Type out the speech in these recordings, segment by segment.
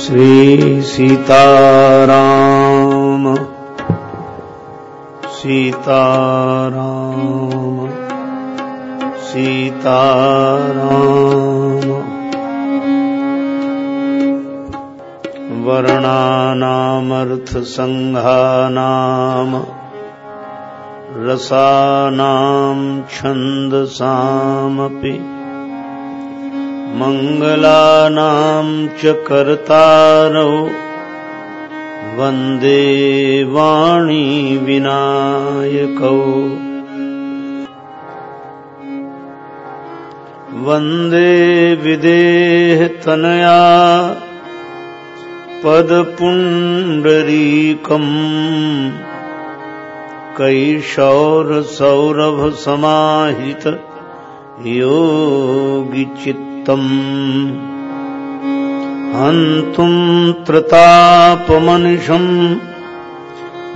श्री सीताराम। सीताराम। सीताराम वर्णानामर्थसङ्घानाम् रसानां छन्दसामपि मङ्गलानां च कर्तारौ वन्दे वाणी विनायकौ वन्दे विदेहतनया पदपुण्डरीकम् कैशौरसौरभसमाहित योगिचित् तम्। हन्तुम् त्रतापमनिषम्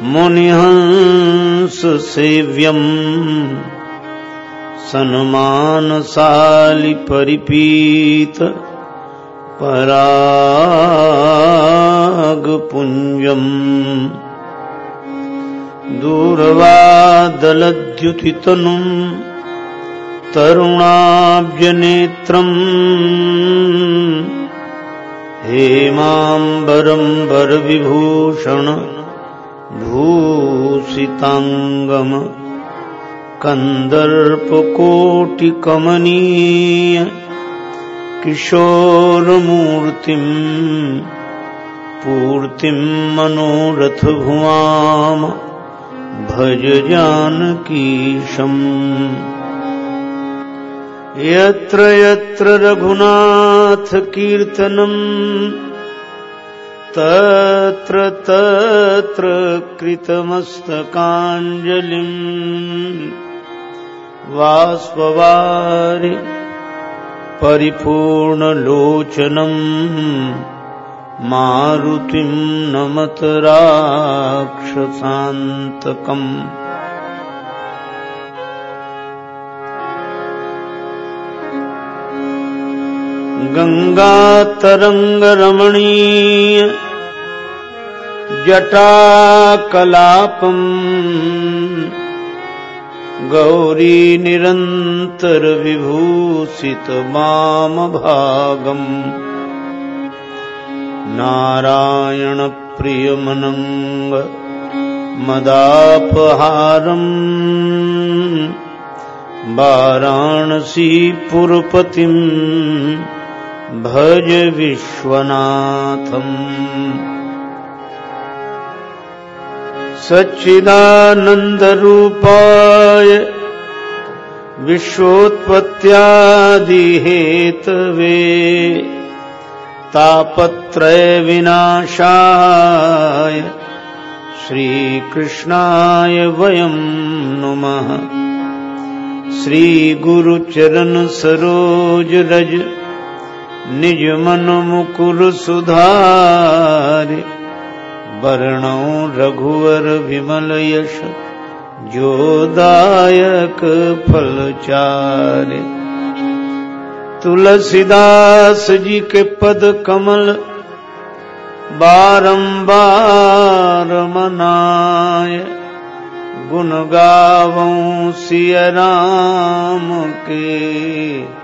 मुनिहंससेव्यम्। सन्मानशालिपरिपीत परागपुञ्जम्। दूरवादलद्युतितनुम् तरुणाब्जनेत्रम् हेमाम्बरम् वरविभूषण भूषिताङ्गम कन्दर्पकोटिकमनीय किशोरमूर्तिम् पूर्तिम् मनोरथभुवाम भज जानकीशम् यत्र यत्र रघुनाथकीर्तनम् तत्र तत्र कृतमस्तकाञ्जलिम्। वास्ववारि परिपूर्णलोचनम् मारुतिम् नमत राक्षसान्तकम् गङ्गातरङ्गरमणीय जटाकलापम् गौरीनिरन्तरविभूषितमामभागम् नारायणप्रियमनङ्ग मदापहारम् वाराणसीपुरपतिम् भज विश्वनाथम्। सच्चिदानन्दरूपाय विश्वोत्पत्त्यादिहेतवे तापत्रयविनाशाय श्रीकृष्णाय वयम् नुमः। श्रीगुरुचरणसरोजरज निज मन मुकुर सुधारि, वर्णौ रघुवर विमल यश जोदायक फलचारि तुलसीदास जी के पद कमल बारंबार मनाय गुण गावों सिय राम के।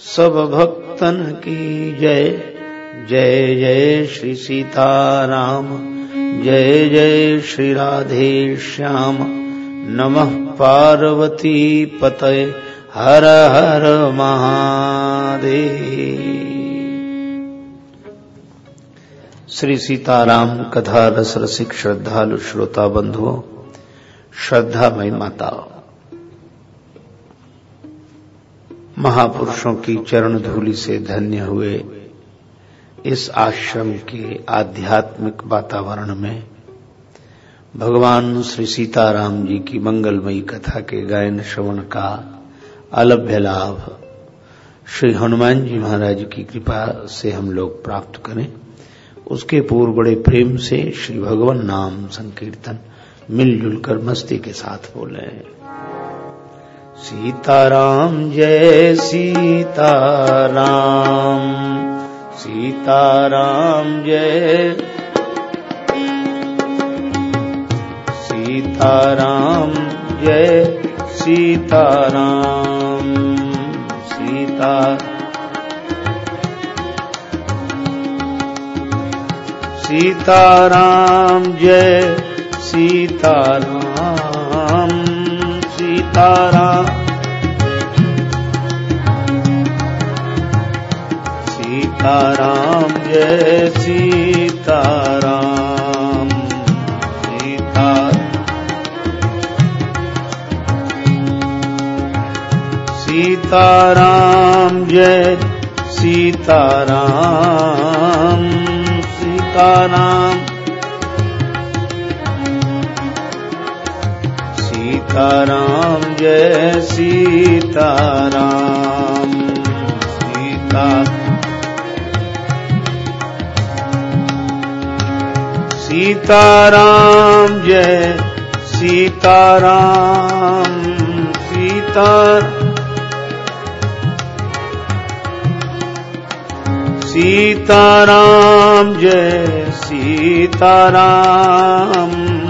सब भक्तन की जय। जय जय श्री सीताराम। जय जय श्री राधे श्याम। नमः पार्वती पतये। हर हर महादेव। श्री सीताराम कथा रस रसिक श्रद्धालु श्रोता बंधुओं श्रद्धा मई माता महापुरुषों की चरण धूलि से धन्य हुए इस आश्रम के आध्यात्मिक वातावरण में भगवान श्री सीताराम जी की मंगलमयी कथा के गायन श्रवण का अलभ्य लाभ श्री हनुमान जी महाराज की कृपा से हम लोग प्राप्त करें। उसके पूर्व बड़े प्रेम से श्री भगवान नाम संकीर्तन मिलजुल कर मस्ती के साथ बोले सीताराम जय सीताराम। सीताराम जय। सीताराम जय सीताराम। सीता। सीताराम जय सीताराम सीताराम सीताराम जय सीताराम। सीता। सीताराम जय सीताराम। सीताराम। सीताराम जय सीताराम। सीता। सीताराम जय सीताराम। सीता। सीताराम जय सीताराम।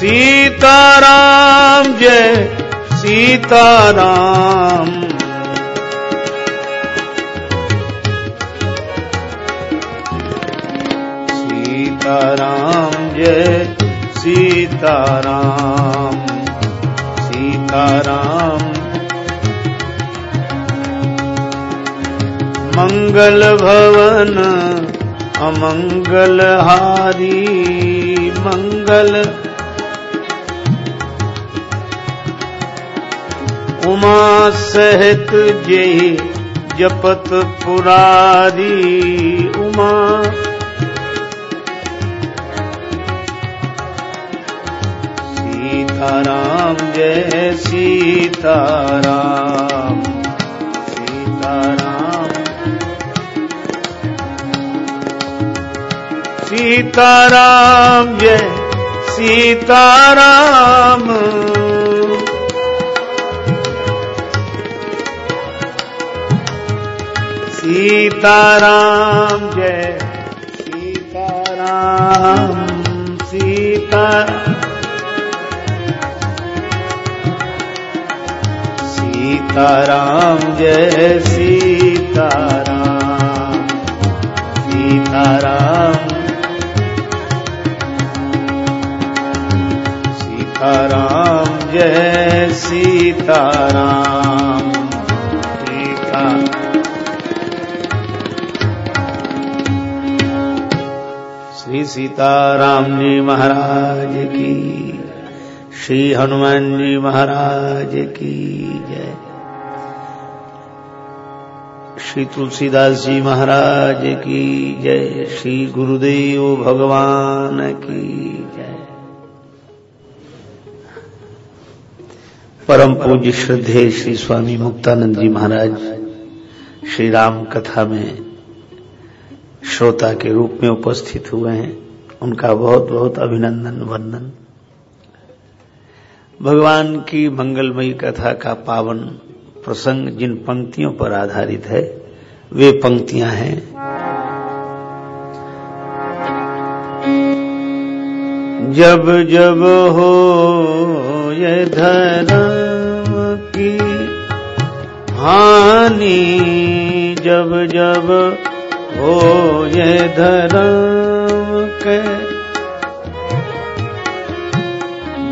सीताराम जय सीताराम। सीताराम जय सीताराम। सीताराम। मंगल भवन अमंगल हारी मंगल उमा सहित जय जपत पुरारी। उमा। सीताराम जय सीताराम। सीताराम। सीताराम जय सीताराम। सीताराम जय। सीताराम सीता। सीताराम जय सीताराम। सीताराम। सीताराम जय सीताराम। सीताराम जी महाराज की श्री हनुमान जी महाराज की जय। श्री तुलसीदास जी महाराज की जय। श्री गुरुदेव भगवान की जय। परम पूज्य श्रद्धे श्री स्वामी मुक्तानंद जी महाराज, श्री राम कथा में श्रोता के रूप में उपस्थित हुए हैं। उनका बहुत बहुत अभिनंदन, वंदन। भगवान की मंगलमयी कथा का पावन प्रसंग जिन पंक्तियों पर आधारित है, वे पंक्तियाँ हैं। जब जब हो ये धर्म की हानि, जब जब हो ये धर्म के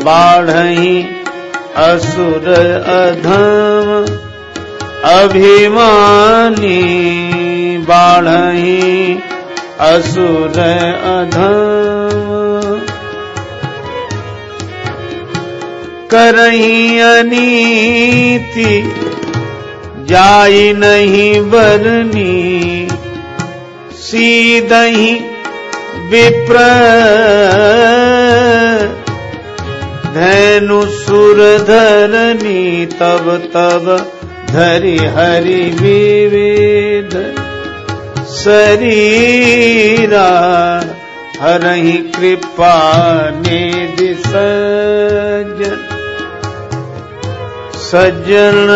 बाढ़ही असुर अधम। अभिमानी बाढ़ही असुर अधम। करही अनीति, जाई नहीं बरनी। सीदही विप्र। धैनु सुर धरनी तब तब धरि हरि विविध। शरीरा, हरहि कृपा निधि सज्जन सज्जन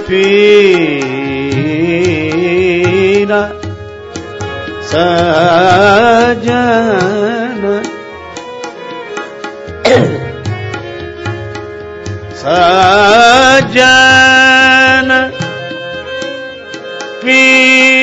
पीरा। सजन। सजन। पी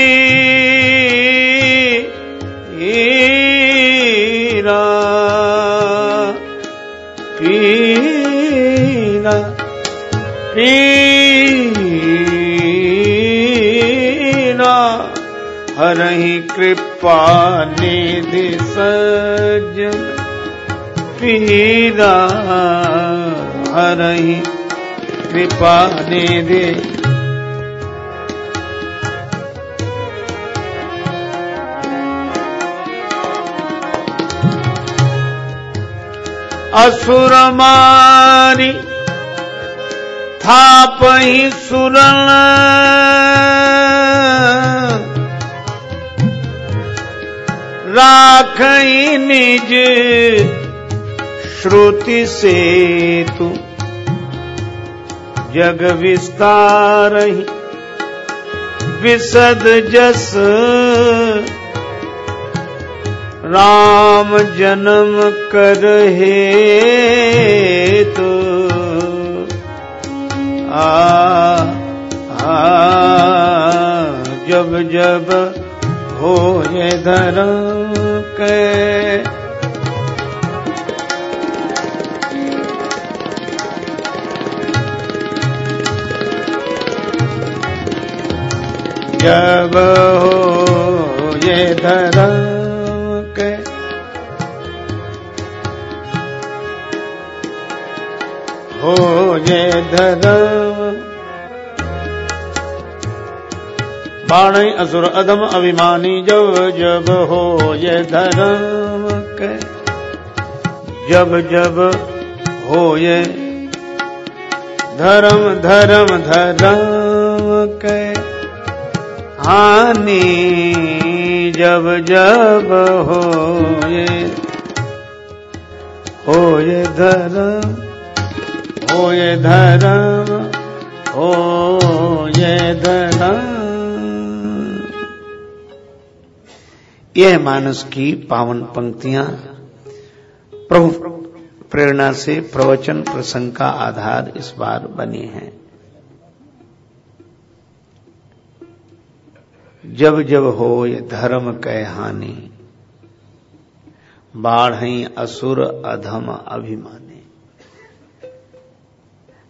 हरहि कृपा निधि सज्जन पीरा हरहि कृपा निधि। असुर मारी थाप ही सुरन। राख निज श्रुति से तू। जग विस्तार विसद जस। राम जन्म कर हे तो। आ, आ जब जब हो धर्म। के जब हो ये धर्म के हो ये धर्म बाण असुर अधम अभिमानी जब जब हो ये धर्म के। जब जब हो ये धर्म धर्म धर्म के। हानि जब जब हो ये हो ये धर्म, हो ये धर्म, हो ये धर्म। यह मानस की पावन पंक्तियाँ प्रभु प्रेरणा से प्रवचन प्रसंग का आधार इस बार बनी हैं। जब जब हो ये धर्म कह हानि बाढ़ असुर अधम अभिमाने।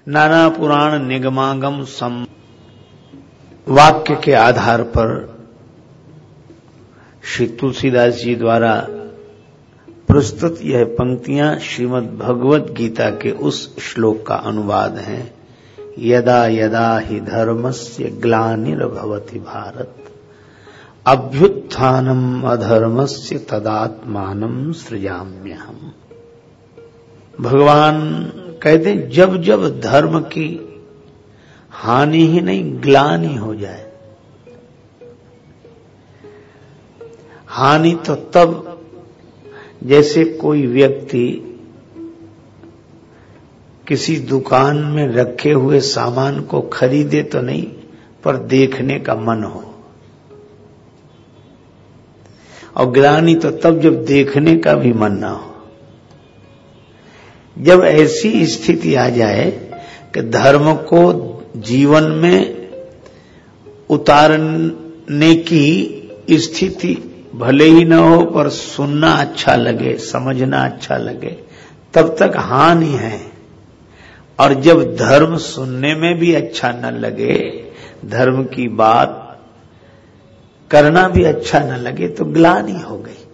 नाना पुराण निगमागम सम वाक्य के आधार पर श्री तुलसीदास जी द्वारा प्रस्तुत यह पंक्तियाँ श्रीमद् भगवत गीता के उस श्लोक का अनुवाद है। यदा यदा ही धर्मस्य ग्लानिर्भवति भारत। अभ्युत्थानम तदात्मानम सृजाम्य हम भगवान कहते जब जब धर्म की हानि ही नहीं, ग्लानी हो जाए। हानि तो तब जैसे कोई व्यक्ति किसी दुकान में रखे हुए सामान को खरीदे तो नहीं, पर देखने का मन हो। और ग्लानी तो तब जब देखने का भी मन ना हो। जब ऐसी स्थिति आ जाए कि धर्म को जीवन में उतारने की स्थिति भले ही न हो, पर सुनना अच्छा लगे, समझना अच्छा लगे। तब तक हानि है। और जब धर्म सुनने में भी अच्छा न लगे, धर्म की बात करना भी अच्छा न लगे तो ग्लानी हो गई।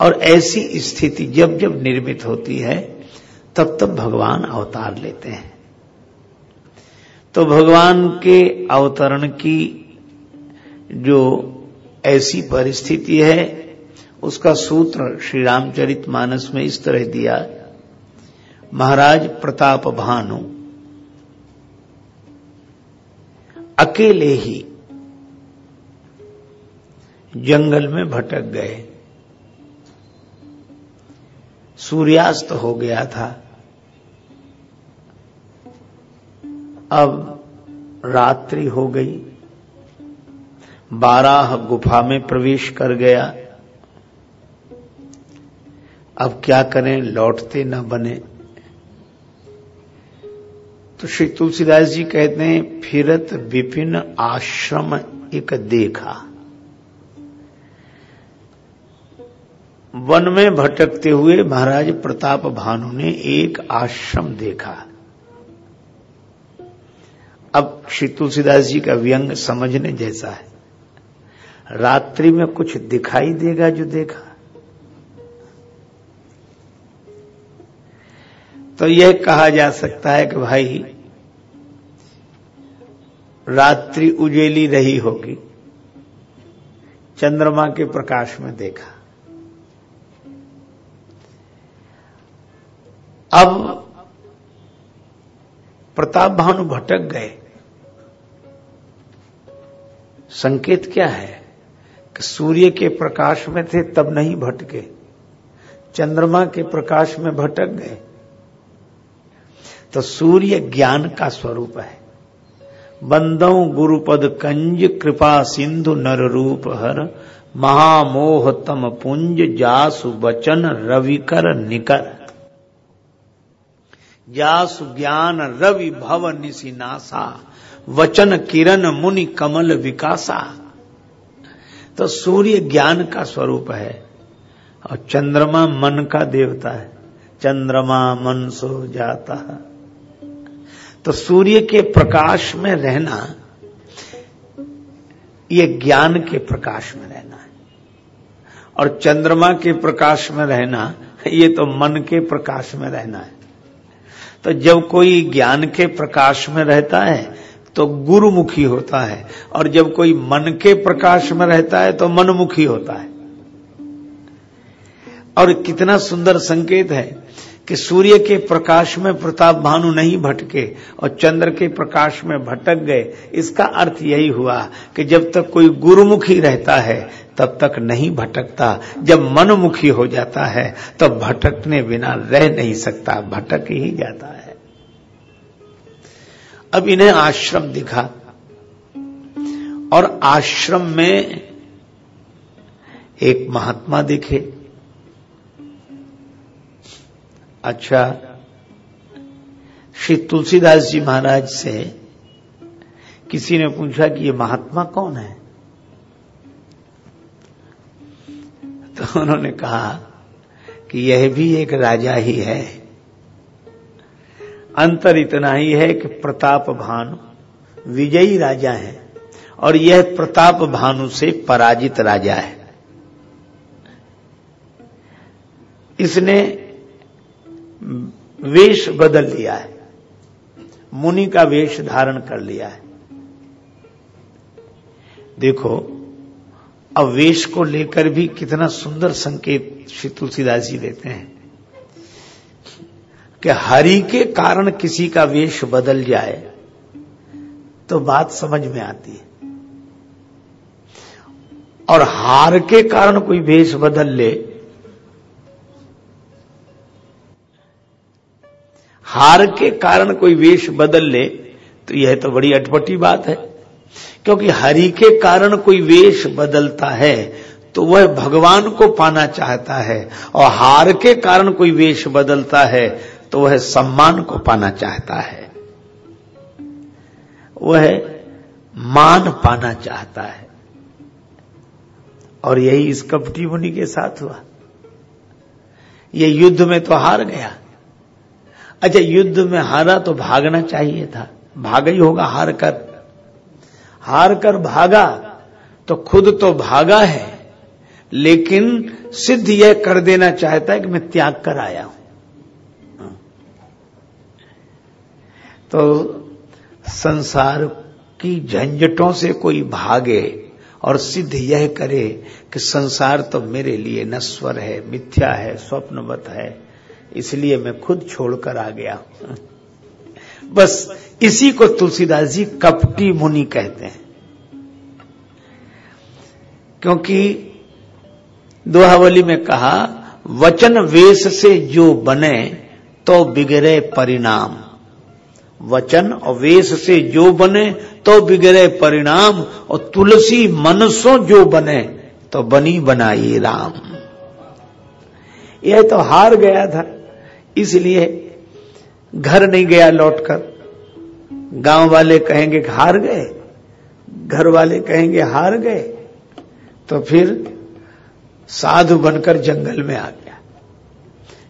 और ऐसी स्थिति जब जब निर्मित होती है, तब तब भगवान अवतार लेते हैं। तो भगवान के अवतरण की जो ऐसी परिस्थिति है, उसका सूत्र श्री रामचरित मानस में इस तरह दिया, महाराज प्रताप भानु, अकेले ही जंगल में भटक गए। सूर्यास्त हो गया था। अब रात्रि हो गई। बारह गुफा में प्रवेश कर गया। अब क्या करें? लौटते न बने। तो श्री तुलसीदास जी कहते हैं, फिरत विपिन आश्रम एक देखा। वन में भटकते हुए महाराज प्रताप भानु ने एक आश्रम देखा। अब श्री तुलसीदास जी का व्यंग समझने जैसा है। रात्रि में कुछ दिखाई देगा जो देखा। तो यह कहा जा सकता है कि भाई, रात्रि उजेली रही होगी, चंद्रमा के प्रकाश में देखा। अब प्रताप भानु भटक गए। संकेत क्या है? सूर्य के प्रकाश में थे तब नहीं भटके। चंद्रमा के प्रकाश में भटक गए। तो सूर्य ज्ञान का स्वरूप है। बंदौ गुरुपद कंज कृपा सिंधु नर रूप हर, महामोह तम पुंज जासु बचन रविकर निकर। जासु ज्ञान रवि भव निशिनासा वचन किरण मुनि कमल विकासा। तो सूर्य ज्ञान का स्वरूप है और चंद्रमा मन का देवता है। चंद्रमा मन सो जाता। है तो सूर्य के प्रकाश में रहना, ये ज्ञान के प्रकाश में रहना है। और चंद्रमा के प्रकाश में रहना, ये तो मन के प्रकाश में रहना है। तो जब कोई ज्ञान के प्रकाश में रहता है तो गुरुमुखी होता है। और जब कोई मन के प्रकाश में रहता है तो मनमुखी होता है। और कितना सुंदर संकेत है कि सूर्य के प्रकाश में प्रताप भानु नहीं भटके और चंद्र के प्रकाश में भटक गए। इसका अर्थ यही हुआ कि जब तक कोई गुरुमुखी रहता है, तब तक नहीं भटकता। जब मनमुखी हो जाता है तो भटकने बिना रह नहीं सकता, भटक ही जाता है। अब इन्हें आश्रम दिखा। और आश्रम में एक महात्मा दिखे। अच्छा श्री तुलसीदास जी महाराज से किसी ने पूछा कि ये महात्मा कौन है? तो उन्होंने कहा कि यह भी एक राजा ही है। अंतर इतना ही है कि प्रताप भानु विजयी राजा है और यह प्रताप भानु से पराजित राजा है। इसने वेश बदल लिया है, मुनि का वेश धारण कर लिया है। देखो, अब वेश को लेकर भी कितना सुंदर संकेत श्री तुलसीदास जी देते हैं। कि हरि के कारण किसी का वेश बदल जाए तो बात समझ में आती है। और हार के कारण कोई वेश बदल ले, हार के कारण कोई वेश बदल ले तो यह तो बड़ी अटपटी बात है। क्योंकि हरि के कारण कोई वेश बदलता है तो वह भगवान को पाना चाहता है, और हार के कारण कोई वेश बदलता है तो वह सम्मान को पाना चाहता है। वह मान पाना चाहता है। और यही इस कपटी मुनि के साथ हुआ। ये युद्ध में तो हार गया। अच्छा युद्ध में हारा तो भागना चाहिए था। भागा ही होगा हार कर। हार कर भागा तो खुद तो भागा है। लेकिन सिद्ध यह कर देना चाहता है कि मैं त्याग कर आया हूँ। तो संसार की झंझटों से कोई भागे और सिद्ध यह करे कि संसार तो मेरे लिए नस्वर है, मिथ्या है, स्वप्नवत है, इसलिए मैं खुद छोड़कर आ गया बस इसी को तुलसीदास जी कपटी मुनि कहते हैं। क्योंकि दोहावली में कहा, वचन वेश से जो बने तो बिगड़े परिणाम। वचन और वेश से जो बने तो बिगड़े परिणाम और तुलसी मनसों जो बने तो बनी बनाई राम। यह तो हार गया था। इसलिए घर नहीं गया लौटकर। गाँव वाले कहेंगे हार गए। घर वाले कहेंगे हार गए। तो फिर साधु बनकर जंगल में आ गया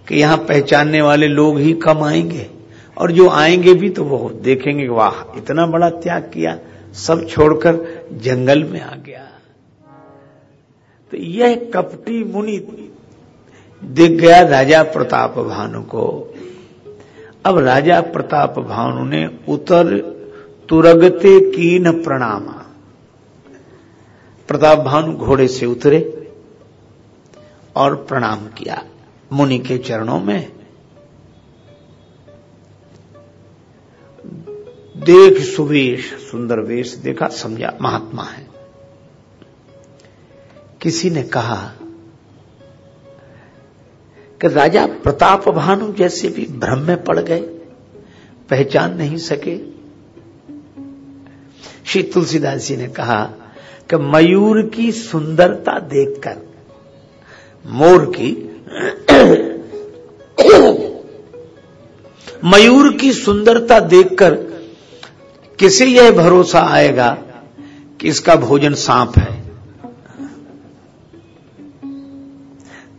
कि यहाँ पहचानने वाले लोग ही कम आएँगे। और जो आएँगे भी तो वो देखेंगे वाह, इतना बड़ा त्याग किया, सब छोड़कर जंगल में आ गया। तो यह कपटी मुनि दिख गया राजा प्रताप भानु को। अब राजा प्रताप भानु ने उतर तुरगते कीन प्रणामा। प्रताप भानु घोड़े से उतरे और प्रणाम किया मुनि के चरणों में। देख सुवेश सुंदर वेश देखा, समझा, महात्मा है। किसी ने कहा कि राजा प्रताप भानु जैसे भी भ्रम में पड़ गए, पहचान नहीं सके। श्री तुलसीदास जी ने कहा कि मयूर की सुंदरता देखकर, मोर की मयूर की सुंदरता देखकर किसे यह भरोसा आएगा कि इसका भोजन सांप है?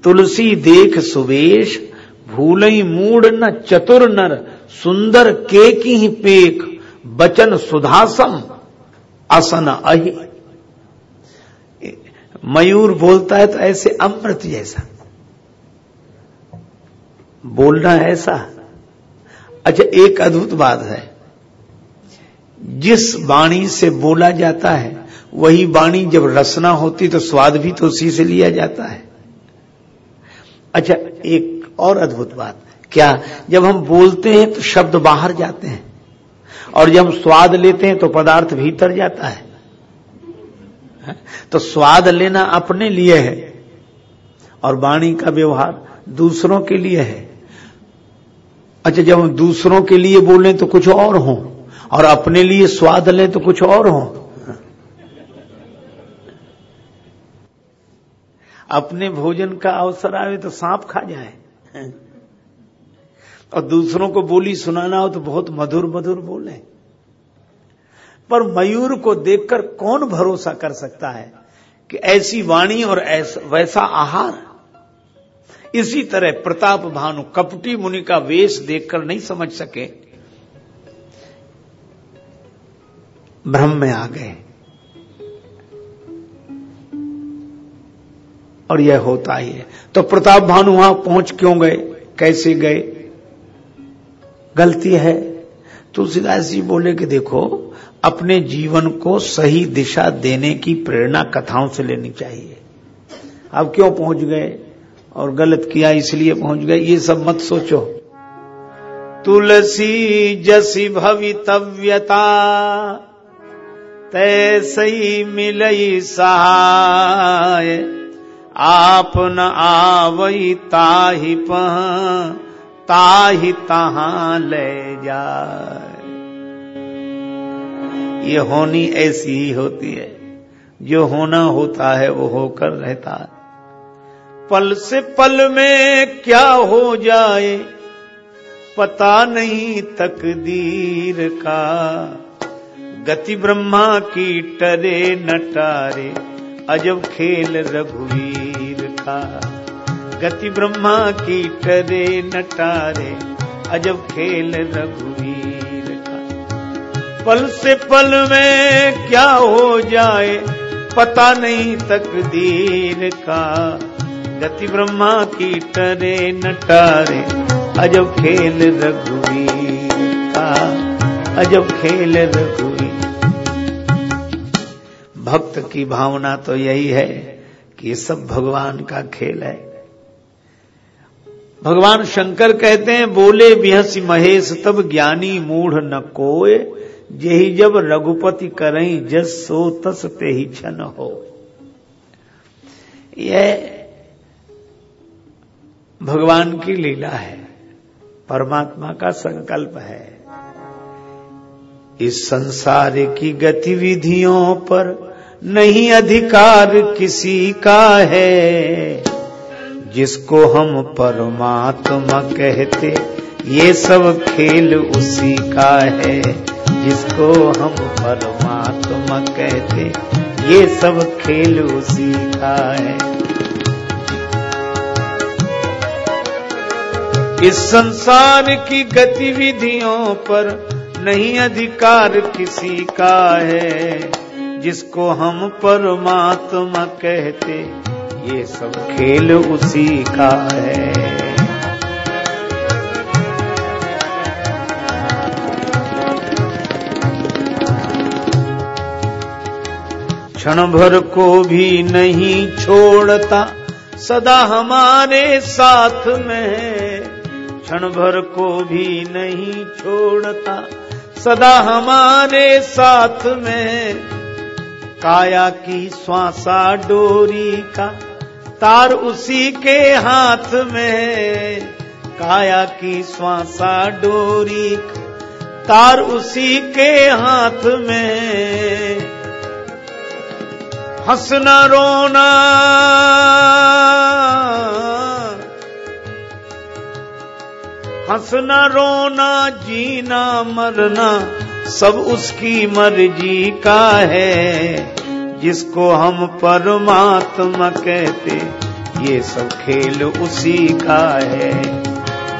तुलसी देख सुवेश, भूलई मूड न चतुर नर, सुंदर के की ही पेख, बचन सुधासम असन अहि। मयूर बोलता है तो ऐसे अमृत जैसा। बोलना ऐसा। अच्छा एक अद्भुत बात है। जिस वाणी से बोला जाता है, वही वाणी जब रसना होती तो स्वाद भी तो उसी से लिया जाता है। अच्छा एक और अद्भुत बात। क्या जब हम बोलते हैं तो शब्द बाहर जाते हैं, और जब हम स्वाद लेते हैं तो पदार्थ भीतर जाता है। तो स्वाद लेना अपने लिए है, और वाणी का व्यवहार दूसरों के लिए है। अच्छा जब हम दूसरों के लिए बोलें तो कुछ और हो। और अपने लिए स्वाद लें तो कुछ और हो। अपने भोजन का अवसर आवे तो सांप खा जाए। और दूसरों को बोली सुनाना हो तो बहुत मधुर मधुर बोले। पर मयूर को देखकर कौन भरोसा कर सकता है कि ऐसी वाणी और ऐसा, वैसा आहार? इसी तरह प्रताप भानु कपटी मुनि का वेश देखकर नहीं समझ सके भ्रम में आ गए। और यह होता ही है। तो प्रताप भानु वहाँ पहुँच क्यों गए? कैसे गए? गलती है। तुलसीदास जी बोले कि देखो, अपने जीवन को सही दिशा देने की प्रेरणा कथाओं से लेनी चाहिए। अब क्यों पहुँच गए? और गलत किया इसलिए पहुँच गए? ये सब मत सोचो। तुलसी जसी भवितव्यता तैसई मिलई सहाय। आप न आवई ताही पह, ताही तहां ले जाए। ये होनी ऐसी ही होती है। जो होना होता है, वो होकर रहता है। पल से पल में क्या हो जाए, पता नहीं तकदीर का। गति ब्रह्मा की टरे नटारे अजब खेल रघुवीर का गति ब्रह्मा की टरे नटारे अजब खेल रघुवीर का पल से पल में क्या हो जाए, पता नहीं तकदीर का। गति ब्रह्मा की टरे नटारे अजब खेल रघुवीर का अजब खेल रघुवीर भक्त की भावना तो यही है कि ये सब भगवान का खेल है। भगवान शंकर कहते हैं, बोले बिहसी महेश, तब ज्ञानी मूढ़ न कोय यही जब रघुपति करई जस सो तस ते ही छन हो। यह भगवान की लीला है, परमात्मा का संकल्प है। इस संसार की गतिविधियों पर नहीं अधिकार किसी का है। जिसको हम परमात्मा कहते, ये सब खेल उसी का है। जिसको हम परमात्मा कहते, ये सब खेल उसी का है। इस संसार की गतिविधियों पर नहीं अधिकार किसी का है। जिसको हम परमात्मा कहते, ये सब खेल उसी का है। क्षण भर को भी नहीं छोड़ता, सदा हमारे साथ में क्षण भर को भी नहीं छोड़ता सदा हमारे साथ में। काया की श्वासा डोरी का तार उसी के हाथ में। काया की श्वासा डोरी का तार उसी के हाथ में। हंसना रोना हंसना, रोना, जीना, मरना, सब उसकी मर्ज़ी का है। जिसको हम परमात्मा कहते, ये सब खेल उसी का है।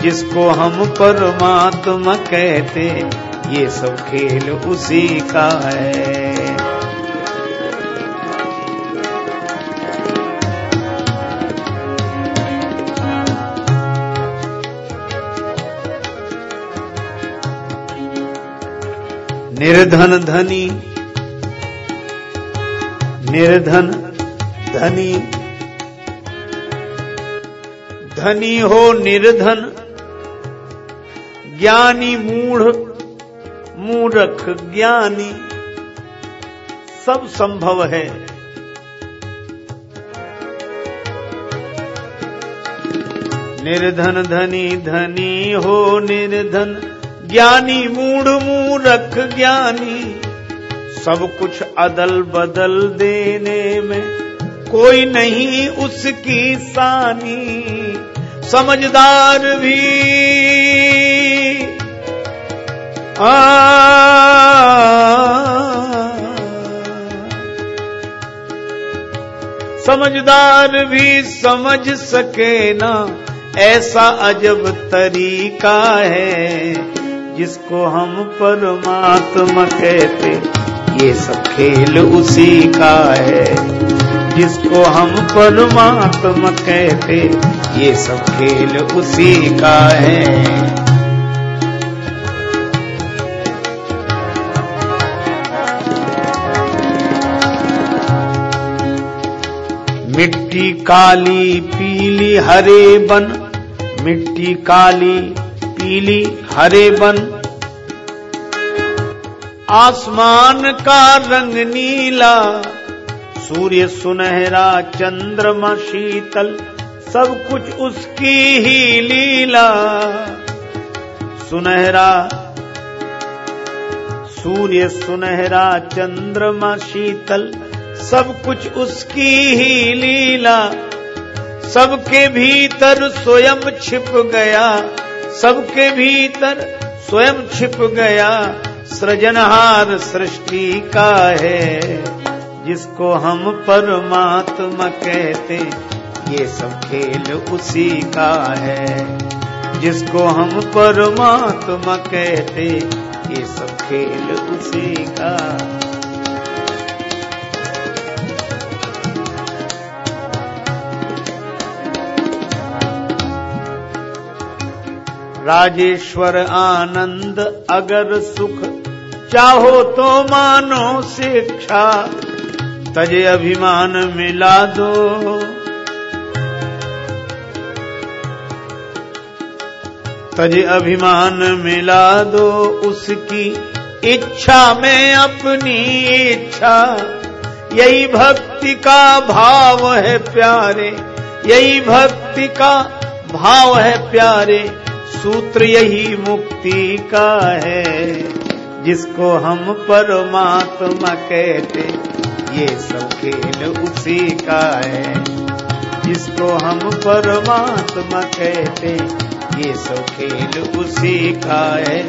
जिसको हम परमात्मा कहते, ये सब खेल उसी का है। निर्धन धनी। निर्धन धनी। धनी हो निर्धन। ज्ञानी मूढ़ मूर्ख ज्ञानी। सब संभव है। निर्धन धनी धनी हो निर्धन। ज्ञानी मूढ़ मूरख ज्ञानी। सब कुछ अदल बदल देने में कोई नहीं उसकी सानी। समझदार भी आ। समझदार भी समझ सके ना, ऐसा अजब तरीका है। जिसको हम परमात्मा कहते ये सब खेल उसी का है। जिसको हम परमात्मा कहते ये सब खेल उसी का है। मिट्टी काली, पीली, हरे बन। मिट्टी काली पीली हरे बन। आसमान का रंग नीला, सूर्य सुनहरा, चंद्रमा शीतल, सब कुछ उसकी ही लीला। सुनहरा, सूर्य सुनहरा, चंद्रमा शीतल, सब कुछ उसकी ही लीला। सबके भीतर स्वयं छिप गया सबके भीतर स्वयं छिप गया सृजनहार सृष्टि का है, जिसको हम परमात्मा कहते ये सब खेल उसी का है, जिसको हम परमात्मा कहते ये सब खेल उसी का राजेश्वर आनंद, अगर सुख चाहो तो मानो शिक्षा। तजे अभिमान मिला दो। तजे अभिमान मिला दो उसकी इच्छा में अपनी इच्छा। यही भक्ति का भाव है प्यारे, यही भक्ति का भाव है प्यारे। सूत्र यही मुक्ति का है, जिसको हम परमात्मा कहते ये सब खेल उसी का है, जिसको हम परमात्मा कहते ये सब खेल उसी का है,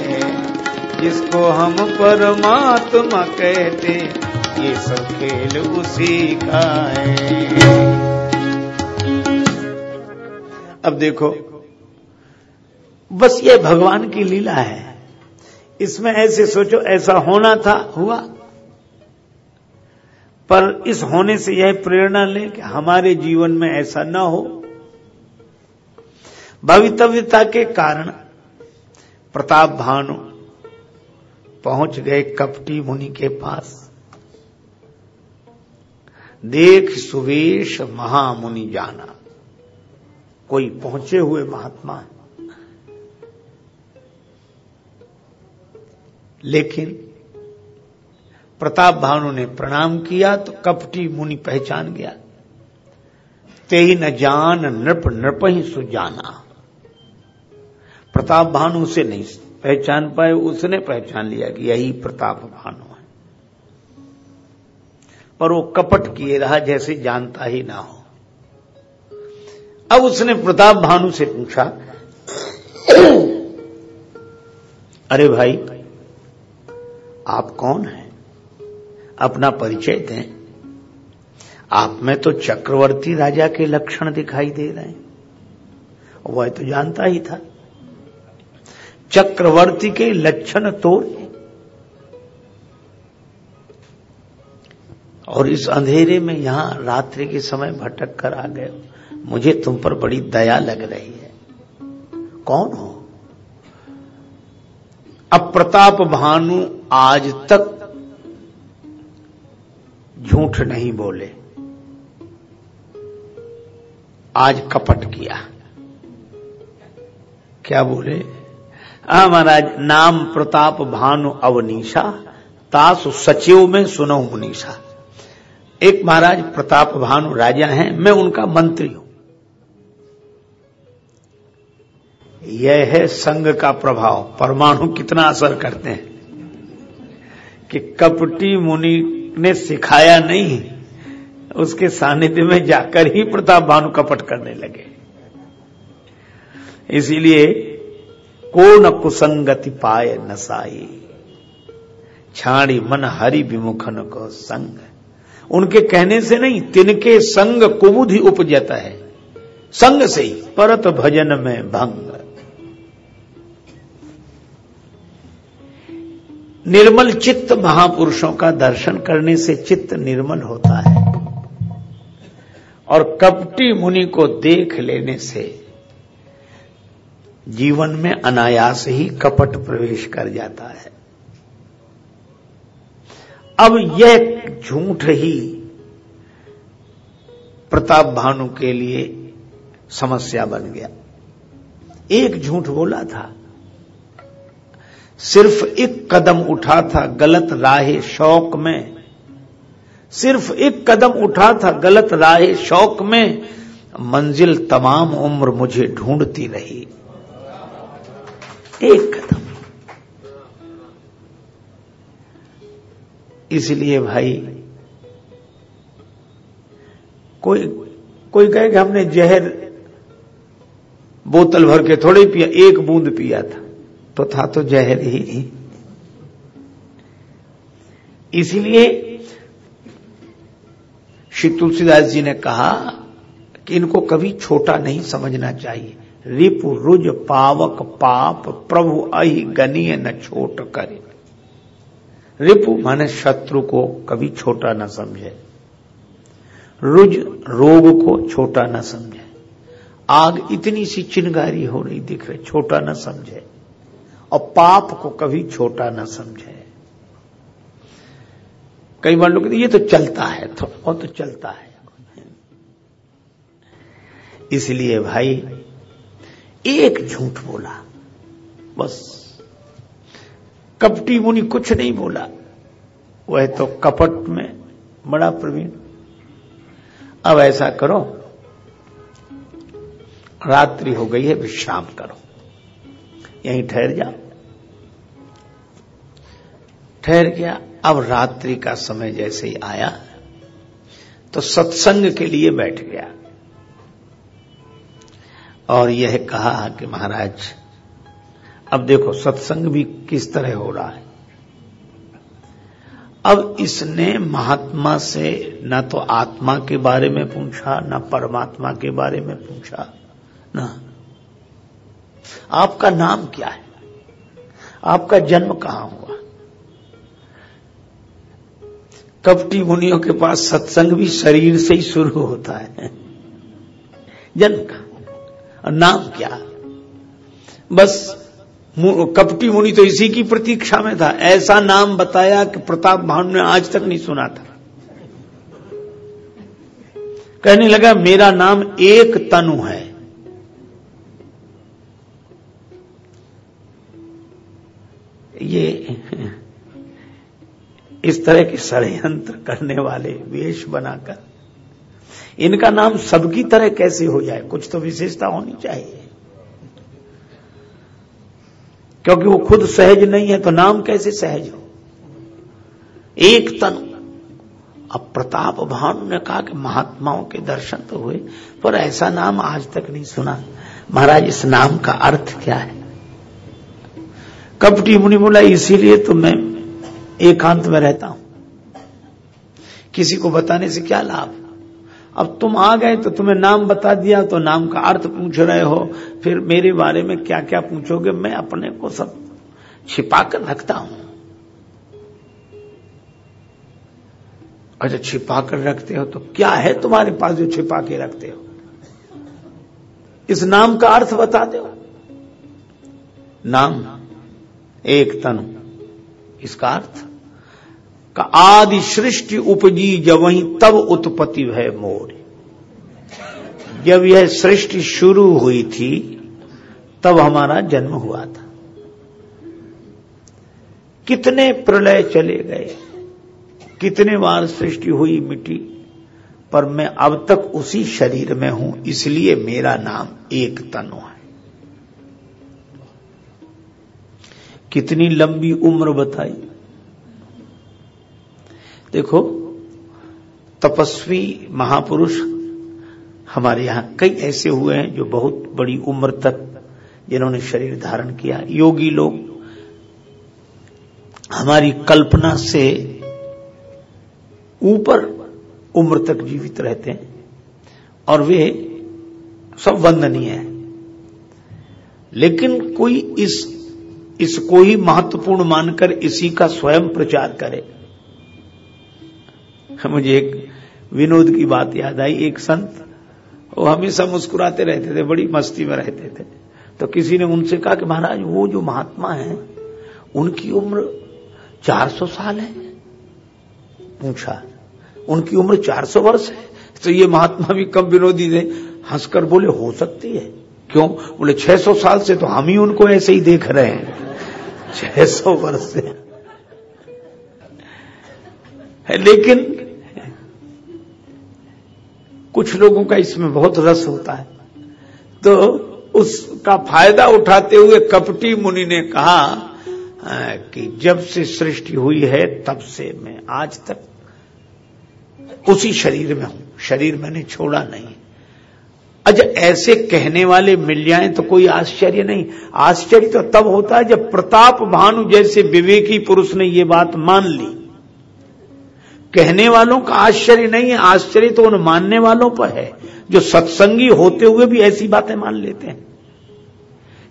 जिसको हम परमात्मा कहते ये सब खेल उसी का है। अब देखो बस ये भगवान की लीला है। इसमें ऐसे सोचो, ऐसा होना था, हुआ। पर इस होने से यह प्रेरणा लें कि हमारे जीवन में ऐसा न हो। भवितव्यता के कारण प्रताप भानु पहुँच गए कपटी मुनि के पास। देख सुवेश महामुनि जाना। कोई पहुँचे हुए महात्मा। है लेकिन प्रताप भानु ने प्रणाम किया तो कपटी मुनि पहचान गया। ते ही न जान नृप नृप ही सुजाना। प्रताप भानु से नहीं पहचान पाए, उसने पहचान लिया कि यही प्रताप भानु है। पर वो कपट किए रहा, जैसे जानता ही ना हो। अब उसने प्रताप भानु से पूछा, अरे भाई आप कौन हैं? अपना परिचय दें। आप में तो चक्रवर्ती राजा के लक्षण दिखाई दे रहे हैं। वह तो जानता ही था। चक्रवर्ती के लक्षण तोड़ और इस अंधेरे में यहाँ रात्रि के समय भटक कर आ गए मुझे तुम पर बड़ी दया लग रही है। कौन हो? अप्रताप भानु आज तक झूठ नहीं बोले। आज कपट किया। क्या बोले? आ, महाराज, नाम प्रताप भानु अवनीशा, तासु सचिव में सुनो मुनीषा एक महाराज, प्रताप भानु राजा हैं, मैं उनका मंत्री हूँ। यह है संघ का प्रभाव। परमाणु कितना असर करते हैं कि कपटी मुनि ने सिखाया नहीं, उसके सानिध्य में जाकर ही प्रताप भानु कपट करने लगे। इसीलिए को न कुसंगति पाए नसाई छाड़ी मन हरि विमुखन को संग। उनके कहने से नहीं, तिनके संग कुबुधि उपजता है, संग से ही, परत भजन में भंग। निर्मल चित्त महापुरुषों का दर्शन करने से चित्त निर्मल होता है। और कपटी मुनि को देख लेने से जीवन में अनायास ही कपट प्रवेश कर जाता है। अब यह झूठ ही प्रताप भानु के लिए समस्या बन गया। एक झूठ बोला था। सिर्फ़ एक कदम उठा था गलत राह शौक में। सिर्फ़ एक कदम उठा था गलत राह शौक में, मंजिल तमाम उम्र मुझे ढूंढती रही। एक कदम। इसलिए भाई, कोई कोई कहे कि हमने जहर बोतल भर के थोड़े पिया, एक बूंद पिया था। तो था तो जहर ही इसलिए श्री तुलसीदास जी ने कहा कि इनको कभी छोटा नहीं समझना चाहिए। रिपु रुज पावक पाप, प्रभु अहि गनीय न छोट करे। रिपु माने शत्रु को कभी छोटा न समझे। रुज रोग को छोटा न समझे। आग इतनी सी चिनगारी हो रही दिख रही, छोटा न समझे। और पाप को कभी छोटा ना समझे। कई बार लोग ये तो चलता है तो, और तो चलता है। इसलिए भाई एक झूठ बोला बस। कपटी मुनि कुछ नहीं बोला। वह तो कपट में बड़ा प्रवीण। अब ऐसा करो रात्रि हो गई है विश्राम करो। यहीं ठहर जाओ ठहर गया, अब रात्रि का समय जैसे ही आया तो सत्संग के लिए बैठ गया। और यह कहा कि महाराज, अब देखो सत्संग भी किस तरह हो रहा है। अब इसने महात्मा से न तो आत्मा के बारे में पूछा, न परमात्मा के बारे में पूछा, न आपका नाम क्या है? आपका जन्म कहाँ हुआ? कपटी मुनियों के पास सत्संग भी शरीर से ही शुरू होता है। जन्म का और नाम क्या? बस कपटी मुनि तो इसी की प्रतीक्षा में था। ऐसा नाम बताया कि प्रताप भानु ने आज तक नहीं सुना था। कहने लगा, मेरा नाम एक तनु है। ये इस तरह के षडयंत्र करने वाले वेश बनाकर इनका नाम सबकी तरह कैसे हो जाए? कुछ तो विशेषता होनी चाहिए। क्योंकि वो खुद सहज नहीं है तो नाम कैसे सहज हो? एक तन अब प्रताप भानु ने कहा कि महात्माओं के दर्शन तो हुए, पर ऐसा नाम आज तक नहीं सुना। महाराज, इस नाम का अर्थ क्या है? कपटी मुनि बोला, इसीलिए तो मैं एकांत में रहता हूँ। किसी को बताने से क्या लाभ? अब तुम आ गए तो तुम्हें नाम बता दिया तो नाम का अर्थ पूछ रहे हो, फिर मेरे बारे में क्या क्या पूछोगे, मैं अपने को सब छिपा कर रखता हूँ। अच्छा छिपा कर रखते हो तो क्या है तुम्हारे पास जो छिपा के रखते हो? इस नाम का अर्थ बता दो। नाम। एक तनु। इसका अर्थ, का आदि सृष्टि उपजी जब वही तब उत्पत्ति है मोर। जब यह सृष्टि शुरू हुई थी, तब हमारा जन्म हुआ था। कितने प्रलय चले गए, कितने बार सृष्टि हुई मिट्टी पर मैं अब तक उसी शरीर में हूँ, इसलिए मेरा नाम एक तनु है। कितनी लंबी उम्र बताई। देखो, तपस्वी महापुरुष हमारे यहाँ कई ऐसे हुए हैं जो बहुत बड़ी उम्र तक जिन्होंने शरीर धारण किया। योगी लोग, हमारी कल्पना से ऊपर उम्र तक जीवित रहते हैं और वे सब वंदनीय है। लेकिन कोई इस इसको ही महत्वपूर्ण मानकर इसी का स्वयं प्रचार करे। मुझे एक विनोद की बात याद आई, एक संत, वो हमेशा मुस्कुराते रहते थे, बड़ी मस्ती में रहते थे। तो किसी ने उनसे कहा कि महाराज, वो जो महात्मा है, उनकी उम्र 400 साल है? पूछा। उनकी उम्र 400 वर्ष है? तो ये महात्मा भी कम विरोधी थे। हंसकर बोले, हो सकती है। क्यों? बोले 600 साल से तो हम ही उनको ऐसे ही देख रहे हैं। छह सौ वर्ष से है, लेकिन कुछ लोगों का इसमें बहुत रस होता है। तो उसका फ़ायदा उठाते हुए कपटी मुनि ने कहा कि जब से सृष्टि हुई है, तब से मैं आज तक उसी शरीर में हूँ। शरीर मैंने छोड़ा नहीं अच्छा ऐसे कहने वाले मिल जाए तो कोई आश्चर्य नहीं। आश्चर्य तो तब होता है जब प्रताप भानु जैसे विवेकी पुरुष ने यह बात मान ली। कहने वालों का आश्चर्य नहीं है, आश्चर्य तो उन मानने वालों पर है, जो सत्संगी होते हुए भी ऐसी बातें मान लेते हैं।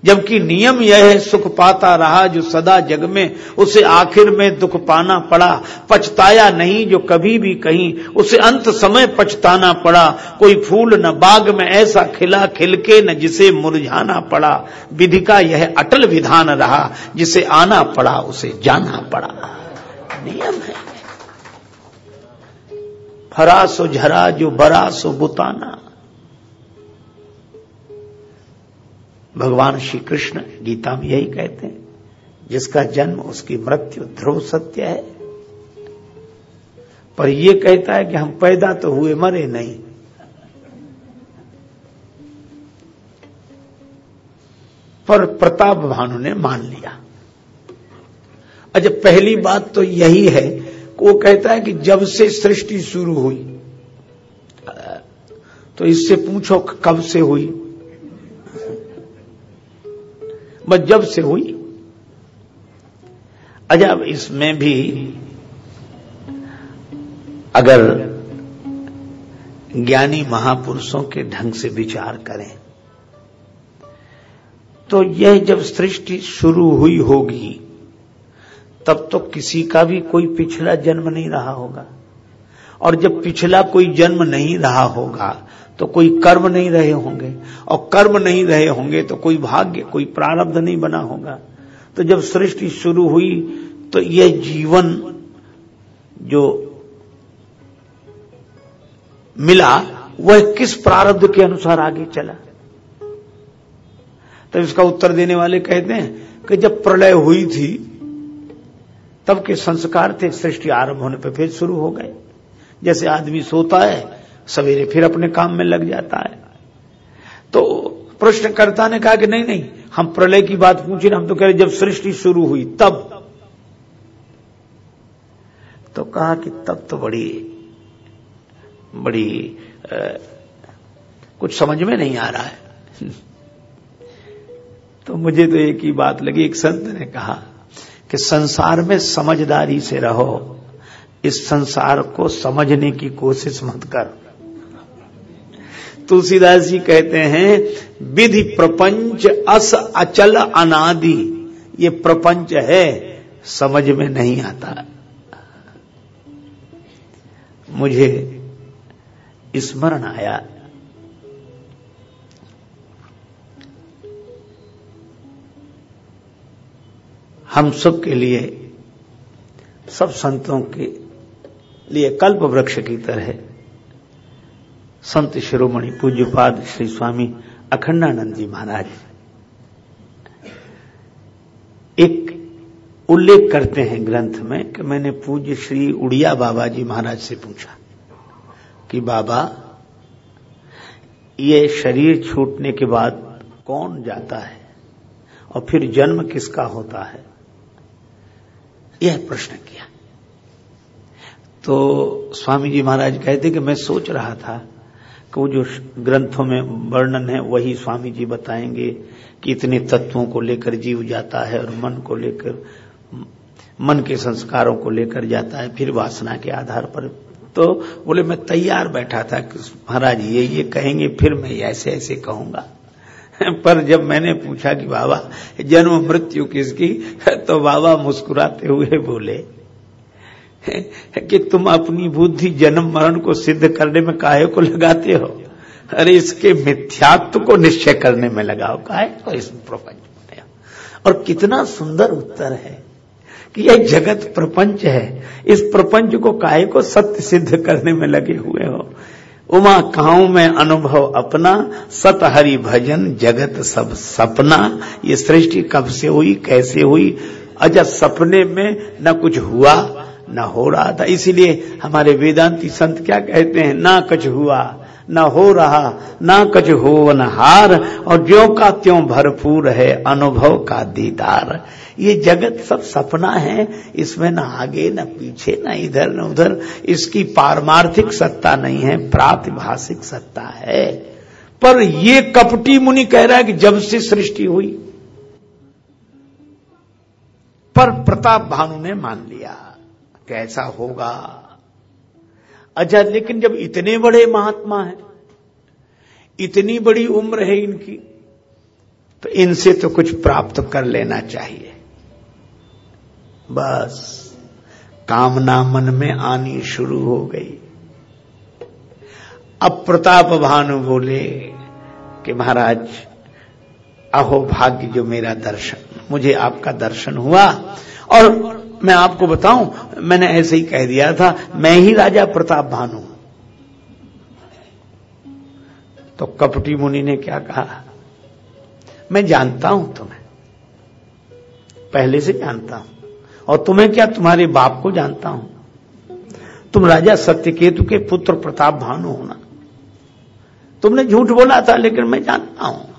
जबकि नियम यह है, सुख पाता रहा जो सदा जग में, उसे आखिर में दुख पाना पड़ा। पछताया नहीं जो कभी भी कहीं, उसे अंत समय पछताना पड़ा। कोई फूल न बाग में ऐसा खिला खिलके न जिसे मुरझाना पड़ा। विधि का यह अटल विधान रहा, जिसे आना पड़ा, उसे जाना पड़ा। नियम है। फरा सो झरा जो बरा सो बुताना। भगवान श्री कृष्ण गीता में यही कहते हैं, जिसका जन्म उसकी मृत्यु ध्रुव सत्य है। पर यह कहता है कि हम पैदा तो हुए, मरे नहीं। पर प्रताप भानु ने मान लिया। अच्छा पहली बात तो यही है वो कहता है कि जब से सृष्टि शुरू हुई तो इससे पूछो कब से हुई। बस जब से हुई अजब इसमें भी अगर ज्ञानी महापुरुषों के ढंग से विचार करें तो यह जब सृष्टि शुरू हुई होगी, तब तो किसी का भी कोई पिछला जन्म नहीं रहा होगा। और जब पिछला कोई जन्म नहीं रहा होगा तो कोई कर्म नहीं रहे होंगे। और कर्म नहीं रहे होंगे तो कोई भाग्य, कोई प्रारब्ध नहीं बना होगा। तो जब सृष्टि शुरू हुई तो यह जीवन जो मिला, वह किस प्रारब्ध के अनुसार आगे चला? तो इसका उत्तर देने वाले कहते हैं कि जब प्रलय हुई थी, तब के संस्कार थे, सृष्टि आरंभ होने पर फिर शुरू हो गए। जैसे आदमी सोता है सवेरे फिर अपने काम में लग जाता है। तो प्रश्नकर्ता ने कहा कि नहीं नहीं हम प्रलय की बात पूछे हम तो कह रहे जब सृष्टि शुरू हुई तब। तो कहा कि तब तो बड़ी बड़ी आ, कुछ समझ में नहीं आ रहा है। तो मुझे तो एक ही बात लगी एक संत ने कहा कि संसार में समझदारी से रहो इस संसार को समझने की कोशिश मत कर। तुलसीदास जी कहते हैं, विधि प्रपंच अस अचल अनादि। ये प्रपंच है, समझ में नहीं आता। मुझे स्मरण आया। हम सब के लिए, सब संतों के लिए कल्प वृक्ष की तरह संत शिरोमणि पूज्यपाद श्री स्वामी अखंडानंद जी महाराज। एक उल्लेख करते हैं ग्रंथ में कि मैंने पूज्य श्री उड़िया बाबा जी महाराज से पूछा कि, बाबा, ये शरीर छूटने के बाद कौन जाता है और फिर जन्म किसका होता है? यह प्रश्न किया। तो स्वामी जी महाराज कहते कि मैं सोच रहा था कि जो ग्रंथों में वर्णन है, वही स्वामी जी बताएँगे कि इतने तत्वों को लेकर जीव जाता है और मन को लेकर, मन के संस्कारों को लेकर जाता है, फिर वासना के आधार पर। तो बोले, मैं तैयार बैठा था महाराज, ये ये कहेंगे, फिर मैं ऐसे ऐसे कहूँगा। पर जब मैंने पूछा कि, बाबा, जन्म मृत्यु किसकी? तो बाबा मुस्कुराते हुए बोले कि तुम अपनी बुद्धि जन्म मरण को सिद्ध करने में काहे को लगाते हो? अरे इसके मिथ्यात्व को निश्चय करने में लगाओ। काहे को इस प्रपंच में और कितना सुंदर उत्तर है कि यह जगत प्रपंच है। इस प्रपंच को काहे को सत्य सिद्ध करने में लगे हुए हो? उमा काऊ में अनुभव अपना? सत हरि भजन, जगत सब सपना। ये सृष्टि कब से हुई, कैसे हुई? अच्छा सपने में न कुछ हुआ। न हो रहा था। इसीलिए हमारे वेदांती संत क्या कहते हैं? ना कुछ हुआ, न हो रहा, ना कुछ हो न हार और ज्यो का त्यों भरपूर है अनुभव का दीदार। ये जगत सब सपना है, इसमें न आगे, न पीछे, न इधर, न उधर। इसकी पारमार्थिक सत्ता नहीं है, प्रातिभाषिक सत्ता है। पर ये कपटी मुनि कह रहा है कि जब से सृष्टि हुई, पर प्रताप भानु ने मान लिया। कैसा होगा? अच्छा लेकिन जब इतने बड़े महात्मा हैं, इतनी बड़ी उम्र है इनकी तो इनसे तो कुछ प्राप्त कर लेना चाहिए। बस, कामना मन में आनी शुरू हो गई। अब प्रताप भानु बोले कि महाराज, अहो भाग्य जो मेरा दर्शन, मुझे आपका दर्शन हुआ, और मैं आपको बताऊँ, मैंने ऐसे ही कह दिया था, मैं ही राजा प्रताप भानु। तो कपटी मुनि ने क्या कहा? मैं जानता हूँ तुम्हें। पहले से जानता हूँ। और तुम्हें क्या तुम्हारे बाप को जानता हूँ? तुम राजा सत्यकेतु के पुत्र प्रताप भानु होना तुमने झूठ बोला था, लेकिन मैं जानता हूँ।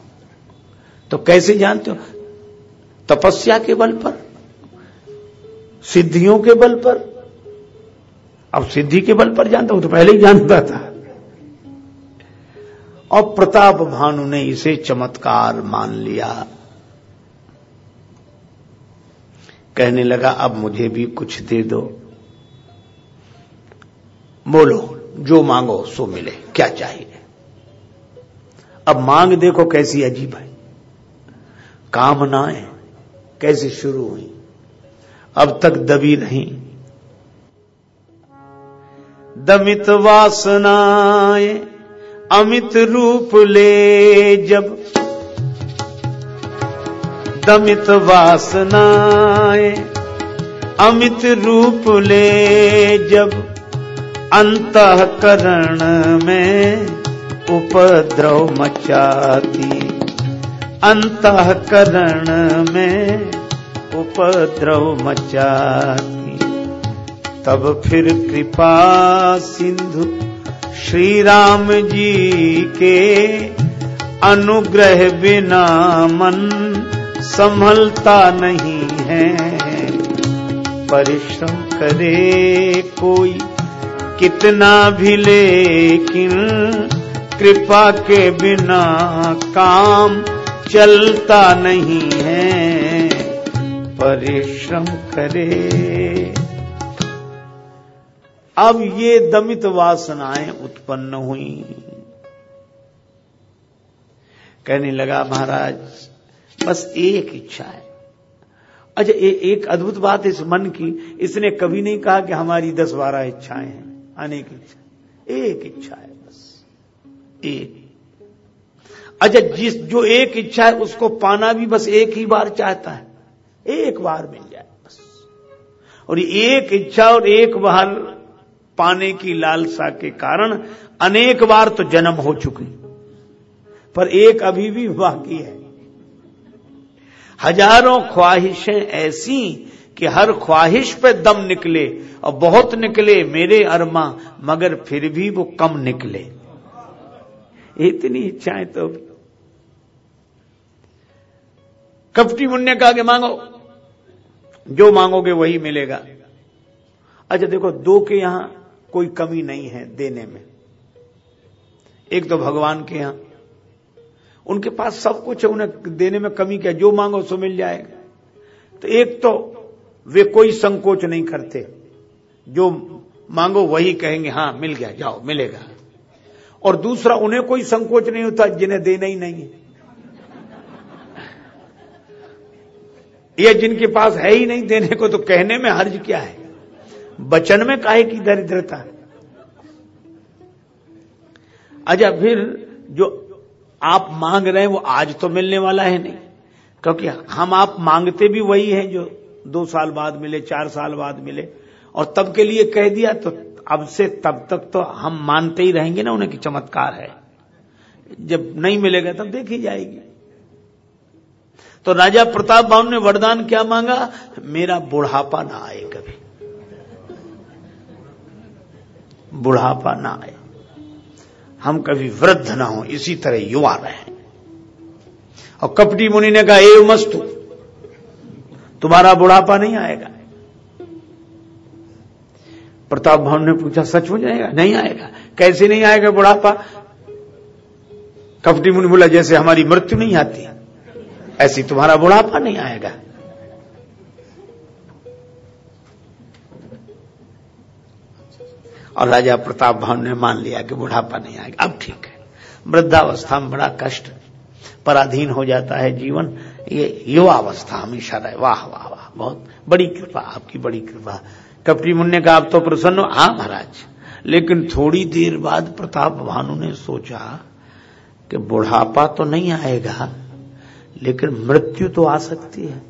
तो कैसे जानते हो? तपस्या के बल पर? सिद्धियों के बल पर। अब सिद्धि के बल पर जानता हूँ तो पहले ही जानता था। और प्रताप भानु ने इसे चमत्कार मान लिया। कहने लगा, अब मुझे भी कुछ दे दो। बोलो, जो मांगो सो मिले, क्या चाहिए? अब मांग देखो कैसी अजीब है। कामनाएँ कैसे शुरू हुई? अब तक दबी नहीं। दमित वासनाएँ अमित रूप ले जब। दमित वासनाएँ अमित रूप ले जब। अंतकरण में उपद्रव मचाती। अंतकरण में उपद्रव मचाती। तब फिर कृपा सिंधु श्री राम जी के अनुग्रह बिना मन संभलता नहीं है। परिश्रम करे कोई, कितना भी लेकिन कृपा के बिना काम चलता नहीं है। परिश्रम करे। अब ये दमित वासनाएँ उत्पन्न हुई। कहने लगा महाराज बस एक इच्छा है। अच्छा ए, एक अद्भुत बात इस मन की इसने कभी नहीं कहा कि हमारी दस बारह इच्छाएँ हैं अनेक इच्छा। एक इच्छा है बस एक। अच्छा जिस जो एक इच्छा है उसको पाना भी बस एक ही बार चाहता है। एक बार मिल जाए, बस। और एक इच्छा और एक बार पाने की लालसा के कारण अनेक बार तो जन्म हो चुकी पर एक अभी भी बाकी है। हज़ारों ख्वाहिशें ऐसी कि हर ख्वाहिश पे दम निकले और बहुत निकले मेरे अरमा, मगर फिर भी वो कम निकले। इतनी इच्छाएँ तो। कपटी मुन्ने का आगे मांगो। जो मांगोगे वही मिलेगा। अच्छा देखो, दो के यहाँ कोई कमी नहीं है देने में। एक तो भगवान के यहाँ। उनके पास सब कुछ है, उन्हें देने में कमी क्या? जो मांगो सो मिल जाएगा। तो एक तो वे कोई संकोच नहीं करते। जो मांगो वही कहेंगे, हाँ, मिल गया, जाओ, मिलेगा। और दूसरा, उन्हें कोई संकोच नहीं होता जिन्हें देना ही नहीं है। ये जिनके पास है ही नहीं देने को तो कहने में हर्ज क्या है? बचन में काहे की दरिद्रता? अच्छा फिर जो आप मांग रहे हैं, वो आज तो मिलने वाला है नहीं। क्योंकि हम आप मांगते भी वही हैं जो दो साल बाद मिले, चार साल बाद मिले। और तब के लिए कह दिया तो अब से तब तक तो हम मानते ही रहेंगे ना, उन्हें कि चमत्कार है। जब नहीं मिलेगा, तब देखी जाएगी। तो राजा प्रताप भानु ने वरदान क्या मांगा? मेरा बुढ़ापा ना आए कभी। बुढ़ापा ना आए। हम कभी वृद्ध ना हो, इसी तरह युवा रहे। और कपटी मुनि ने कहा ए मस्तु, तुम्हारा बुढ़ापा नहीं आएगा। प्रताप भवन ने पूछा, सच हो जाएगा नहीं आएगा। कैसे नहीं आएगा बुढ़ापा? कपटी मुनि बोला, जैसे हमारी मृत्यु नहीं आती ऐसी तुम्हारा बुढ़ापा नहीं आएगा। और राजा प्रताप भवन ने मान लिया कि बुढ़ापा नहीं आएगा। अब ठीक है। वृद्धावस्था में बड़ा कष्ट, पराधीन हो जाता है जीवन। ये युवावस्था हमेशा रहे। वाह वाह वाह। बहुत बड़ी कृपा, आपकी बड़ी कृपा। कपटी मुन्ने का आप तो प्रसन्न हो। हाँ महाराज। लेकिन थोड़ी देर बाद प्रताप भानु ने सोचा कि बुढ़ापा तो नहीं आएगा। लेकिन मृत्यु तो आ सकती है।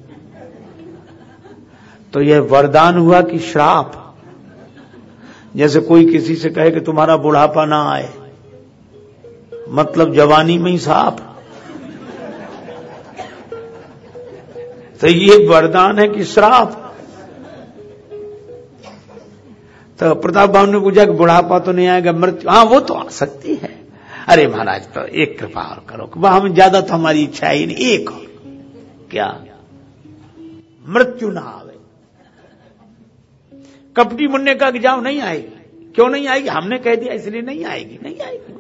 तो यह वरदान हुआ कि श्राप। जैसे कोई किसी से कहे कि तुम्हारा बुढ़ापा ना आए मतलब जवानी में ही साफ़। तो ये वरदान है कि श्राप। तो प्रताप बाबू ने पूछा कि बुढ़ापा तो नहीं आएगा, मृत्यु हाँ वो तो आ सकती है। अरे महाराज तो एक कृपा और करो वह हम ज़्यादा तो हमारी इच्छा ही नहीं, एक और। क्या? मृत्यु ना आवे। कपटी मुन्ने का जाओ, नहीं आएगी। क्यों नहीं आएगी? हमने कह दिया, इसलिए नहीं आएगी। नहीं आएगी।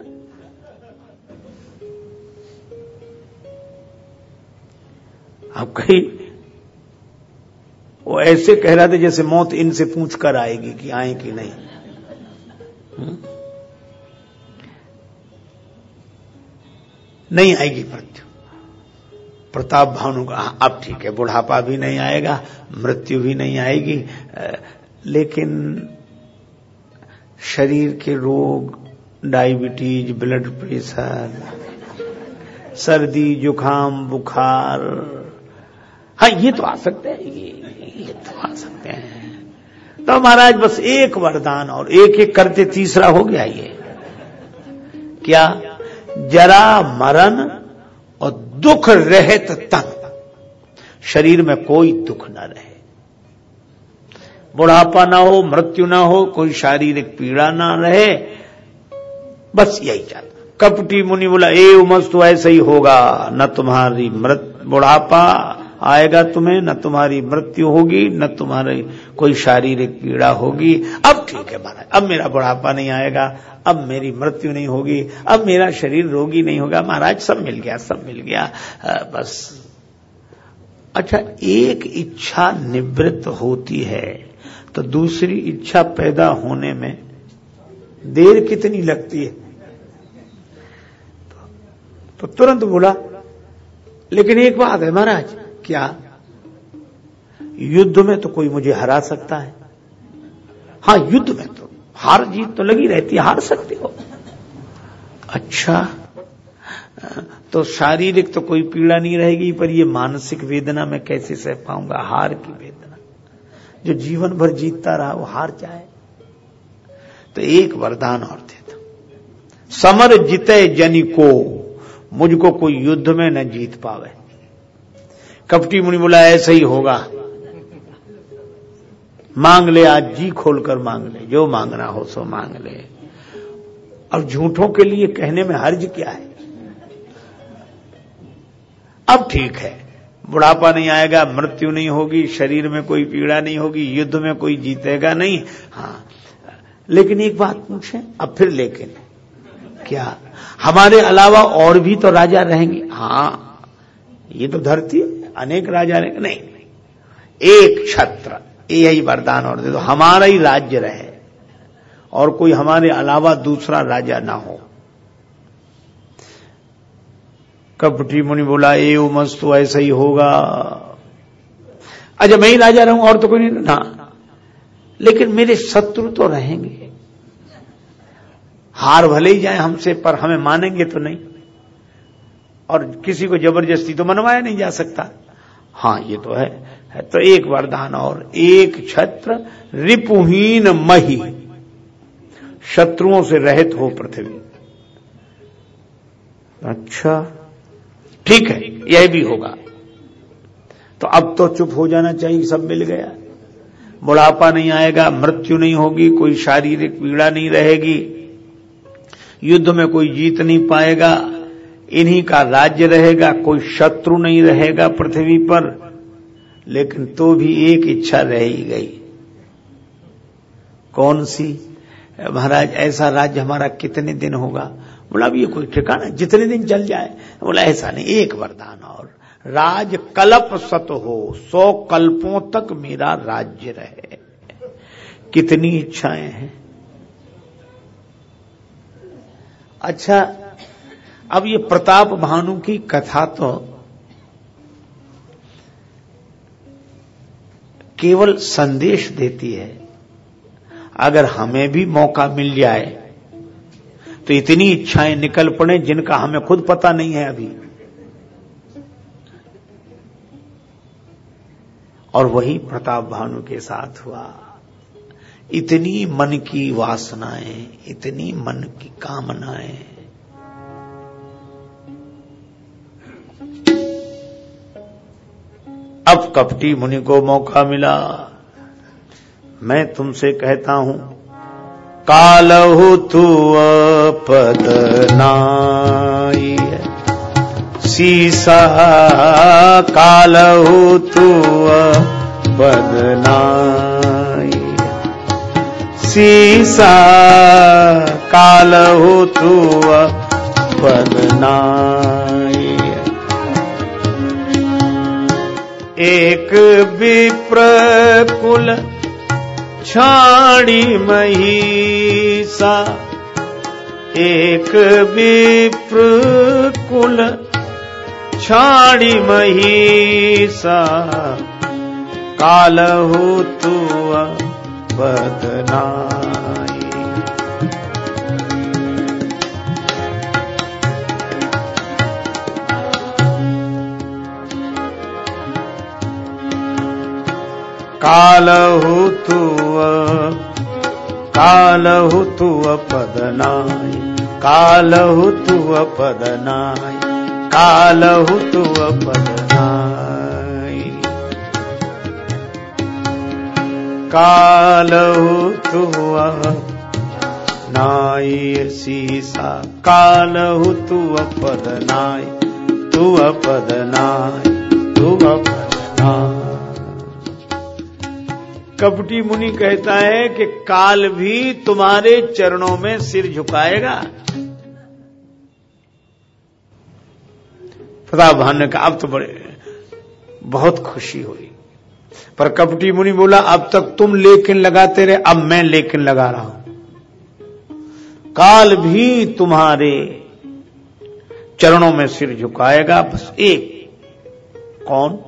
अब कहीं, वो ऐसे कह रहा था जैसे मौत इनसे पूछ कर आएगी कि आए कि नहीं। हुँ? नहीं आएगी मृत्यु। प्रताप भानु का अब ठीक है बुढ़ापा भी नहीं आएगा मृत्यु भी नहीं आएगी लेकिन शरीर के रोग डायबिटीज़ ब्लड प्रेशर सर्दी जुकाम बुखार हाँ ये तो आ सकते हैं ये, ये तो आ सकते हैं। तो महाराज बस एक वरदान और एक एक करते तीसरा हो गया ये। क्या? जरा मरण और दुख रहत तन शरीर में कोई दुख न रहे। बुढ़ापा ना हो, मृत्यु ना हो, कोई शारीरिक पीड़ा ना रहे। बस यही चाहता कपटी मुनि बोला, ए उमस तो ऐसे ही होगा। न तुम्हारी मृत, बुढ़ापा आएगा तुम्हें, न तुम्हारी मृत्यु होगी, न तुम्हारी कोई शारीरिक पीड़ा होगी। अब ठीक है महाराज, अब मेरा बुढ़ापा नहीं आएगा अब मेरी मृत्यु नहीं होगी अब मेरा शरीर रोगी नहीं होगा। महाराज सब मिल गया सब मिल गया। आ, बस। अच्छा एक इच्छा निवृत्त होती है तो दूसरी इच्छा पैदा होने में देर कितनी लगती है? तो, तो तुरंत बोला लेकिन एक बात है महाराज क्या युद्ध में तो कोई मुझे हरा सकता है? हाँ युद्ध में तो। हार जीत तो लगी रहती हार सकते हो। अच्छा तो शारीरिक तो कोई पीड़ा नहीं रहेगी, पर ये मानसिक वेदना मैं कैसे सह पाऊँगा? हार की वेदना। जो जीवन भर जीतता रहा, वो हार जाए। तो एक वरदान और दे दो। समर जिते जनी को, मुझको कोई युद्ध में न जीत पावे। कपटी मुनि बोला, ऐसा ही होगा। मांग ले आज जी खोलकर मांग ले जो मांगना हो सो मांग ले। और झूठों के लिए कहने में हर्ज क्या है? अब ठीक है बुढ़ापा नहीं आएगा मृत्यु नहीं होगी शरीर में कोई पीड़ा नहीं होगी युद्ध में कोई जीतेगा नहीं। हाँ लेकिन एक बात पूछे अब फिर लेकिन क्या हमारे अलावा और भी तो राजा रहेंगे? हाँ ये तो धरती अनेक राजा रहेंगे। नहीं, नहीं एक छत्र। यही वरदान और दे दो। हमारा ही राज्य रहे और कोई हमारे अलावा दूसरा राजा ना हो। कपटी मुनि बोला ए उमस तो ऐसा ही होगा। अच्छा मैं ही राजा रहूँ और तो कोई नहीं? ना। लेकिन मेरे शत्रु तो रहेंगे। हार भले ही जाए हमसे पर हमें मानेंगे तो नहीं। और किसी को ज़बरदस्ती तो मनवाया नहीं जा सकता। हाँ ये तो है, है तो एक वरदान और, एक छत्र रिपुहीन मही, शत्रुओं से रहित हो पृथ्वी। अच्छा ठीक है, यह भी होगा। तो अब तो चुप हो जाना चाहिए, सब मिल गया। बुढ़ापा नहीं आएगा, मृत्यु नहीं होगी, कोई शारीरिक पीड़ा नहीं रहेगी। युद्ध में कोई जीत नहीं पाएगा, इन्हीं का राज्य रहेगा, कोई शत्रु नहीं रहेगा पृथ्वी पर। लेकिन तो भी एक इच्छा रह ही गई। कौन सी? महाराज, ऐसा राज्य हमारा कितने दिन होगा? बोला, अब ये कोई ठिकाना, जितने दिन चल जाए। बोला, ऐसा नहीं, एक वरदान और। राज कल्प सत हो, सौ कल्पों तक मेरा राज्य रहे। कितनी इच्छाएँ हैं। अच्छा अब ये प्रताप भानु की कथा तो केवल संदेश देती है। अगर हमें भी मौका मिल जाए तो इतनी इच्छाएँ निकल पड़े जिनका हमें खुद पता नहीं है अभी। और वही प्रताप भानु के साथ हुआ। इतनी मन की वासनाएँ, इतनी मन की कामनाएँ अब कपटी मुनि को मौका मिला। मैं तुमसे कहता हूँ, कालहु तू पद नाई सीसा, कालहु तू बदनाई सीसा, कालहु तू बदनाई एक विप्र कुल छाड़ी महिषा। एक विप्र कुल छाड़ी महिषा। कालहु तू बदनाई। कालहु तू कालहु तू पदनाई कालहु पदनाई कालहु तू पदनाई कालहु नाई सीसा कालहु तू पदनाई तू पदनाई तू पदनाई कपटी मुनि कहता है कि काल भी तुम्हारे चरणों में सिर झुकाएगा। प्रताप भान ने कहा, अब तो बड़े, बहुत खुशी हुई। पर कपटी मुनि बोला, अब तक तुम लेकिन लगाते रहे, अब मैं लेकिन लगा रहा हूँ। काल भी तुम्हारे चरणों में सिर झुकाएगा, बस एक, कौन?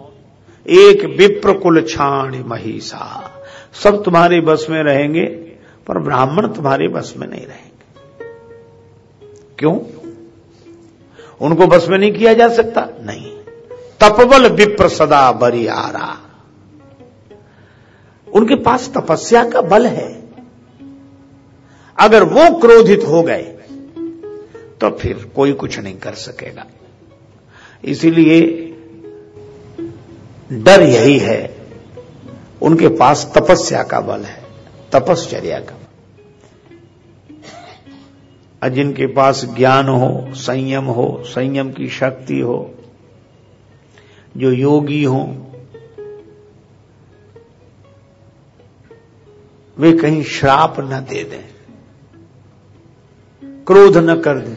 एक विप्र कुल छाण महिषा सब तुम्हारे बस में रहेंगे, पर ब्राह्मण तुम्हारे बस में नहीं रहेंगे। क्यों? उनको बस में नहीं किया जा सकता? नहीं। तपबल विप्र सदा बरी बरियारा उनके पास तपस्या का बल है। अगर वो क्रोधित हो गए तो फिर कोई कुछ नहीं कर सकेगा। इसीलिए डर यही है उनके पास तपस्या का बल है, तपश्चर्या का जिनके पास ज्ञान हो, संयम हो, संयम की शक्ति हो, जो योगी हो, वे कहीं श्राप न दे दें, क्रोध न कर दें।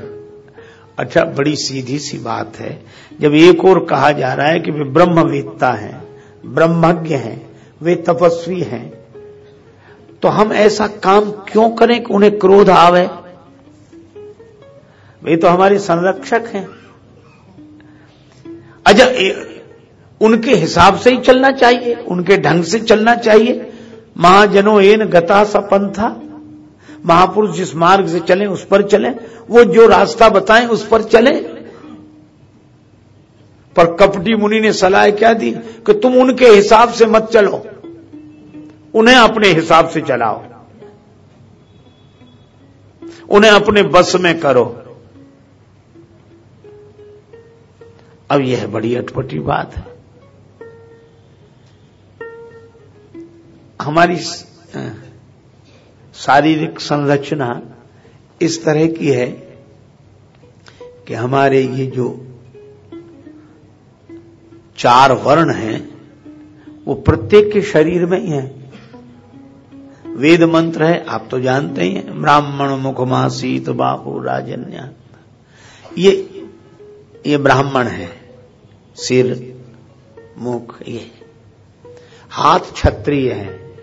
अच्छा बड़ी सीधी सी बात है, जब एक और कहा जा रहा है कि वे ब्रह्मवेत्ता हैं, ब्रह्मज्ञ हैं वे तपस्वी हैं। तो हम ऐसा काम क्यों करें कि उन्हें क्रोध आवे? वे तो हमारे संरक्षक हैं। अच्छा उनके हिसाब से ही चलना चाहिए, उनके ढंग से चलना चाहिए। महाजनो, एन गता सपंथा महापुरुष जिस मार्ग से चले, उस पर चले। वो जो रास्ता बताएँ, उस पर चले। पर कपटी मुनि ने सलाह क्या दी? कि तुम उनके हिसाब से मत चलो। उन्हें अपने हिसाब से चलाओ। उन्हें अपने बस में करो। अब यह बड़ी अटपटी बात है। हमारी शारीरिक संरचना इस तरह की है कि हमारे ये जो चार वर्ण हैं, वो प्रत्येक के शरीर में ही है। वेद मंत्र है, आप तो जानते ही हैं, ब्राह्मण मुखमा शीत बाहु राजन्या। ये ये ब्राह्मण है, सिर, मुख, ये। हाथ क्षत्रिय है,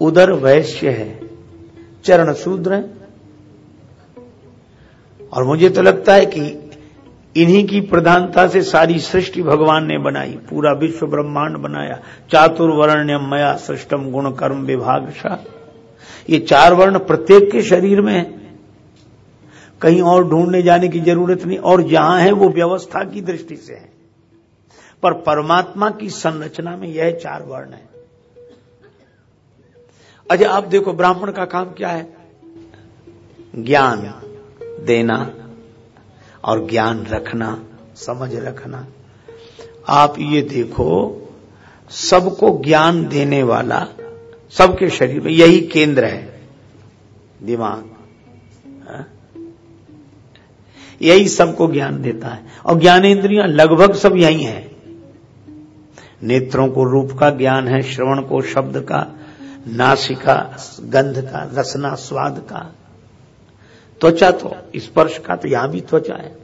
उदर वैश्य है, चरण शूद्र है। और मुझे तो लगता है कि इन्हीं की प्रधानता से सारी सृष्टि भगवान ने बनाई, पूरा विश्व ब्रह्मांड बनाया। चातुर्वर्ण्यम मया सृष्टम गुण कर्म विभाग ये चार वर्ण प्रत्येक के शरीर में है। कहीं और ढूँढने जाने की ज़रूरत नहीं, और जहाँ है वो व्यवस्था की दृष्टि से है। पर परमात्मा की संरचना में यह चार वर्ण है। अच्छा आप देखो ब्राह्मण का काम क्या है? ज्ञान देना। और ज्ञान रखना, समझ रखना। आप ये देखो, सबको ज्ञान देने वाला सबके शरीर में यही केंद्र है, दिमाग। हाँ? यही सबको ज्ञान देता है। और ज्ञानेन्द्रियाँ लगभग सब यही है। नेत्रों को रूप का ज्ञान है, श्रवण को शब्द का, नासिका, गंध का, रसना, स्वाद का। त्वचा तो स्पर्श का तो यहाँ भी त्वचा है।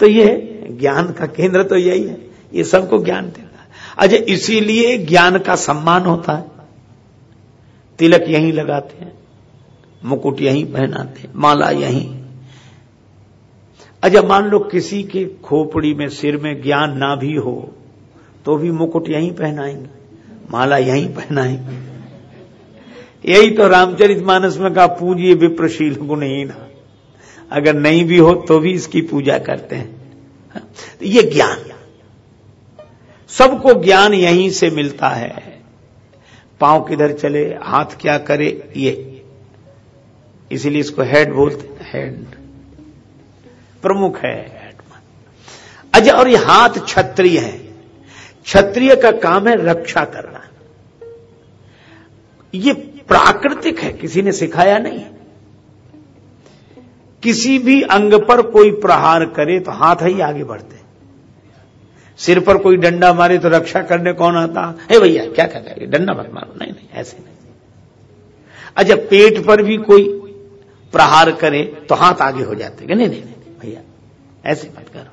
तो ये ज्ञान का केंद्र तो यही है। ये सबको ज्ञान है। अच्छा इसीलिए ज्ञान का सम्मान होता है। तिलक यहीं लगाते हैं, मुकुट यहीं पहनाते हैं, माला यहीं। अच्छा मान लो किसी के खोपड़ी में, सिर में ज्ञान ना भी हो तो भी मुकुट यहीं पहनाएँगे, माला यहीं पहनाएँगे। यही तो रामचरित मानस में कहा पूजिए विप्रशील गुणहीन। अगर नहीं भी हो तो भी इसकी पूजा करते हैं। तो ये ज्ञान। सबको ज्ञान यहीं से मिलता है। पाँव किधर चले, हाथ क्या करे, ये। इसीलिए इसको हेड बोलते हैं हेड प्रमुख है अच्छा और ये हाथ क्षत्रिय है। क्षत्रिय का काम है रक्षा करना। ये प्राकृतिक है, किसी ने सिखाया नहीं। किसी भी अंग पर कोई प्रहार करे तो हाथ ही आगे बढ़ते सिर पर कोई डंडा मारे तो रक्षा करने कौन आता? हे भैया, क्या क्या करेंगे डंडा मत मारो। नहीं नहीं, ऐसे नहीं। अच्छा पेट पर भी कोई प्रहार करे तो हाथ आगे हो जाते नहीं नहीं नहीं भैया, ऐसे मत करो।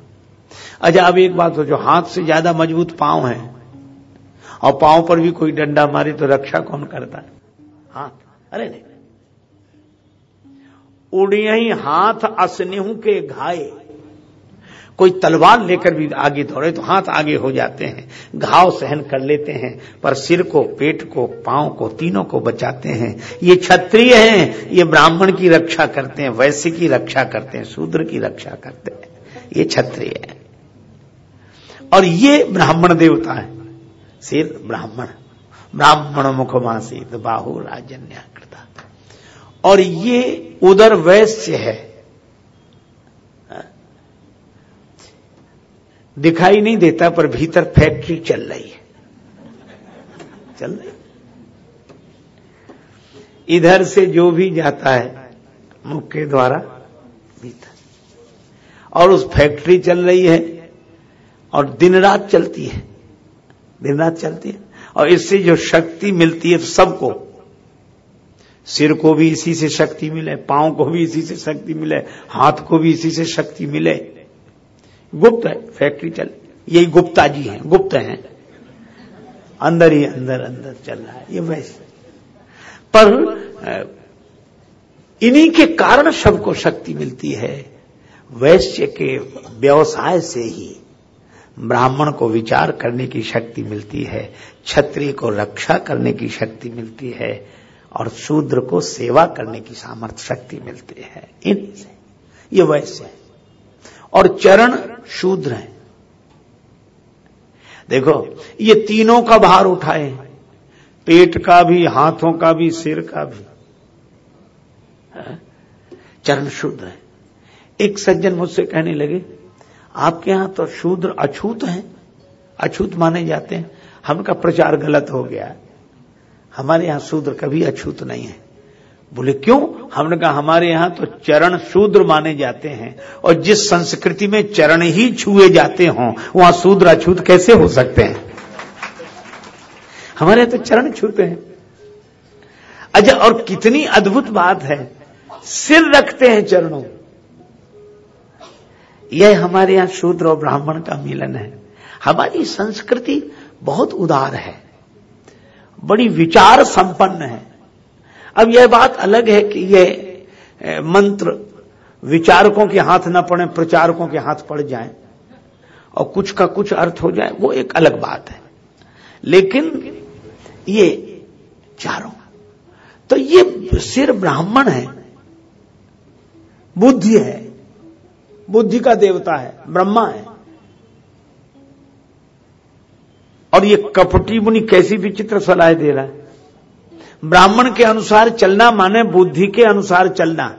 अच्छा अब एक बात हो जो हाथ से ज़्यादा मज़बूत पाँव है और पाँव पर भी कोई डंडा मारे तो रक्षा कौन करता है? हाथ। अरे नहीं। उड़िया ही हाथ असनेहू के घाये। कोई तलवार लेकर भी आगे दौड़े तो हाथ आगे हो जाते हैं, घाव सहन कर लेते हैं, पर सिर को, पेट को, पाँव को, तीनों को बचाते हैं। ये क्षत्रिय हैं, ये ब्राह्मण की रक्षा करते हैं, वैश्य की रक्षा करते हैं, शूद्र की रक्षा करते हैं। ये क्षत्रिय है। और ये ब्राह्मण देवता है। सिर ब्राह्मण ब्राह्मण मुखमासी बाहु राजन्याकृता और ये उदर वैश्य है। दिखाई नहीं देता, पर भीतर फैक्ट्री चल रही है। चल रही इधर से जो भी जाता है मुख के द्वारा भीतर। और उस फैक्ट्री चल रही है, और दिन रात चलती है। दिन रात चलती है। और इससे जो शक्ति मिलती है सबको सिर को भी इसी से शक्ति मिले, पाँव को भी इसी से शक्ति मिले, हाथ को भी इसी से शक्ति मिले। गुप्त है, फैक्ट्री चल, यही गुप्ता जी हैं, गुप्त हैं। अंदर ही अंदर अंदर चल रहा है, ये वैसे। पर इन्हीं के कारण सबको शक्ति मिलती है, वैश्य के व्यवसाय से ही ब्राह्मण को विचार करने की शक्ति मिलती है, क्षत्रिय को रक्षा करने की शक्ति मिलती है और शूद्र को सेवा करने की सामर्थ्य शक्ति मिलती है। इन्हीं से। ये वैश्य है। और चरण शूद्र है। देखो, ये तीनों का भार उठाए। पेट का भी, हाथों का भी, सिर का भी। चरण शूद्र है। एक सज्जन मुझसे कहने लगे, आपके यहाँ तो शूद्र अछूत हैं। अछूत माने जाते हैं। हमका प्रचार गलत हो गया। हमारे यहाँ शूद्र कभी अछूत नहीं है। बोले, क्यों? हमने कहा, हमारे यहाँ तो चरण शूद्र माने जाते हैं और जिस संस्कृति में चरण ही छुए जाते हों, वहाँ शूद्र अछूत कैसे हो सकते हैं? हमारे यहाँ तो चरण छूते हैं। अच्छा और कितनी अद्भुत बात है। सिर रखते हैं चरणों। यह हमारे यहाँ शूद्र और ब्राह्मण का मिलन है। हमारी संस्कृति बहुत उदार है। बड़ी विचार संपन्न है। अब यह बात अलग है कि यह मंत्र विचारकों के हाथ न पड़े, प्रचारकों के हाथ पड़ जाए और कुछ का कुछ अर्थ हो जाए, वो एक अलग बात है। लेकिन ये चारों तो ये सिर ब्राह्मण है, बुद्धि है, बुद्धि का देवता है, ब्रह्मा है। और ये कपटी मुनि कैसी विचित्र सलाह दे रहा है? ब्राह्मण के अनुसार चलना माने बुद्धि के अनुसार चलना।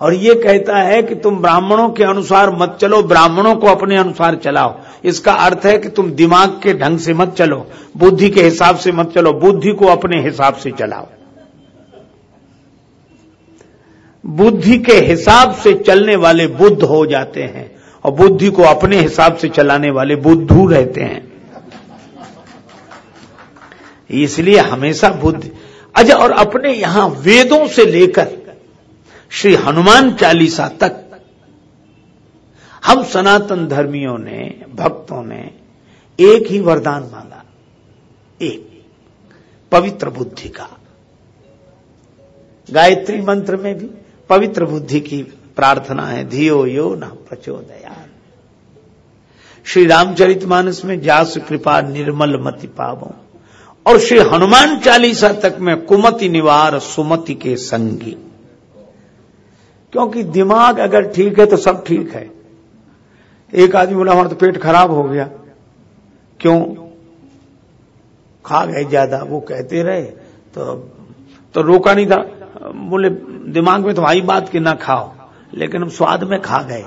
और ये कहता है कि तुम ब्राह्मणों के अनुसार मत चलो, ब्राह्मणों को अपने अनुसार चलाओ। इसका अर्थ है कि तुम दिमाग के ढंग से मत चलो, बुद्धि के हिसाब से मत चलो, बुद्धि को अपने हिसाब से चलाओ। बुद्धि के हिसाब से चलने वाले बुद्ध हो जाते हैं, और बुद्धि को अपने हिसाब से चलाने वाले बुद्धू रहते हैं। इसलिए हमेशा बुद्धि अच्छा और अपने यहाँ वेदों से लेकर श्री हनुमान चालीसा तक, हम सनातन धर्मियों ने, भक्तों ने एक ही वरदान मांगा, एक, पवित्र बुद्धि का। गायत्री मंत्र में भी पवित्र बुद्धि की प्रार्थना है, धियो यो न प्रचोदया श्री रामचरित मानस में जास कृपा निर्मल मति पावो। और श्री हनुमान चालीसा तक में कुमति निवार सुमति के संगी। क्योंकि दिमाग अगर ठीक है तो सब ठीक है। एक आदमी बोला, हमारा तो पेट खराब हो गया। क्यों? खा गए ज़्यादा। वो कहते रहे तो तो रोका नहीं था। बोले, दिमाग में तो आई बात कि ना खाओ, लेकिन हम स्वाद में खा गए।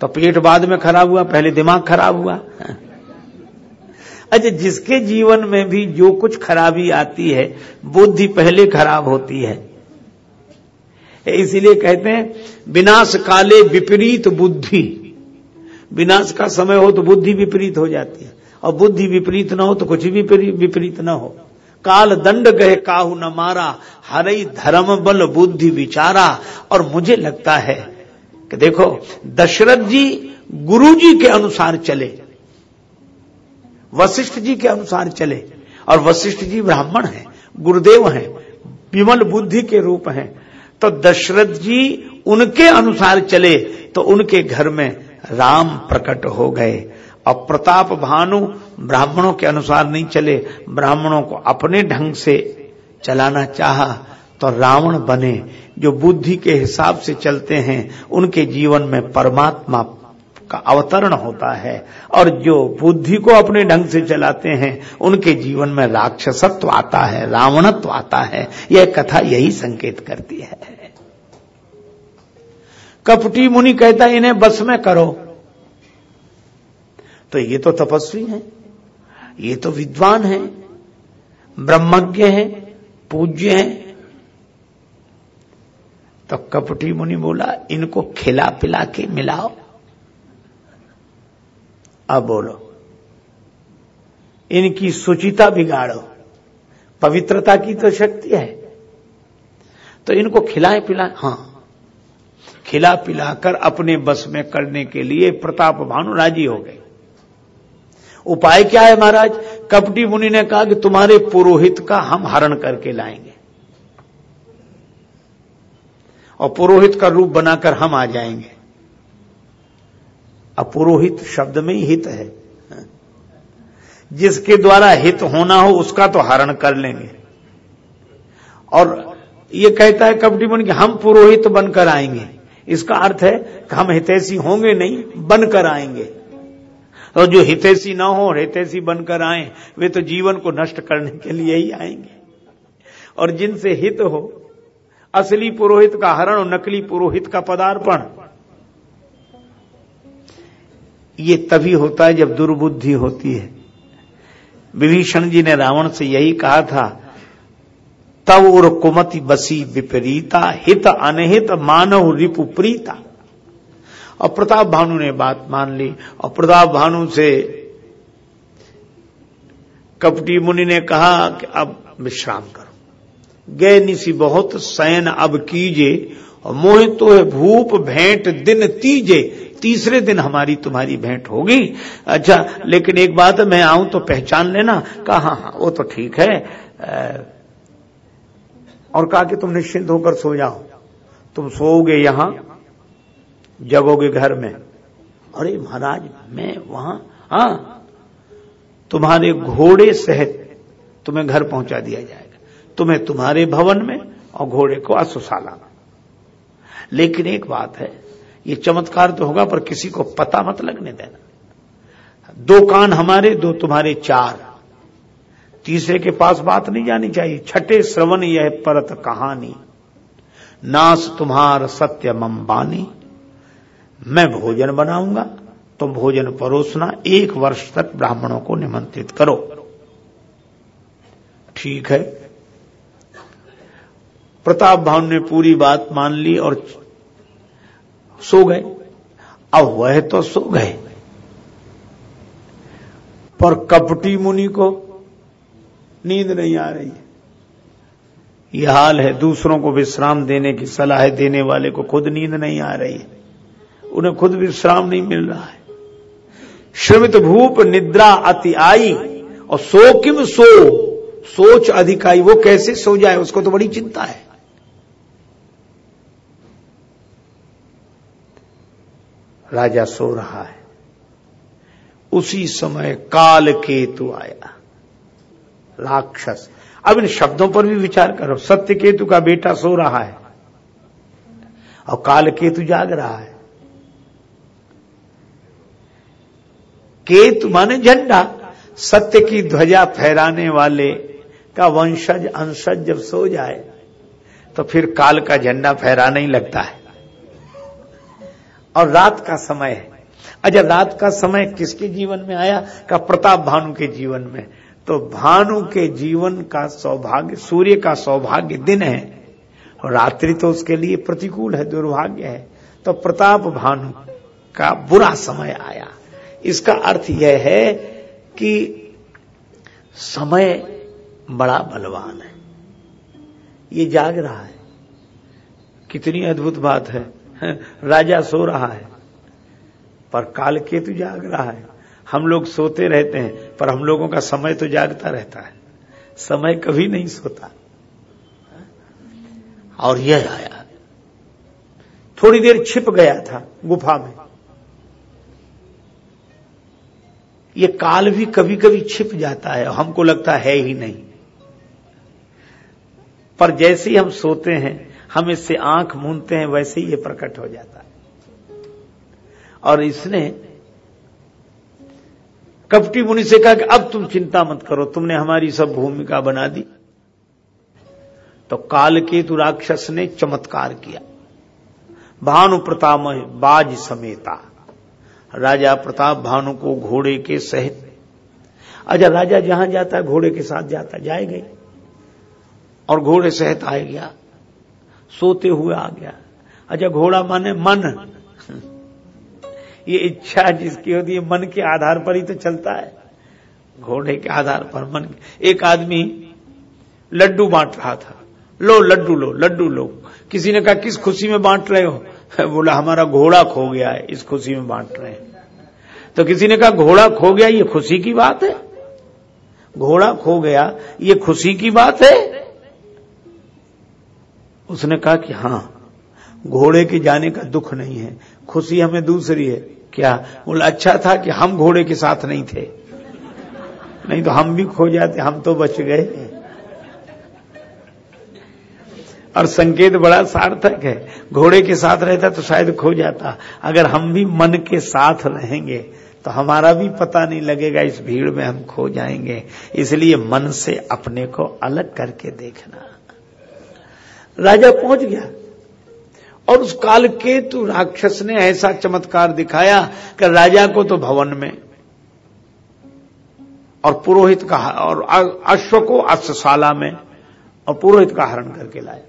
तो पेट बाद में खराब हुआ, पहले दिमाग खराब हुआ। अच्छा जिसके जीवन में भी जो कुछ खराबी आती है, बुद्धि पहले खराब होती है। इसीलिए कहते हैं, विनाश काले विपरीत बुद्धि। विनाश का समय हो तो बुद्धि विपरीत हो जाती है। और बुद्धि विपरीत ना हो तो कुछ भी विपरीत न हो। काल दंड गए, काहू न मारा। हरई धर्म बल बुद्धि विचारा। और मुझे लगता है कि देखो, दशरथ जी गुरु जी के अनुसार चले। वशिष्ठ जी के अनुसार चले। और वशिष्ठ जी ब्राह्मण हैं, गुरुदेव हैं, विमल बुद्धि के रूप हैं। तो दशरथ जी उनके अनुसार चले तो उनके घर में राम प्रकट हो गए। और प्रताप भानु ब्राह्मणों के अनुसार नहीं चले, ब्राह्मणों को अपने ढंग से चलाना चाहा तो रावण बने, जो बुद्धि के हिसाब से चलते हैं, उनके जीवन में परमात्मा का अवतरण होता है। और जो बुद्धि को अपने ढंग से चलाते हैं, उनके जीवन में राक्षसत्व आता है, रावणत्व आता है। यह कथा यही संकेत करती है। कपटी मुनि कहता, इन्हें बस में करो। तो ये तो तपस्वी हैं, ये तो विद्वान हैं, ब्रह्मज्ञ हैं, पूज्य हैं। तो कपटी मुनि बोला, इनको खिला पिला के मिलाओ। अब बोलो। इनकी सुचिता बिगाड़ो। पवित्रता की तो शक्ति है। तो इनको खिलाए पिलाए। हाँ। खिला पिलाकर अपने बस में करने के लिए प्रताप भानु राज़ी हो गए। उपाय क्या है महाराज? कपटी मुनि ने कहा कि तुम्हारे पुरोहित का हम हरण करके लाएँगे। और पुरोहित का रूप बनाकर हम आ जाएँगे। अपुरोहित शब्द में ही हित है। जिसके द्वारा हित होना हो, उसका तो हरण कर लेंगे। और ये कहता है कपटी बन के हम पुरोहित बनकर आएँगे। इसका अर्थ है कि हम हितैषी होंगे नहीं, बनकर आएँगे। और जो हितैषी ना हो, हितैषी बनकर आए, वे तो जीवन को नष्ट करने के लिए ही आएँगे। और जिनसे हित हो, असली पुरोहित का हरण और नकली पुरोहित का पदार्पण ये तभी होता है जब दुर्बुद्धि होती है। विभीषण जी ने रावण से यही कहा था तब उर कुमति बसी विपरीता, हित अनहित मानव रिपु प्रीता। और प्रताप भानु ने बात मान ली और प्रताप भानु से कपटी मुनि ने कहा कि अब विश्राम करो। गए निशी बहुत सैन अब कीजे, और मोह तो भूप भेंट दिन तीजे तीसरे दिन हमारी तुम्हारी भेंट होगी। अच्छा लेकिन एक बात, मैं आऊँ तो पहचान लेना। कहा हाँ हाँ वो तो ठीक है। और कहा कि तुम निश्चिंत होकर सो जाओ। तुम सोओगे यहाँ, जगोगे घर में। अरे महाराज, मैं वहाँ हाँ तुम्हारे घोड़े सहित तुम्हें घर पहुँचा दिया जाएगा। तुम्हें तुम्हारे भवन में और घोड़े को असुशाला लेकिन एक बात है ये चमत्कार तो होगा, पर किसी को पता मत लगने देना। दो कान हमारे, दो तुम्हारे चार। तीसरे के पास बात नहीं जानी चाहिए। छठे श्रवण यह परत कहानी। नास तुम्हार सत्य मम बानी मैं भोजन बनाऊँगा तुम भोजन परोसना, एक वर्ष तक ब्राह्मणों को निमंत्रित करो। ठीक है। प्रताप भानु ने पूरी बात मान ली और सो गए। अब वह तो सो गए। पर कपटी मुनि को नींद नहीं आ रही। है यह हाल है, दूसरों को विश्राम देने की सलाह देने वाले को खुद नींद नहीं आ रही। है उन्हें खुद विश्राम नहीं मिल रहा है। श्रमित भूप निद्रा अति आई, और सो किम सो? सोच अधिकाई वो कैसे सो जाए, उसको तो बड़ी चिंता है। राजा सो रहा है। उसी समय काल केतु आया। राक्षस। अब इन शब्दों पर भी विचार करो। सत्य केतु का बेटा सो रहा है। और काल केतु जाग रहा है। केतु माने झंडा। सत्य की ध्वजा फहराने वाले का वंशज, अंशज जब सो जाए तो फिर काल का झंडा फहराने ही लगता है। और रात का समय है। अच्छा रात का समय किसके जीवन में आया? का प्रताप भानु के जीवन में। तो भानु के जीवन का सौभाग्य, सूर्य का सौभाग्य दिन है। और रात्रि तो उसके लिए प्रतिकूल है, दुर्भाग्य है। तो प्रताप भानु का बुरा समय आया। इसका अर्थ यह है कि समय बड़ा बलवान है। ये जाग रहा है। कितनी अद्भुत बात है। राजा सो रहा है, पर काल केतु जाग रहा है। हम लोग सोते रहते हैं, पर हम लोगों का समय तो जागता रहता है। समय कभी नहीं सोता। और यह आया। थोड़ी देर छिप गया था गुफा में। ये काल भी कभी कभी छिप जाता है, हमको लगता है ही नहीं। पर जैसे ही हम सोते हैं हम इससे आँख मूंदते हैं, वैसे ही ये प्रकट हो जाता है। और इसने कपटी मुनि से कहा कि अब तुम चिंता मत करो, तुमने हमारी सब भूमिका बना दी। तो काल केतु राक्षस ने चमत्कार किया। भानु प्रताप बाज समेता। राजा प्रताप भानु को घोड़े के सहित। अच्छा राजा जहाँ जाता है, घोड़े के साथ जाता, जाए गए। और घोड़े सहित आए गया। सोते हुए आ गया। अच्छा घोड़ा माने मन। ये इच्छा जिसकी होती है, मन के आधार पर ही तो चलता है। घोड़े के आधार पर मन। एक आदमी लड्डू बांट रहा था। लो, लड्डू लो लड्डू लो। किसी ने कहा, किस खुशी में बांट रहे हो? बोला, हमारा घोड़ा खो गया है, इस खुशी में बांट रहे हैं। तो किसी ने कहा, घोड़ा खो गया, ये खुशी की बात है? घोड़ा खो गया, ये खुशी की बात है? उसने कहा कि हाँ, घोड़े के जाने का दुख नहीं है, खुशी हमें दूसरी है। क्या? बोला अच्छा था कि हम घोड़े के साथ नहीं थे। नहीं तो हम भी खो जाते, हम तो बच गए। और संकेत बड़ा सार्थक है। घोड़े के साथ रहता तो शायद खो जाता। अगर हम भी मन के साथ रहेंगे तो हमारा भी पता नहीं लगेगा, इस भीड़ में हम खो जाएँगे। इसलिए मन से अपने को अलग करके देखना। राजा पहुँच गया। और उस काल केतु राक्षस ने ऐसा चमत्कार दिखाया कि राजा को तो भवन में और पुरोहित का और अश्व को अश्वशाला में और पुरोहित का हरण करके लाया।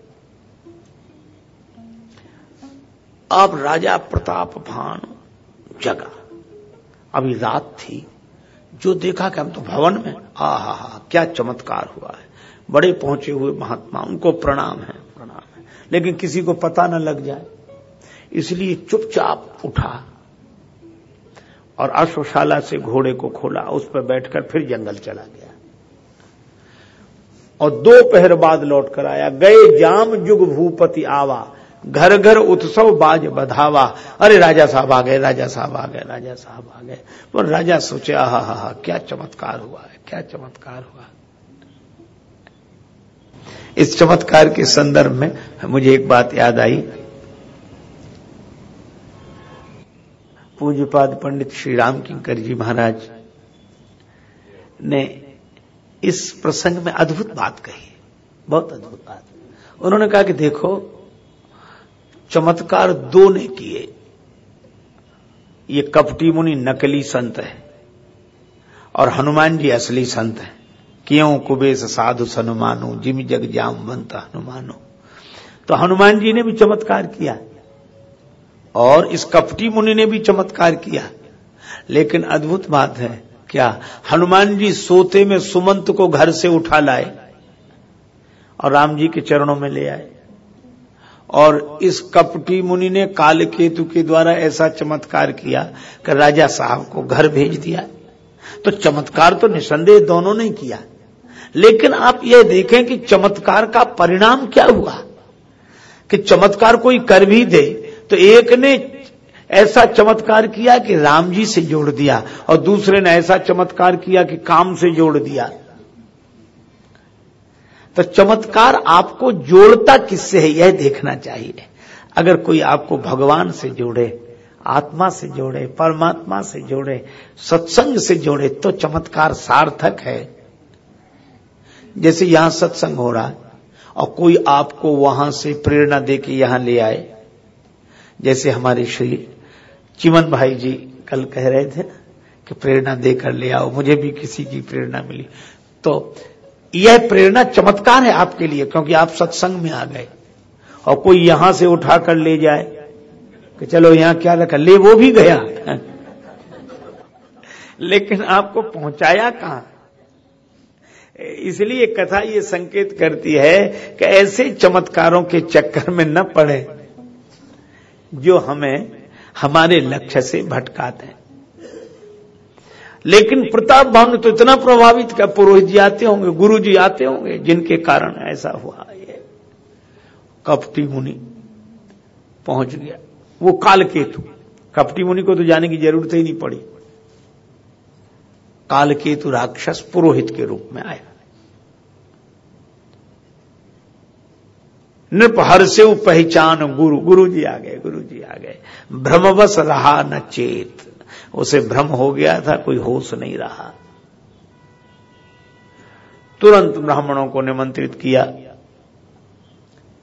अब राजा प्रताप भान जगा। अभी रात थी। जो देखा कि हम तो भवन में आ हा हा क्या चमत्कार हुआ है। बड़े पहुँचे हुए महात्मा, उनको प्रणाम है प्रणाम है। लेकिन किसी को पता न लग जाए। इसलिए चुपचाप उठा और अश्वशाला से घोड़े को खोला, उस पर बैठकर फिर जंगल चला गया। और दो पहर बाद लौट कर आया, गए जाम जुग भूपति आवा घर घर उत्सव बाज बधावा। अरे राजा साहब आ गए, राजा साहब आ गए, राजा साहब आ गए। पर राजा सोचे हा हा हा, क्या चमत्कार हुआ है, क्या चमत्कार हुआ इस चमत्कार के संदर्भ में मुझे एक बात याद आई। पूज्यपाद पंडित श्री राम किंकर जी महाराज ने इस प्रसंग में अद्भुत बात कही, बहुत अद्भुत बात। उन्होंने कहा कि देखो, चमत्कार दो ने किए। ये कपटी मुनि नकली संत है और हनुमान जी असली संत है। क्यों कुबेश साधु सनुमानो जिम जग जाम बनता हनुमानो तो हनुमान जी ने भी चमत्कार किया। और इस कपटी मुनि ने भी चमत्कार किया। लेकिन अद्भुत बात है, क्या हनुमान जी सोते में सुमंत को घर से उठा लाए और राम जी के चरणों में ले आए। और इस कपटी मुनि ने काल केतु के द्वारा ऐसा चमत्कार किया कि राजा साहब को घर भेज दिया। तो चमत्कार तो निसंदेह दोनों ने किया। लेकिन आप यह देखें कि चमत्कार का परिणाम क्या हुआ? कि चमत्कार कोई कर भी दे तो एक ने ऐसा चमत्कार किया कि राम जी से जोड़ दिया, और दूसरे ने ऐसा चमत्कार किया कि काम से जोड़ दिया। तो चमत्कार आपको जोड़ता किससे है, यह देखना चाहिए। अगर कोई आपको भगवान से जोड़े, आत्मा से जोड़े, परमात्मा से जोड़े, सत्संग से जोड़े तो चमत्कार सार्थक है। जैसे यहाँ सत्संग हो रहा है, और कोई आपको वहाँ से प्रेरणा दे के यहाँ ले आए। जैसे हमारे श्री चिमन भाई जी कल कह रहे थे कि प्रेरणा देकर ले आओ, मुझे भी किसी की प्रेरणा मिली। तो यह प्रेरणा चमत्कार है आपके लिए, क्योंकि आप सत्संग में आ गए, और कोई यहाँ से उठाकर ले जाए कि चलो यहाँ क्या रखा, ले वो भी गया। लेकिन आपको पहुँचाया कहाँ? इसलिए कथा ये संकेत करती है कि ऐसे चमत्कारों के चक्कर में न पड़े जो हमें हमारे लक्ष्य से भटकाते हैं। लेकिन प्रताप भाव तो इतना प्रभावित किया पुरोहित जी आते होंगे गुरु जी आते होंगे, जिनके कारण ऐसा हुआ ये। कपटी मुनि पहुँच गया। वो काल केतु कपटी मुनि को तो जाने की ज़रूरत ही नहीं पड़ी। काल केतु राक्षस पुरोहित के रूप में आया। नृप हर से पहचान गुरु गुरु जी आ गए गुरु जी आ गए। भ्रमवश रहा न चेत। उसे भ्रम हो गया था, कोई होश नहीं रहा। तुरंत ब्राह्मणों को निमंत्रित किया।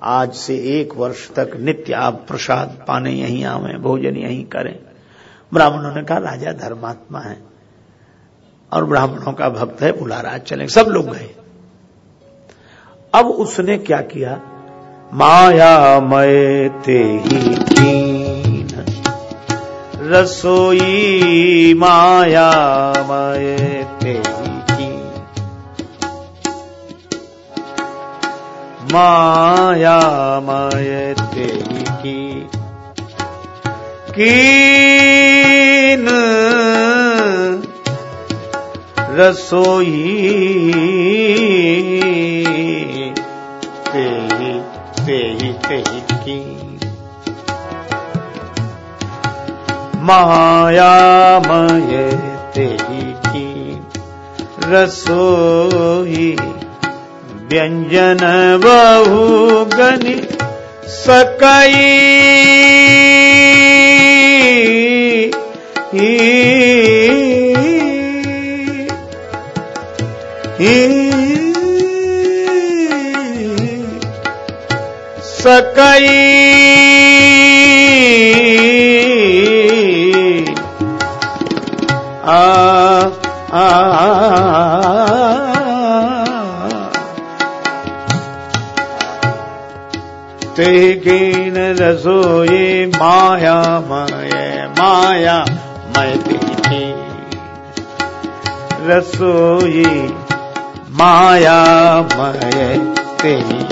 आज से एक वर्ष तक नित्य आप प्रसाद पाने यहीं आवे, भोजन यहीं करें। ब्राह्मणों ने कहा, राजा धर्मात्मा है। और ब्राह्मणों का भक्त है बुला रहा चले सब लोग गए। अब उसने क्या किया? माया मय ते ही रसोई माया मय तेरी माया मय तेरी की कीन रसो ते ते केहि मायामय तेहि की रसोई व्यञ्जन बहुगण सकाई। सकई आ, आ, रसोई माया मय माया मै तेरी रसोई माया मय तेरी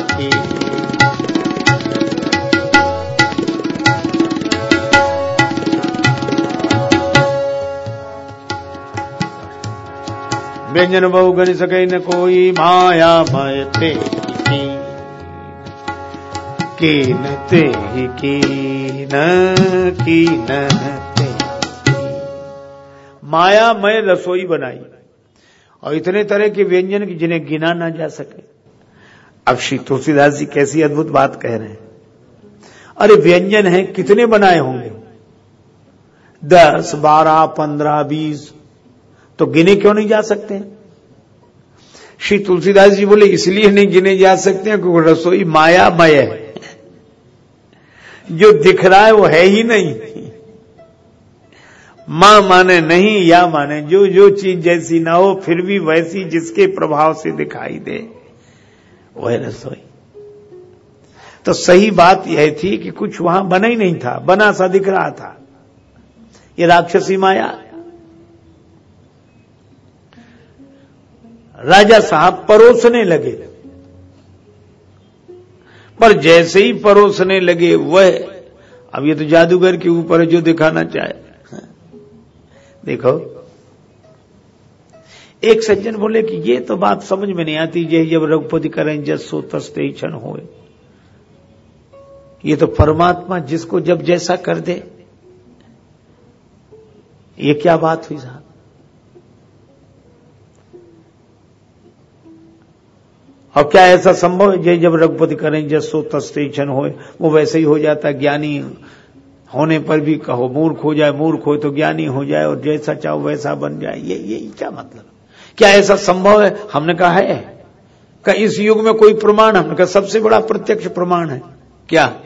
व्यंजन बहु गण सके न कोई माया मय ते कीन कीन ते मायामय रसोई बनाई। और इतने तरह के व्यंजन की जिन्हें गिना ना जा सके। अब श्री तुलसीदास जी कैसी अद्भुत बात कह रहे हैं। अरे व्यंजन है, कितने बनाए होंगे? दस, बारह, पंद्रह, बीस तो गिने क्यों नहीं जा सकते श्री तुलसीदास जी बोले, इसलिए नहीं गिने जा सकते क्योंकि रसोई मायामय है। जो दिख रहा है वो है ही नहीं। माँ माने नहीं, या माने जो जो चीज़ जैसी ना हो, फिर भी वैसी जिसके प्रभाव से दिखाई दे वह रसोई। तो सही बात यह थी कि कुछ वहाँ बना ही नहीं था, बना सा दिख रहा था। ये राक्षसी माया राजा साहब परोसने लगे। पर जैसे ही परोसने लगे, वह, अब ये तो जादूगर के ऊपर जो दिखाना चाहे। देखो। एक सज्जन बोले कि ये तो बात समझ में नहीं आती, जय जब रघुपति करें जस सो तस्ते क्षण हो ये तो परमात्मा जिसको जब जैसा कर दे। ये क्या बात हुई साहब? और क्या ऐसा संभव है? जब रघुपति करें जसो तस्तेक्षण हो वो वैसे ही हो जाता ज्ञानी होने पर भी कहो, मूर्ख हो जाए, मूर्ख हो तो ज्ञानी हो जाए और जैसा चाहो वैसा बन जाए। ये ये क्या मतलब? क्या ऐसा संभव है? हमने कहा है। का इस युग में कोई प्रमाण, हमने कहा, सबसे बड़ा प्रत्यक्ष प्रमाण है। क्या?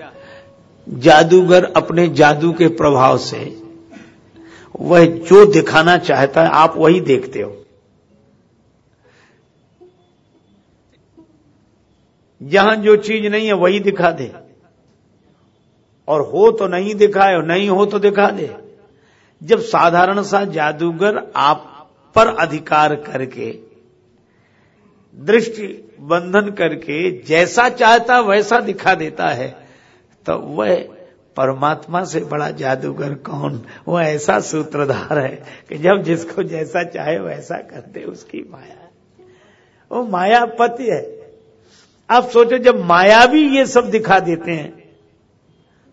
जादूगर अपने जादू के प्रभाव से वह जो दिखाना चाहता है, आप वही देखते हो। जहाँ जो चीज़ नहीं है वही दिखा दे। और हो तो नहीं दिखाए नहीं हो तो दिखा दे। जब साधारण सा जादूगर आप पर अधिकार करके, दृष्टि बंधन करके जैसा चाहता वैसा दिखा देता है तो वह परमात्मा से बड़ा जादूगर कौन? वो ऐसा सूत्रधार है कि जब जिसको जैसा चाहे वैसा कर दे, उसकी माया। वो मायापति है। आप सोचो, जब मायावी ये सब दिखा देते हैं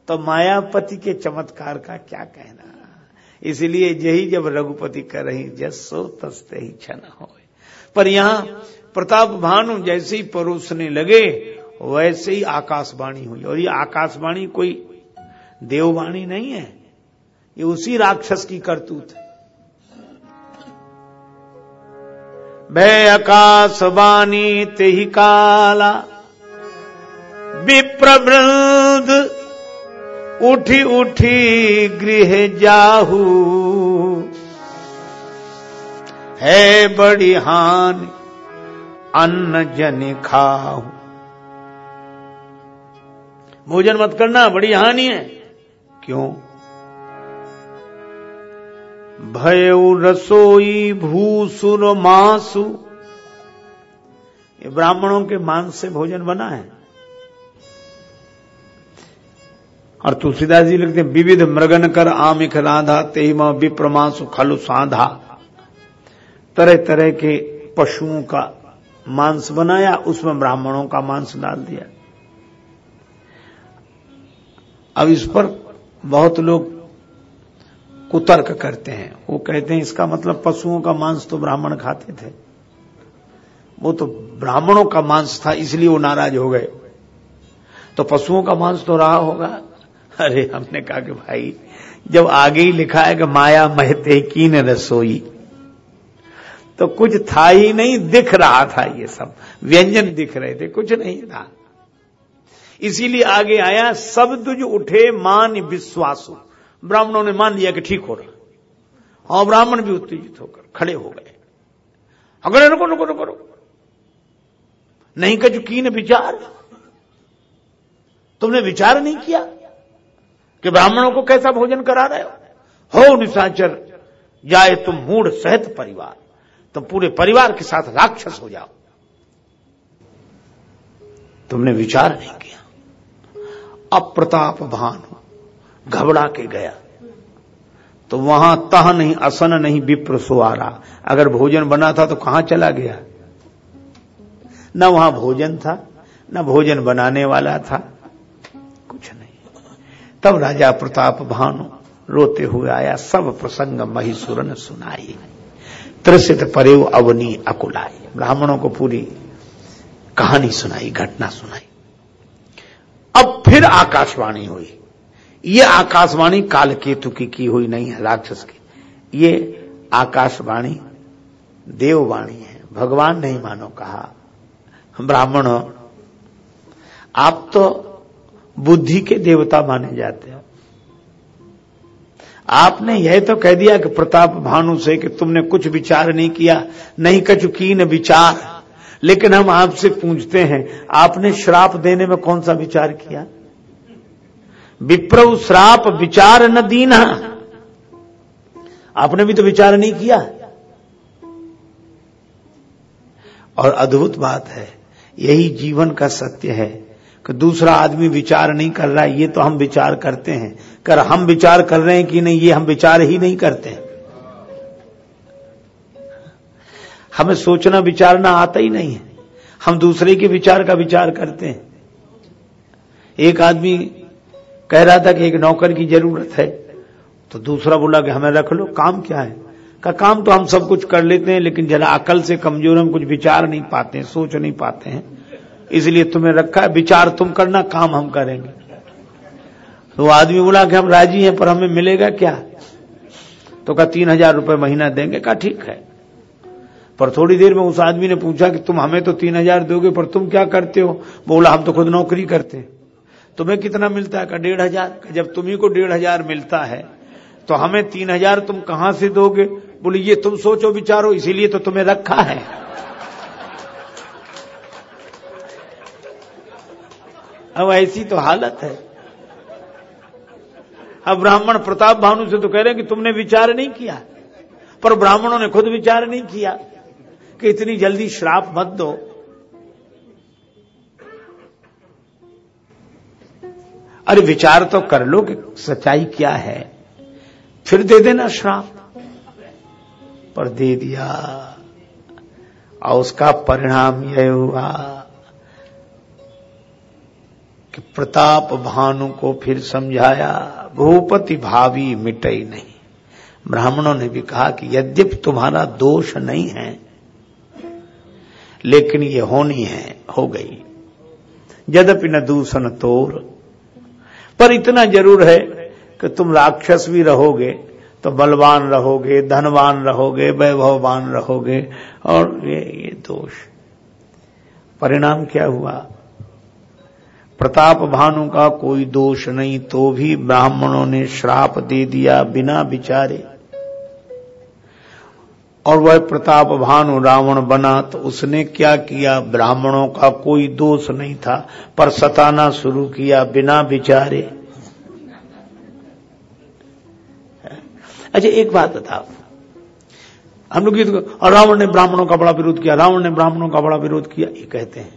तो मायापति के चमत्कार का क्या कहना? इसलिए यही जब रघुपति कर रही जसो तस्ते ही क्षण हो पर यहाँ प्रताप भानु जैसे ही परोसने लगे, वैसे ही आकाशवाणी हुई। और ये आकाशवाणी कोई देववाणी नहीं है, ये उसी राक्षस की करतूत है। भय आकाशवाणी ते ही काला। विप्रवृंद उठी उठी गृह जाहू। है बड़ी हान अन्न जन खाहू। भोजन मत करना, बड़ी हानि है। क्यों? भय रसोई भूसुर मासु। ये ब्राह्मणों के मांस से भोजन बना है। और तुलसीदास जी लिखते विविध मृगन कर आमिख राधा तेम विप्रमासु खलु साधा। तरह तरह के पशुओं का मांस बनाया, उसमें ब्राह्मणों का मांस डाल दिया। अब इस पर बहुत लोग कुतर्क करते हैं। वो कहते हैं, इसका मतलब पशुओं का मांस तो ब्राह्मण खाते थे। वो तो ब्राह्मणों का मांस था, इसलिए वो नाराज़ हो गए। तो पशुओं का मांस तो रहा होगा। अरे, हमने कहा कि भाई, जब आगे ही लिखा है कि माया महते की न रसोई। तो कुछ था ही नहीं, दिख रहा था ये सब। व्यंजन दिख रहे थे, कुछ नहीं था। इसीलिए आगे आया, सब तुझ उठे मान विश्वासु। ब्राह्मणों ने मान लिया कि ठीक हो रहा और ब्राह्मण भी उत्तेजित होकर खड़े हो गए। अगर रुको रुको रुको रुको। नहीं कछु कीन विचार। तुमने विचार नहीं किया कि ब्राह्मणों को कैसा भोजन करा रहे हो? हो निशाचर, जाए तुम मूड सहित परिवार। तुम पूरे परिवार के साथ राक्षस हो जाओ। तुमने विचार नहीं किया। अप्रताप भानु घबरा के गया। तो वहाँ तह नहीं, असन नहीं, विप्र सुवारा। अगर भोजन बना था तो कहाँ चला गया? न वहाँ भोजन था, न भोजन बनाने वाला था, कुछ नहीं। तब राजा प्रताप भानु रोते हुए आया, सब प्रसंग महिसुर ने सुनाई। त्रिसित परेव अवनी अकुलाई। ब्राह्मणों को पूरी कहानी सुनाई, घटना सुनाई। अब फिर आकाशवाणी हुई। ये आकाशवाणी काल केतु की की हुई नहीं है, राक्षस की। ये आकाशवाणी, देववाणी है। भगवान नहीं मानो कहा। ब्राह्मण हो। आप तो बुद्धि के देवता माने जाते हो। आपने यह तो कह दिया कि प्रताप भानु से कि तुमने कुछ विचार नहीं किया, नहीं कचुकीन विचार। लेकिन हम आपसे पूछते हैं, आपने श्राप देने में कौन सा विचार किया? विप्र श्राप विचार न दीना। आपने भी तो विचार नहीं किया। और अद्भुत बात है, यही जीवन का सत्य है कि दूसरा आदमी विचार नहीं कर रहा है, ये तो हम विचार करते हैं। कर हम विचार कर रहे हैं कि नहीं, ये हम विचार ही नहीं करते। हैं हमें सोचना, विचारना आता ही नहीं है। हम दूसरे के विचार का विचार करते हैं। एक आदमी कह रहा था कि एक नौकर की ज़रूरत है। तो दूसरा बोला कि हमें रख लो, काम क्या है? का काम तो हम सब कुछ कर लेते हैं, लेकिन जरा अकल से कमज़ोर हम कुछ विचार नहीं पाते हैं, सोच नहीं पाते हैं। इसलिए तुम्हें रखा है, विचार तुम करना, काम हम करेंगे। तो आदमी बोला कि हम राज़ी हैं, पर हमें मिलेगा क्या? तो कहा, तीन हज़ार रुपये महीना देंगे। कहा, ठीक है। पर थोड़ी देर में उस आदमी ने पूछा कि तुम हमें तो तीन हज़ार दोगे, पर तुम क्या करते हो? बोला, हम तो खुद नौकरी करते हैं। तुम्हें कितना मिलता है? का डेढ़ हज़ार। का जब तुम्ही को डेढ़ हज़ार मिलता है तो हमें तीन हज़ार तुम कहाँ से दोगे? बोले, ये तुम सोचो, विचारो, इसीलिए तो तुम्हें रखा है। अब ऐसी तो हालत है। अब ब्राह्मण प्रताप भानु से तो कह रहे हैं कि तुमने विचार नहीं किया। पर ब्राह्मणों ने खुद विचार नहीं किया कि इतनी जल्दी श्राप मत दो। अरे विचार तो कर लो कि सच्चाई क्या है। फिर दे देना श्राप। पर दे दिया। और उसका परिणाम यह हुआ कि प्रताप भानु को फिर समझाया, भूपति भावी मिटई नहीं। ब्राह्मणों ने भी कहा कि यद्यपि तुम्हारा दोष नहीं है, लेकिन ये होनी है, हो गई। यद्यपि न दूषण तोर पर इतना ज़रूर है कि तुम राक्षस भी रहोगे तो बलवान रहोगे, धनवान रहोगे, वैभववान रहोगे, और ये ये दोष। परिणाम क्या हुआ? प्रताप भानु का कोई दोष नहीं तो भी ब्राह्मणों ने श्राप दे दिया बिना विचारे और वह प्रताप भानु रावण बना तो उसने क्या किया? ब्राह्मणों का कोई दोष नहीं था पर सताना शुरू किया बिना विचारे अच्छा एक बात बताओ। हम लोग तो, और रावण ने ब्राह्मणों का बड़ा विरोध किया रावण ने ब्राह्मणों का बड़ा विरोध किया ये कहते हैं।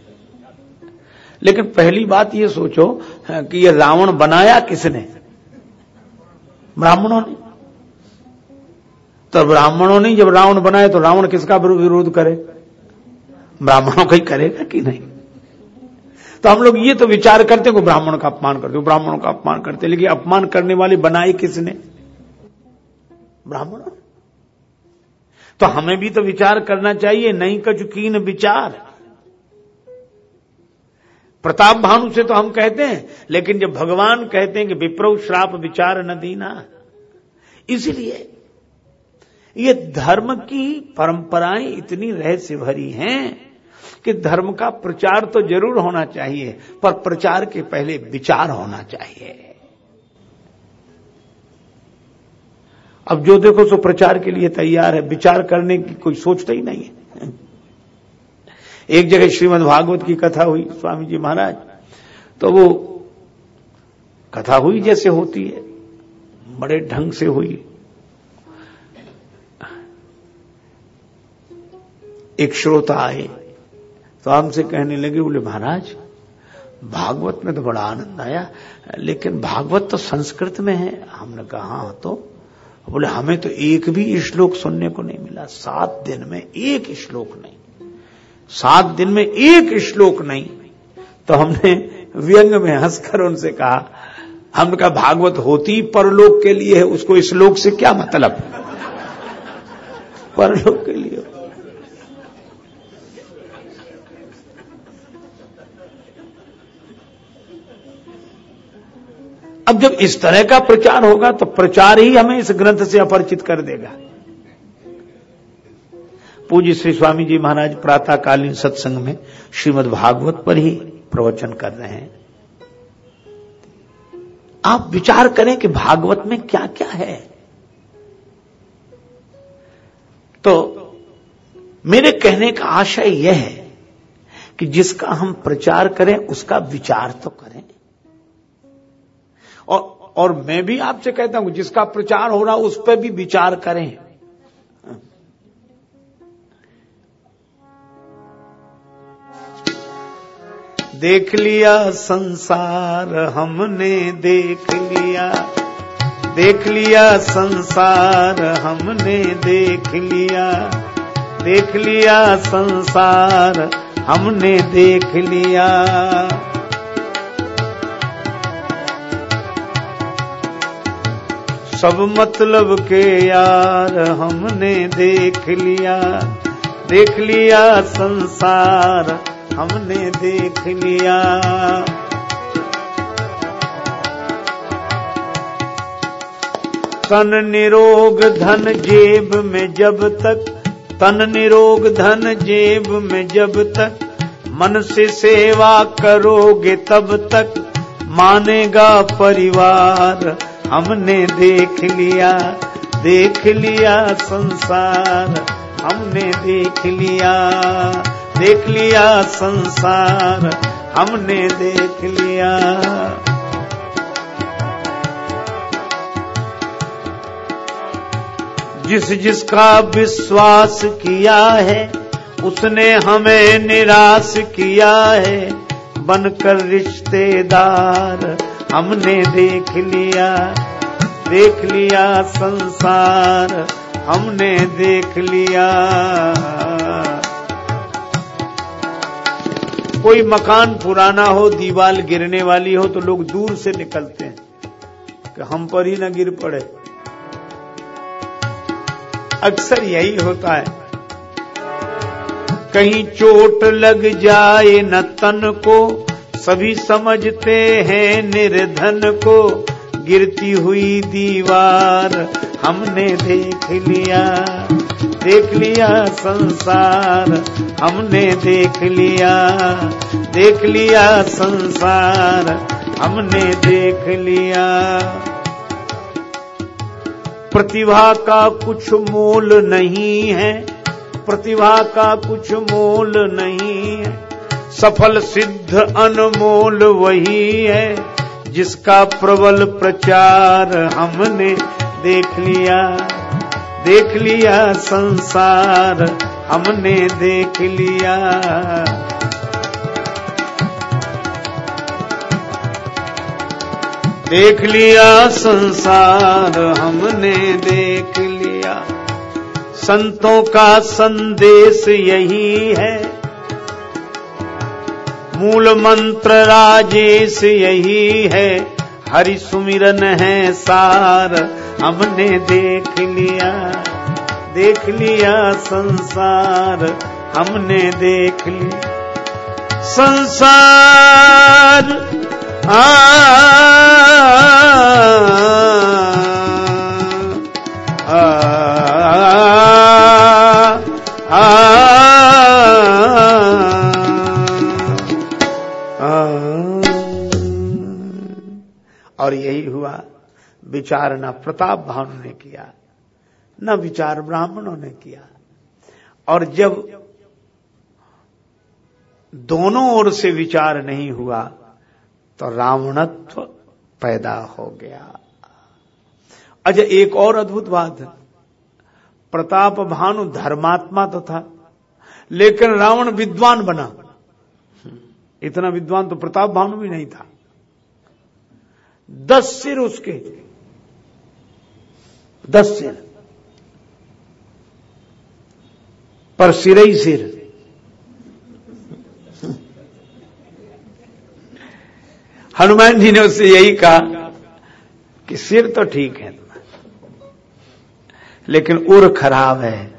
लेकिन पहली बात ये सोचो कि ये रावण बनाया किसने? ब्राह्मणों ने। तो ब्राह्मणों ने जब रावण बनाए तो रावण किसका विरोध करे? ब्राह्मणों का ही करेगा कि नहीं? तो हम लोग ये तो विचार करते को ब्राह्मण का अपमान करते ब्राह्मणों का अपमान करते लेकिन अपमान करने वाले बनाए किसने? ब्राह्मण तो हमें भी तो विचार करना चाहिए, नहीं कचुकीन विचार। प्रताप भानु से तो हम कहते हैं, लेकिन जब भगवान कहते हैं कि विप्रव श्राप विचार न दीना। इसलिए ये धर्म की परंपराएँ इतनी रहस्य भरी हैं कि धर्म का प्रचार तो ज़रूर होना चाहिए, पर प्रचार के पहले विचार होना चाहिए। अब जो देखो सो प्रचार के लिए तैयार है, विचार करने की कोई सोचता ही नहीं है। एक जगह श्रीमद भागवत की कथा हुई, स्वामी जी महाराज तो वो कथा हुई जैसे होती है, बड़े ढंग से हुई। एक श्रोता आए तो हमसे कहने लगे, बोले, महाराज, भागवत में तो बड़ा आनंद आया, लेकिन भागवत तो संस्कृत में है। हमने कहा हाँ तो? बोले, हमें तो एक भी श्लोक सुनने को नहीं मिला, सात दिन में एक श्लोक नहीं, सात दिन में एक श्लोक नहीं। तो हमने व्यंग में हंसकर उनसे कहा, हमने कहा, भागवत होती परलोक के लिए है, उसको श्लोक से क्या मतलब? परलोक के लिए। अब जब इस तरह का प्रचार होगा तो प्रचार ही हमें इस ग्रंथ से अपरिचित कर देगा। पूज्य श्री स्वामी जी महाराज प्रातःकालीन सत्संग में श्रीमद भागवत पर ही प्रवचन कर रहे हैं। आप विचार करें कि भागवत में क्या क्या है। तो मेरे कहने का आशय यह है कि जिसका हम प्रचार करें, उसका विचार तो करें। और मैं भी आपसे कहता हूँ, जिसका प्रचार हो रहा, उस पर भी विचार करें। देख लिया संसार, हमने देख लिया। देख लिया संसार, हमने देख लिया। देख लिया संसार, हमने देख लिया। सब मतलब के यार, हमने देख लिया देख लिया संसार, हमने देख लिया। तन निरोग धन जेब में जब तक, तन निरोग धन जेब में जब तक, मन से सेवा करोगे तब तक, मानेगा परिवार। हमने देख लिया देख लिया संसार। हमने देख लिया देख लिया संसार। हमने देख लिया। जिस जिसका विश्वास किया है, उसने हमें निराश किया है। बनकर रिश्तेदार हमने देख लिया देख लिया संसार, हमने देख लिया। कोई मकान पुराना हो दीवार गिरने वाली हो तो लोग दूर से निकलते हैं कि हम पर ही न गिर पड़े। अक्सर यही होता है। कहीं चोट लग जाए न तन को सभी समझते हैं निर्धन को, गिरती हुई दीवार। हमने देख लिया देख लिया संसार। हमने देख लिया देख लिया संसार। हमने देख लिया। प्रतिभा का कुछ मोल नहीं है, प्रतिभा का कुछ मोल नहीं है। सफल सिद्ध अनमोल वही है, जिसका प्रबल प्रचार हमने देख लिया। देख लिया संसार, हमने देख लिया। देख लिया संसार, हमने देख लिया। संतों का संदेश यही है मूल मंत्र राजेश यही है। हरि सुमिरन है सार हमने देख लिया देख लिया संसार हमने देख लिया। संसार आ, आ, और यही हुआ। विचार न प्रताप भानु ने किया, न विचार ब्राह्मणों ने किया। और जब दोनों ओर से विचार नहीं हुआ तो रावणत्व पैदा हो गया। अच्छा एक और अद्भुत बात है। प्रताप भानु धर्मात्मा तो था, लेकिन रावण विद्वान बना। इतना विद्वान तो प्रताप भानु भी नहीं था। दस सिर उसके। दस सिर। पर सिर ही सिर। हनुमान जी ने उससे यही कहा कि सिर तो ठीक है, लेकिन उर खराब है,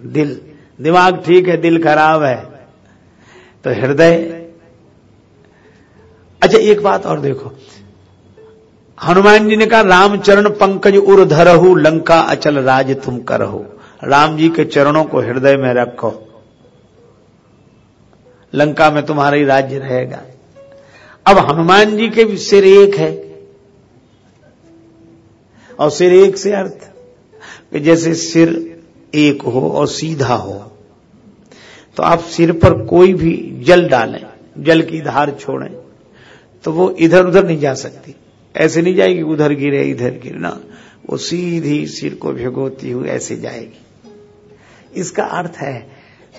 दिल, दिमाग ठीक है, दिल खराब है तो हृदय। अच्छा एक बात और देखो। हनुमान जी ने कहा, रामचरण पंकज उर धरहु, लंका अचल राज तुम करहो। राम जी के चरणों को हृदय में रखो। लंका में तुम्हारा ही राज्य रहेगा। अब हनुमान जी के सिर एक है। और सिर एक से अर्थ, कि जैसे सिर एक हो और सीधा हो तो आप सिर पर कोई भी जल डालें, जल की धार छोड़ें तो वो इधर उधर नहीं जा सकती। ऐसे नहीं जाएगी, उधर गिरे, इधर गिरे। ना, वो सीधी सिर को भिगोती हुई ऐसे जाएगी। इसका अर्थ है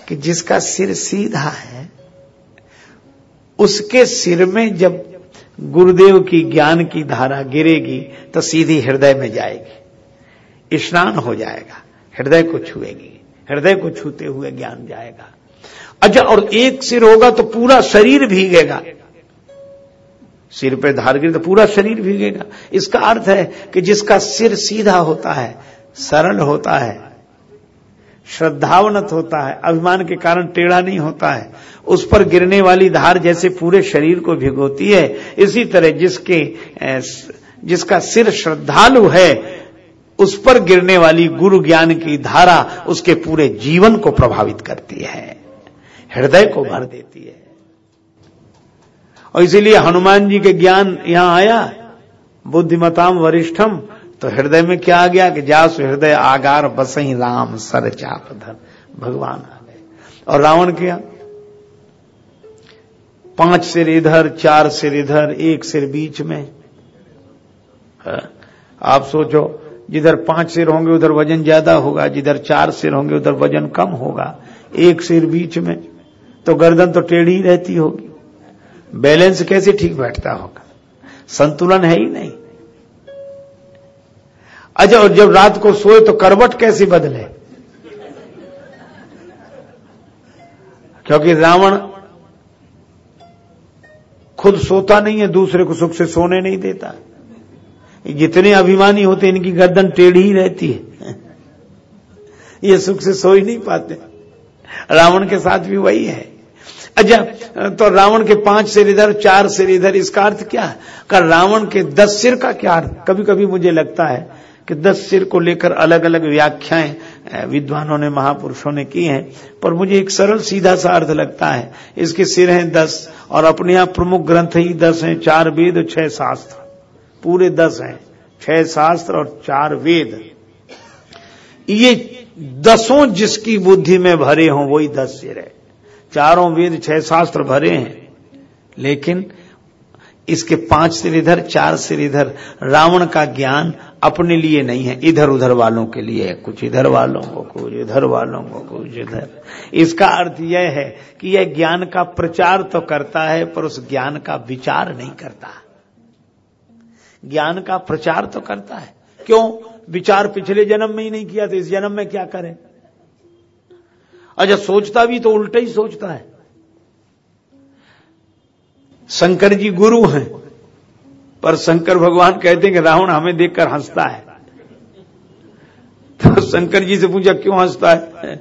कि जिसका सिर सीधा है, उसके सिर में जब गुरुदेव की ज्ञान की धारा गिरेगी तो सीधी हृदय में जाएगी। स्नान हो जाएगा, हृदय को छुएगी, हृदय को छूते हुए ज्ञान जाएगा। अच्छा और एक सिर होगा तो पूरा शरीर भीगेगा। सिर पे धार गिर तो पूरा शरीर भीगेगा इसका अर्थ है कि जिसका सिर सीधा होता है, सरल होता है श्रद्धावनत होता है, अभिमान के कारण टेढ़ा नहीं होता है, उस पर गिरने वाली धार जैसे पूरे शरीर को भिगोती है, इसी तरह जिसके जिसका सिर श्रद्धालु है, उस पर गिरने वाली गुरु ज्ञान की धारा उसके पूरे जीवन को प्रभावित करती है, हृदय को भर देती है। और इसीलिए हनुमान जी के ज्ञान यहाँ आया। बुद्धिमताम वरिष्ठम तो हृदय में क्या आ गया कि जास हृदय आगार बसई राम सर चाप धर। भगवान आ गए। और रावण क्या? पाँच सिर इधर, चार सिर इधर, एक सिर बीच में। आप सोचो, जिधर पाँच सिर होंगे उधर वज़न ज़्यादा होगा, जिधर चार सिर होंगे उधर वज़न कम होगा। एक सिर बीच में। तो गर्दन तो टेढ़ी रहती होगी। बैलेंस कैसे ठीक बैठता होगा? संतुलन है ही नहीं। अच्छा और जब रात को सोए तो करवट कैसे बदले? क्योंकि रावण खुद सोता नहीं है, दूसरे को सुख से सोने नहीं देता। जितने अभिमानी होते इनकी गर्दन टेढ़ी ही रहती है। ये सुख से सो ही नहीं पाते। रावण के साथ भी वही है। अच्छा तो रावण के पाँच सिर इधर, चार सिर इधर, इसका अर्थ क्या है? का रावण के दस सिर का क्या अर्थ? कभी कभी मुझे लगता है कि दस सिर को लेकर अलग अलग व्याख्याएँ विद्वानों ने, महापुरुषों ने की हैं, पर मुझे एक सरल सीधा सा अर्थ लगता है। इसके सिर हैं दस, और अपने यहाँ प्रमुख ग्रंथ ही दस हैं, चार वेद और छह शास्त्र। पूरे दस हैं, छह शास्त्र और चार वेद। ये दसों जिसकी बुद्धि में भरे हों, वही दस सिर है। चारों वेद छह शास्त्र भरे हैं। लेकिन इसके पाँच सिर इधर, चार सिर इधर, रावण का ज्ञान अपने लिए नहीं है। इधर उधर वालों के लिए है। कुछ इधर वालों को, कुछ इधर वालों को, कुछ इधर। इसका अर्थ यह है कि यह ज्ञान का प्रचार तो करता है, पर उस ज्ञान का विचार नहीं करता। ज्ञान का प्रचार तो करता है। क्यों? विचार पिछले जन्म में ही नहीं किया तो इस जन्म में क्या करें? अच्छा सोचता भी तो उल्टा ही सोचता है। शंकर जी गुरु हैं, पर शंकर भगवान कहते हैं कि रावण हमें देखकर हंसता है। तो शंकर जी से पूछा, क्यों हंसता है?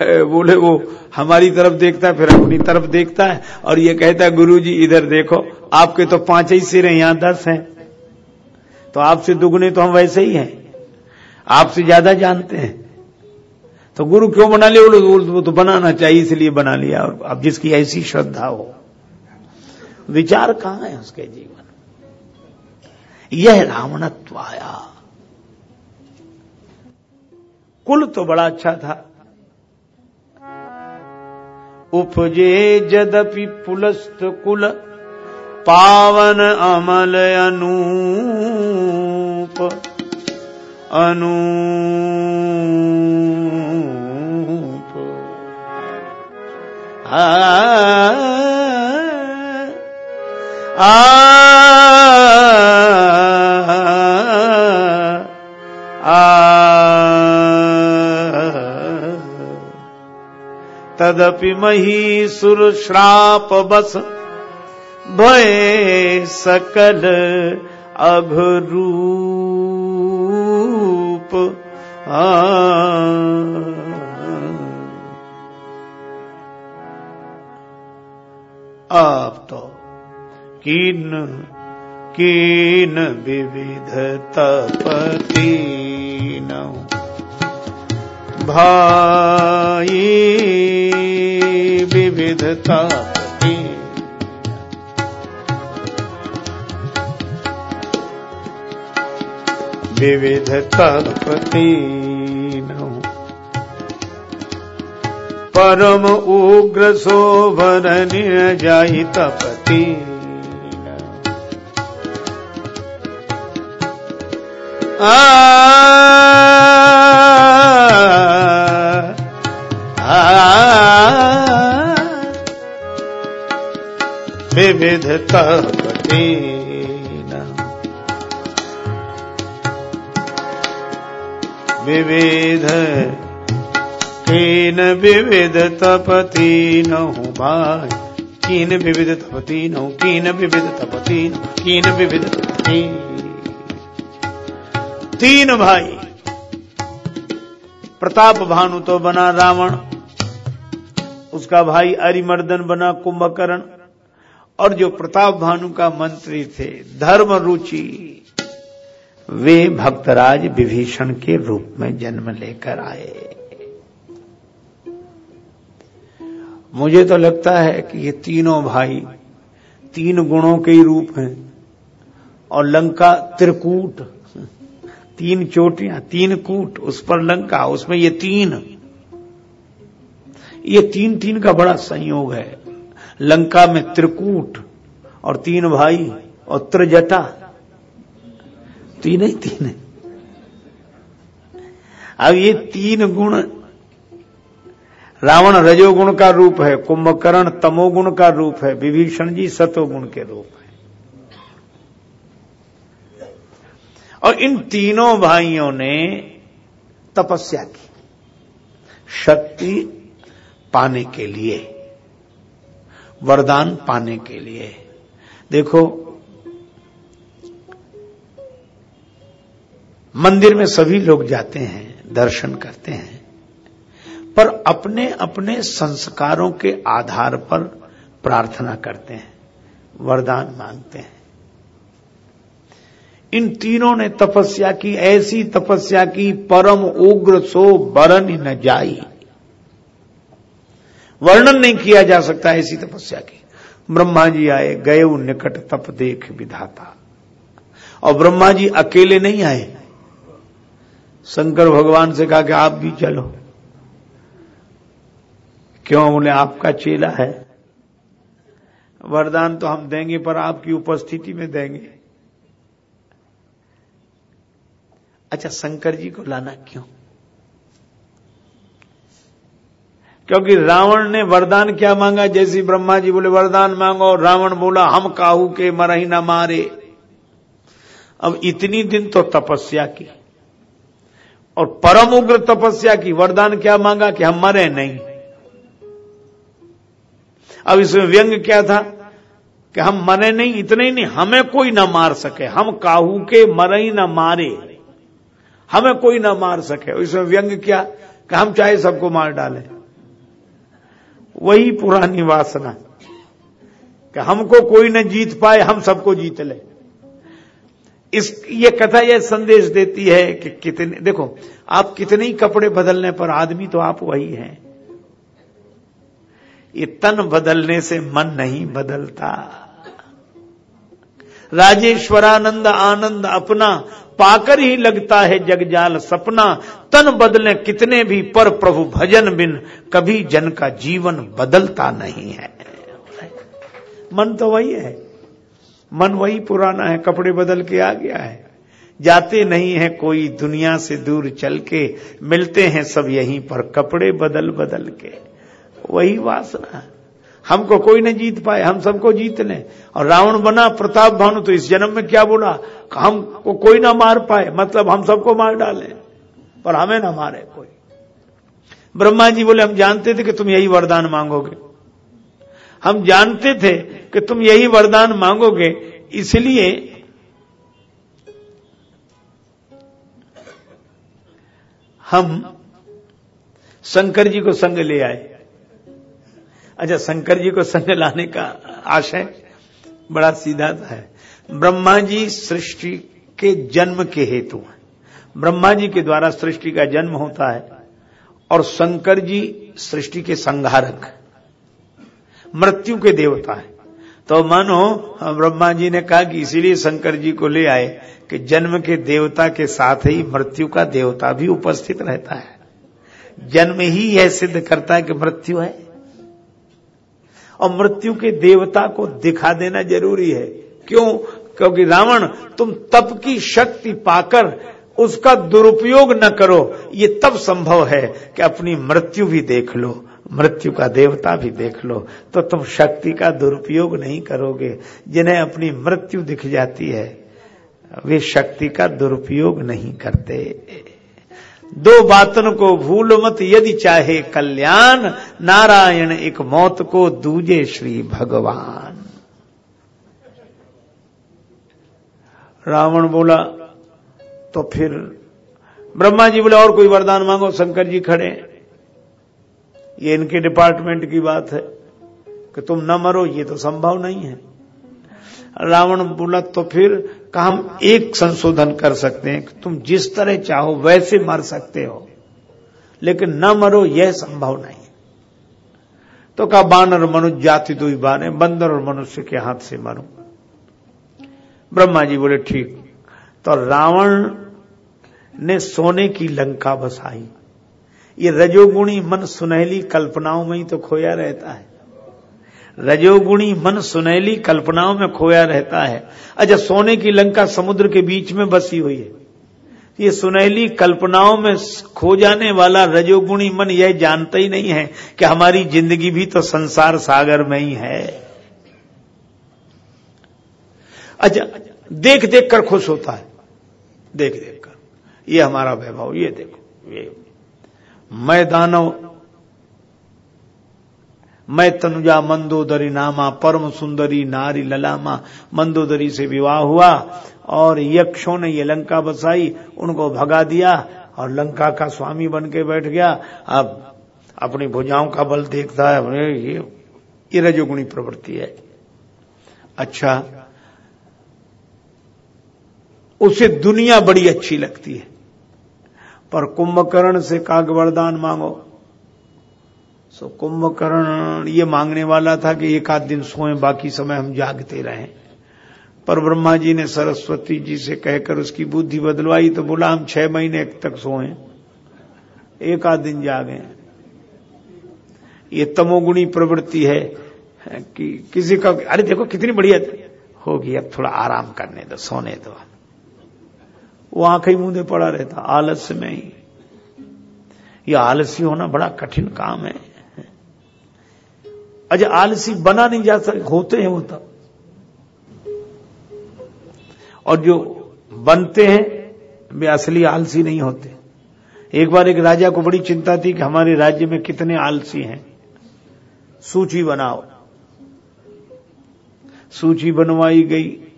बोले, वो हमारी तरफ़ देखता है, फिर अपनी तरफ़ देखता है, और ये कहता है गुरु जी इधर देखो, आपके तो पाँच ही सिर हैं, यहाँ दस हैं। तो आपसे दुगने तो हम वैसे ही हैं। आपसे ज़्यादा जानते हैं। तो गुरु क्यों बना लिया? वो तो बनाना चाहिए, इसलिए बना लिया। और अब जिसकी ऐसी श्रद्धा हो। विचार कहाँ है उसके जीवन? यह रावणत्व आया। कुल तो बड़ा अच्छा था। उपजे जदपि पुलस्त कुल, पावन अमल अनूप। अनूप आ आ, आ, तदपि मही सुरश्राप बस सकल अघरू। आप तो कीन कीन विविध तपती भाई विविधता विविधतापति परम उग्र शोभन जाई तपति आ विविधतापति विविध कीन विविध तपति न भाई कीन विविध तपति न कीन विविध तपति कीन विविध तपति तीन भाई। प्रताप भानु तो बना रावण। उसका भाई अरिमर्दन बना कुंभकर्ण। और जो प्रताप भानु का मंत्री थे, धर्म रुचि। वे भक्तराज विभीषण के रूप में जन्म लेकर आए। मुझे तो लगता है कि ये तीनों भाई तीन गुणों के ही रूप हैं और लंका त्रिकूट, तीन चोटियाँ, तीन कूट, उस पर लंका, उसमें ये तीन। ये तीन तीन का बड़ा संयोग है। लंका में त्रिकूट और तीन भाई और त्रिजटा। तीन ही तीन है। अब ये तीन गुण, रावण रजोगुण का रूप है, कुंभकर्ण तमोगुण का रूप है, विभीषण जी सतोगुण के रूप है। और इन तीनों भाइयों ने तपस्या की, शक्ति पाने के लिए, वरदान पाने के लिए। देखो मंदिर में सभी लोग जाते हैं, दर्शन करते हैं, पर अपने अपने संस्कारों के आधार पर प्रार्थना करते हैं, वरदान मांगते हैं। इन तीनों ने तपस्या की, ऐसी तपस्या की, परम उग्र सो बरन न जाई। वर्णन नहीं किया जा सकता ऐसी तपस्या की। ब्रह्मा जी आए, गए निकट, तप देख विधाता। और ब्रह्मा जी अकेले नहीं आए शंकर भगवान से कहा कि आप भी चलो। क्यों? बोले आपका चेला है। वरदान तो हम देंगे, पर आपकी उपस्थिति में देंगे। अच्छा शंकर जी को लाना क्यों? क्योंकि रावण ने वरदान क्या मांगा? जैसी ब्रह्मा जी बोले, वरदान मांगो रावण बोला, हम काहू के मरही ना मारे। अब इतनी दिन तो तपस्या की। और परम उग्र तपस्या की वरदान क्या मांगा कि हम मरे? नहीं। अब इसमें व्यंग क्या था? कि हम मरे नहीं, इतने ही नहीं, हमें कोई ना मार सके। हम काहू के मरे ही ना मारे। हमें कोई ना मार सके। इसमें व्यंग क्या? कि हम चाहे सबको मार डालें। वही पुरानी वासना। कि हमको कोई न जीत पाए, हम सबको जीत ले। इस, ये कथा यह संदेश देती है कि कितने, देखो, आप कितने ही कपड़े बदलने पर आदमी तो आप वही हैं। ये तन बदलने से मन नहीं बदलता। राजेश्वरानंद आनंद अपना पाकर ही लगता है जगजाल सपना। तन बदले कितने भी पर प्रभु भजन बिन कभी जन का जीवन बदलता नहीं है। मन तो वही है। मन वही पुराना है, कपड़े बदल के आ गया है। जाते नहीं है कोई, दुनिया से दूर चल के, मिलते हैं सब यहीं पर, कपड़े बदल बदल के। वही वासना। हमको कोई न जीत पाए, हम सबको जीत लें। और रावण बना, प्रताप भानु तो इस जन्म में क्या बोला हमको कोई ना मार पाए मतलब हम सबको मार डाले। पर हमें ना मारे कोई। ब्रह्मा जी बोले, हम जानते थे कि तुम यही वरदान मांगोगे। हम जानते थे कि तुम यही वरदान मांगोगे, इसलिए हम शंकर जी को संग ले आए। अच्छा शंकर जी को संग लाने का आशय बड़ा सीधा है ब्रह्मा जी सृष्टि के जन्म के हेतु। हैं ब्रह्मा जी के द्वारा सृष्टि का जन्म होता है और शंकर जी सृष्टि के संहारक। मृत्यु के देवता है। तो मानो ब्रह्मा जी ने कहा कि इसीलिए शंकर जी को ले आए कि जन्म के देवता के साथ ही मृत्यु का देवता भी उपस्थित रहता है। जन्म ही यह सिद्ध करता है कि मृत्यु है। और मृत्यु के देवता को दिखा देना ज़रूरी है। क्यों? क्योंकि रावण, तुम तप की शक्ति पाकर उसका दुरुपयोग न करो, ये तब संभव है कि अपनी मृत्यु भी देख लो। मृत्यु का देवता भी देख लो तो तुम शक्ति का दुरुपयोग नहीं करोगे। जिन्हें अपनी मृत्यु दिख जाती है, वे शक्ति का दुरुपयोग नहीं करते। दो बातन को भूल मत, यदि चाहे कल्याण, नारायण एक मौत को दूजे श्री भगवान। रावण बोला तो फिर ब्रह्मा जी बोले, और कोई वरदान मांगो? शंकर जी खड़े। ये इनके डिपार्टमेंट की बात है कि तुम न मरो, ये तो संभव नहीं है। रावण बोला तो फिर का हम एक संशोधन कर सकते हैं कि तुम जिस तरह चाहो वैसे मर सकते हो, लेकिन न मरो, यह संभव नहीं। तो कहा, बानर मनुष्य जाति दो ही बाने, बंदर और मनुष्य के हाथ से मरो। ब्रह्मा जी बोले, ठीक। तो रावण ने सोने की लंका बसाई। ये रजोगुणी मन सुनहली कल्पनाओं में ही तो खोया रहता है। रजोगुणी मन सुनहली कल्पनाओं में खोया रहता है। अच्छा सोने की लंका समुद्र के बीच में बसी हुई है। ये सुनहली कल्पनाओं में खो जाने वाला रजोगुणी मन यह जानता ही नहीं है कि हमारी ज़िंदगी भी तो संसार सागर में ही है। अच्छा देख देख कर खुश होता है। देख देख कर। ये हमारा वैभव, ये देखो, ये मैं दानव, मैं तनुजा मंदोदरी नामा, परम सुंदरी नारी ललामा, मंदोदरी से विवाह हुआ और यक्षों ने ये लंका बसाई, उनको भगा दिया और लंका का स्वामी बन के बैठ गया। अब अपनी भुजाओं का बल देखता है ये ये रजोगुणी प्रवृत्ति है। अच्छा उसे दुनिया बड़ी अच्छी लगती है। पर कुंभकर्ण से काग वरदान मांगो। सो कुंभकर्ण ये मांगने वाला था कि एक आध दिन सोए, बाकी समय हम जागते रहें। पर ब्रह्मा जी ने सरस्वती जी से कहकर उसकी बुद्धि बदलवाई तो बोला, हम छह महीने तक सोए, एक आध दिन जागे। ये तमोगुणी प्रवृत्ति है कि किसी का, अरे देखो, कितनी बढ़िया, होगी, अब थोड़ा आराम करने दो, सोने दो। वो आँखें मुंदे पड़ा रहता, आलस्य में ही। ये आलसी होना बड़ा कठिन काम है। अजय, आलसी बना नहीं जा सकते होते हैं वो तब। और जो बनते हैं, वे असली आलसी नहीं होते। एक बार एक राजा को बड़ी चिंता थी कि हमारे राज्य में कितने आलसी हैं। सूची बनाओ। सूची बनवाई गई।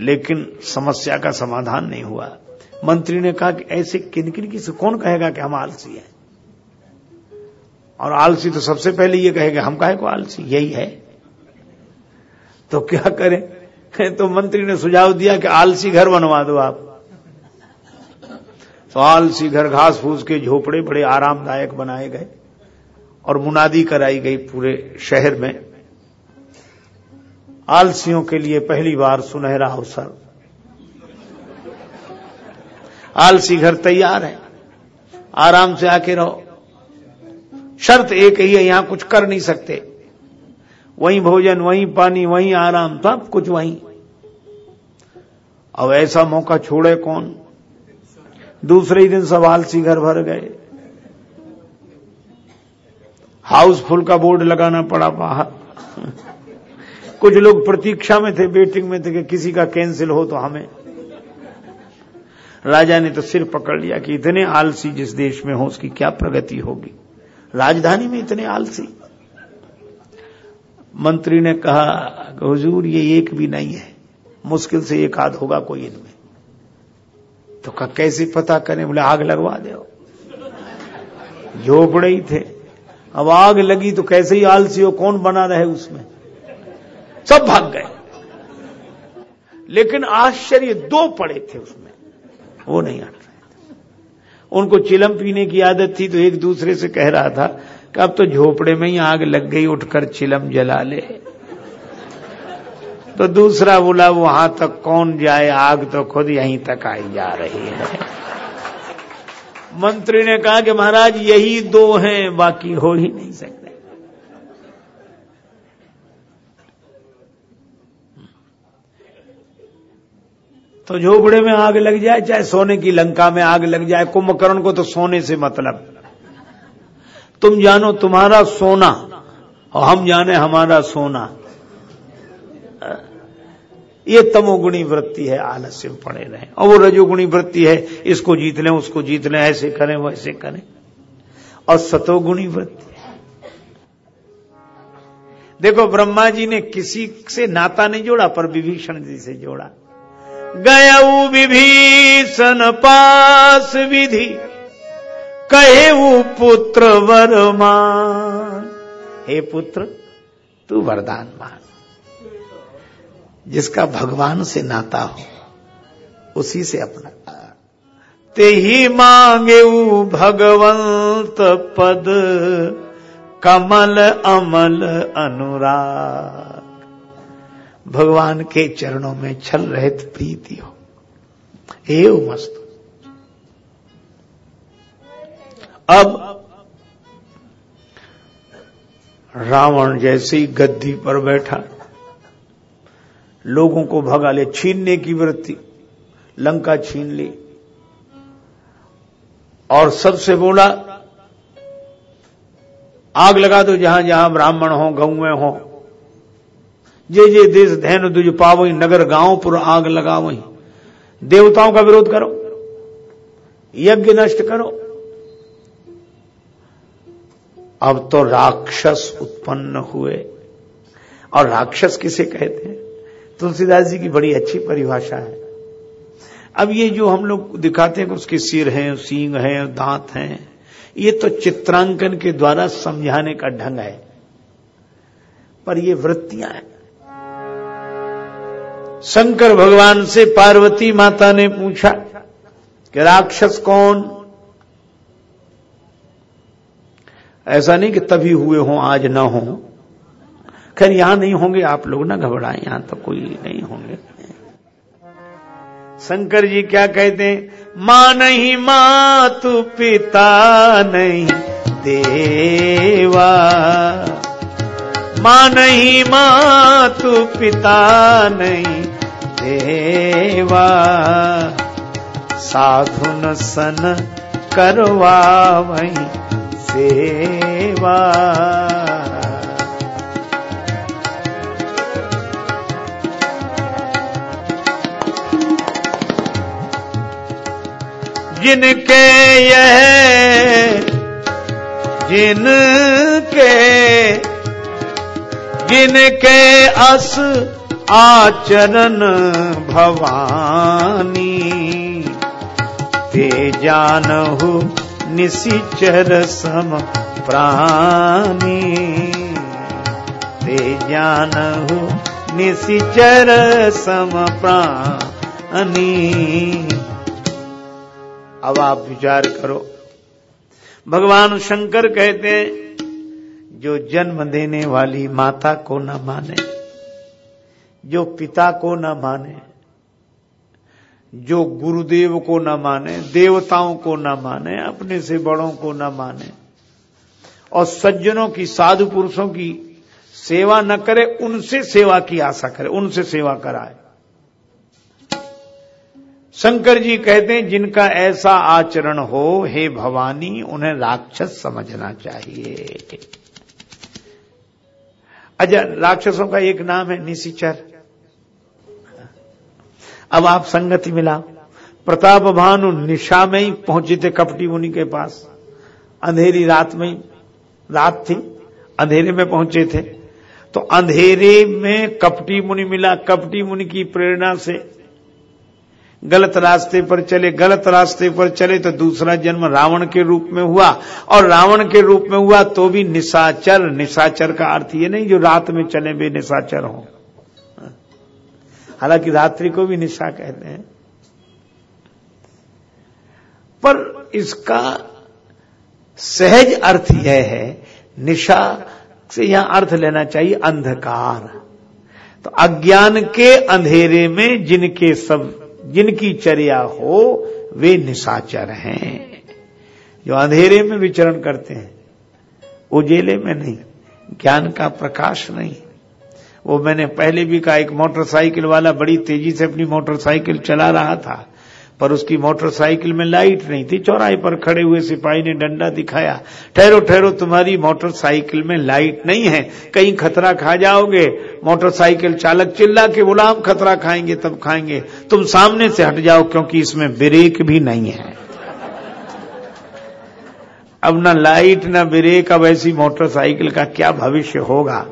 लेकिन समस्या का समाधान नहीं हुआ। मंत्री ने कहा कि ऐसे किन किन की कौन कहेगा कि हम आलसी हैं? और आलसी तो सबसे पहले ये कहेगा, हम काहे को आलसी? यही है। तो क्या करें? तो मंत्री ने सुझाव दिया कि आलसी घर बनवा दो आप। तो आलसी घर घास फूस के झोपड़े बड़े आरामदायक बनाए गए और मुनादी कराई गई पूरे शहर में। आलसियों के लिए पहली बार सुनहरा अवसर। आलसी घर तैयार है। आराम से आके रहो। शर्त एक ही है, यहाँ कुछ कर नहीं सकते। वहीं भोजन, वहीं पानी, वहीं आराम सब कुछ वहीं। अब ऐसा मौका छोड़े कौन? दूसरे ही दिन सब आलसी घर भर गए। हाउसफुल का बोर्ड लगाना पड़ा बाहर। कुछ लोग प्रतीक्षा में थे, वेटिंग में थे कि किसी का कैंसिल हो तो हमें। राजा ने तो सिर पकड़ लिया कि इतने आलसी जिस देश में हो, उसकी क्या प्रगति होगी? राजधानी में इतने आलसी। मंत्री ने कहा, हुजूर, ये एक भी नहीं है। मुश्किल से एक आध होगा कोई इनमें। तो कहा, कैसे पता करें? बोले, आग लगवा दो। झोपड़े ही थे। अब आग लगी तो कैसे ही आलसी हो, कौन बना रहे उसमें? सब भाग गए। लेकिन आश्चर्य दो पड़े थे उसमें। वो नहीं हट रहे थे। उनको चिलम पीने की आदत थी तो एक दूसरे से कह रहा था कि अब तो झोपड़े में ही आग लग गई, उठकर चिलम जला ले। तो दूसरा बोला, वहाँ तक कौन जाए, आग तो खुद यहीं तक आई जा रही है। मंत्री ने कहा कि महाराज, यही दो हैं, बाकी हो ही नहीं सकते। तो झोपड़े में आग लग जाए, चाहे सोने की लंका में आग लग जाए, कुंभकर्ण को तो सोने से मतलब। तुम जानो तुम्हारा सोना, और हम जाने हमारा सोना। ये तमोगुणी वृत्ति है, आलस्य में पड़े रहे। और वो रजोगुणी वृत्ति है, इसको जीत लें, उसको जीत लें, ऐसे करें, वैसे करें। और सतोगुणी वृत्ति देखो, ब्रह्मा जी ने किसी से नाता नहीं जोड़ा, पर विभीषण जी से जोड़ा। गयऊ विभीषण पास विधि कहे पुत्र वरमान। हे पुत्र, तू वरदान मान जिसका भगवान से नाता हो, उसी से अपना। ते ही मांगे भगवंत पद, कमल अमल अनुराग। भगवान के चरणों में छल रहित प्रीति हो। एव मस्त। अब रावण जैसी गद्दी पर बैठा। लोगों को भगा ले, छीनने की वृत्ति। लंका छीन ली। और सबसे बोला, आग लगा दो जहाँ जहाँ ब्राह्मण हो गौए हो। जे जे देश धैन दुज पाव नगर गाँव पुर आग लगा वही देवताओं का विरोध करो, यज्ञ नष्ट करो। अब तो राक्षस उत्पन्न हुए। और राक्षस किसे कहते हैं? तुलसीदास जी की बड़ी अच्छी परिभाषा है। अब ये जो हम लोग दिखाते हैं उसके सिर हैं, सींग हैं, दांत हैं, ये तो चित्रांकन के द्वारा समझाने का ढंग है। पर ये वृत्तियाँ हैं। शंकर भगवान से पार्वती माता ने पूछा कि राक्षस कौन? ऐसा नहीं कि तभी हुए हों, आज ना हो। खैर, यहाँ नहीं होंगे, आप लोग ना घबराएँ, यहाँ तो कोई नहीं होंगे। शंकर जी क्या कहते हैं? माँ नहीं, माँ तू पिता नहीं, देवा। माँ नहीं, माँ तू पिता नहीं देवा साधुन सन करवा वही सेवा। जिनके यह जिनके जिनके अस आचरण भवानी। ते जानहु निशिचर सम प्राणी। ते जानहु निशिचर सम प्राणी। अब आप विचार करो। भगवान शंकर कहते हैं, जो जन्म देने वाली माता को न माने। जो पिता को न माने, जो गुरुदेव को न माने, देवताओं को न माने, अपने से बड़ों को न माने, और सज्जनों की, साधु पुरुषों की सेवा न करे, उनसे सेवा की आशा करे, उनसे सेवा कराए। शंकर जी कहते हैं, जिनका ऐसा आचरण हो, हे भवानी, उन्हें राक्षस समझना चाहिए। अच्छा राक्षसों का एक नाम है निशिचर। अब आप संगति मिला। प्रताप भानु निशा में ही पहुँचे थे कपटी मुनि के पास। अंधेरी रात में, रात थी, अंधेरे में पहुँचे थे। तो अंधेरे में कपटी मुनि मिला, कपटी मुनि की प्रेरणा से। गलत रास्ते पर चले, गलत रास्ते पर चले तो दूसरा जन्म रावण के रूप में हुआ। और रावण के रूप में हुआ तो भी निशाचर निशाचर का अर्थ ये नहीं जो रात में चले वे निशाचर हो। हालाँकि रात्रि को भी निशा कहते हैं। पर इसका सहज अर्थ यह है, निशा से यहाँ अर्थ लेना चाहिए अंधकार। तो अज्ञान के अंधेरे में जिनके सब, जिनकी चर्या हो, वे निशाचर हैं। जो अंधेरे में विचरण करते हैं उजेले में नहीं, ज्ञान का प्रकाश नहीं। वो मैंने पहले भी कहा, एक मोटरसाइकिल वाला बड़ी तेज़ी से अपनी मोटरसाइकिल चला रहा था, पर उसकी मोटरसाइकिल में लाइट नहीं थी। चौराहे पर खड़े हुए सिपाही ने डंडा दिखाया, ठहरो ठहरो, तुम्हारी मोटरसाइकिल में लाइट नहीं है, कहीं खतरा खा जाओगे। मोटरसाइकिल चालक चिल्ला के, गुलाम, खतरा खाएँगे, तब खाएँगे। तुम सामने से हट जाओ, क्योंकि इसमें ब्रेक भी नहीं है। अब न लाइट, न ब्रेक, अब ऐसी मोटरसाइकिल का क्या भविष्य होगा?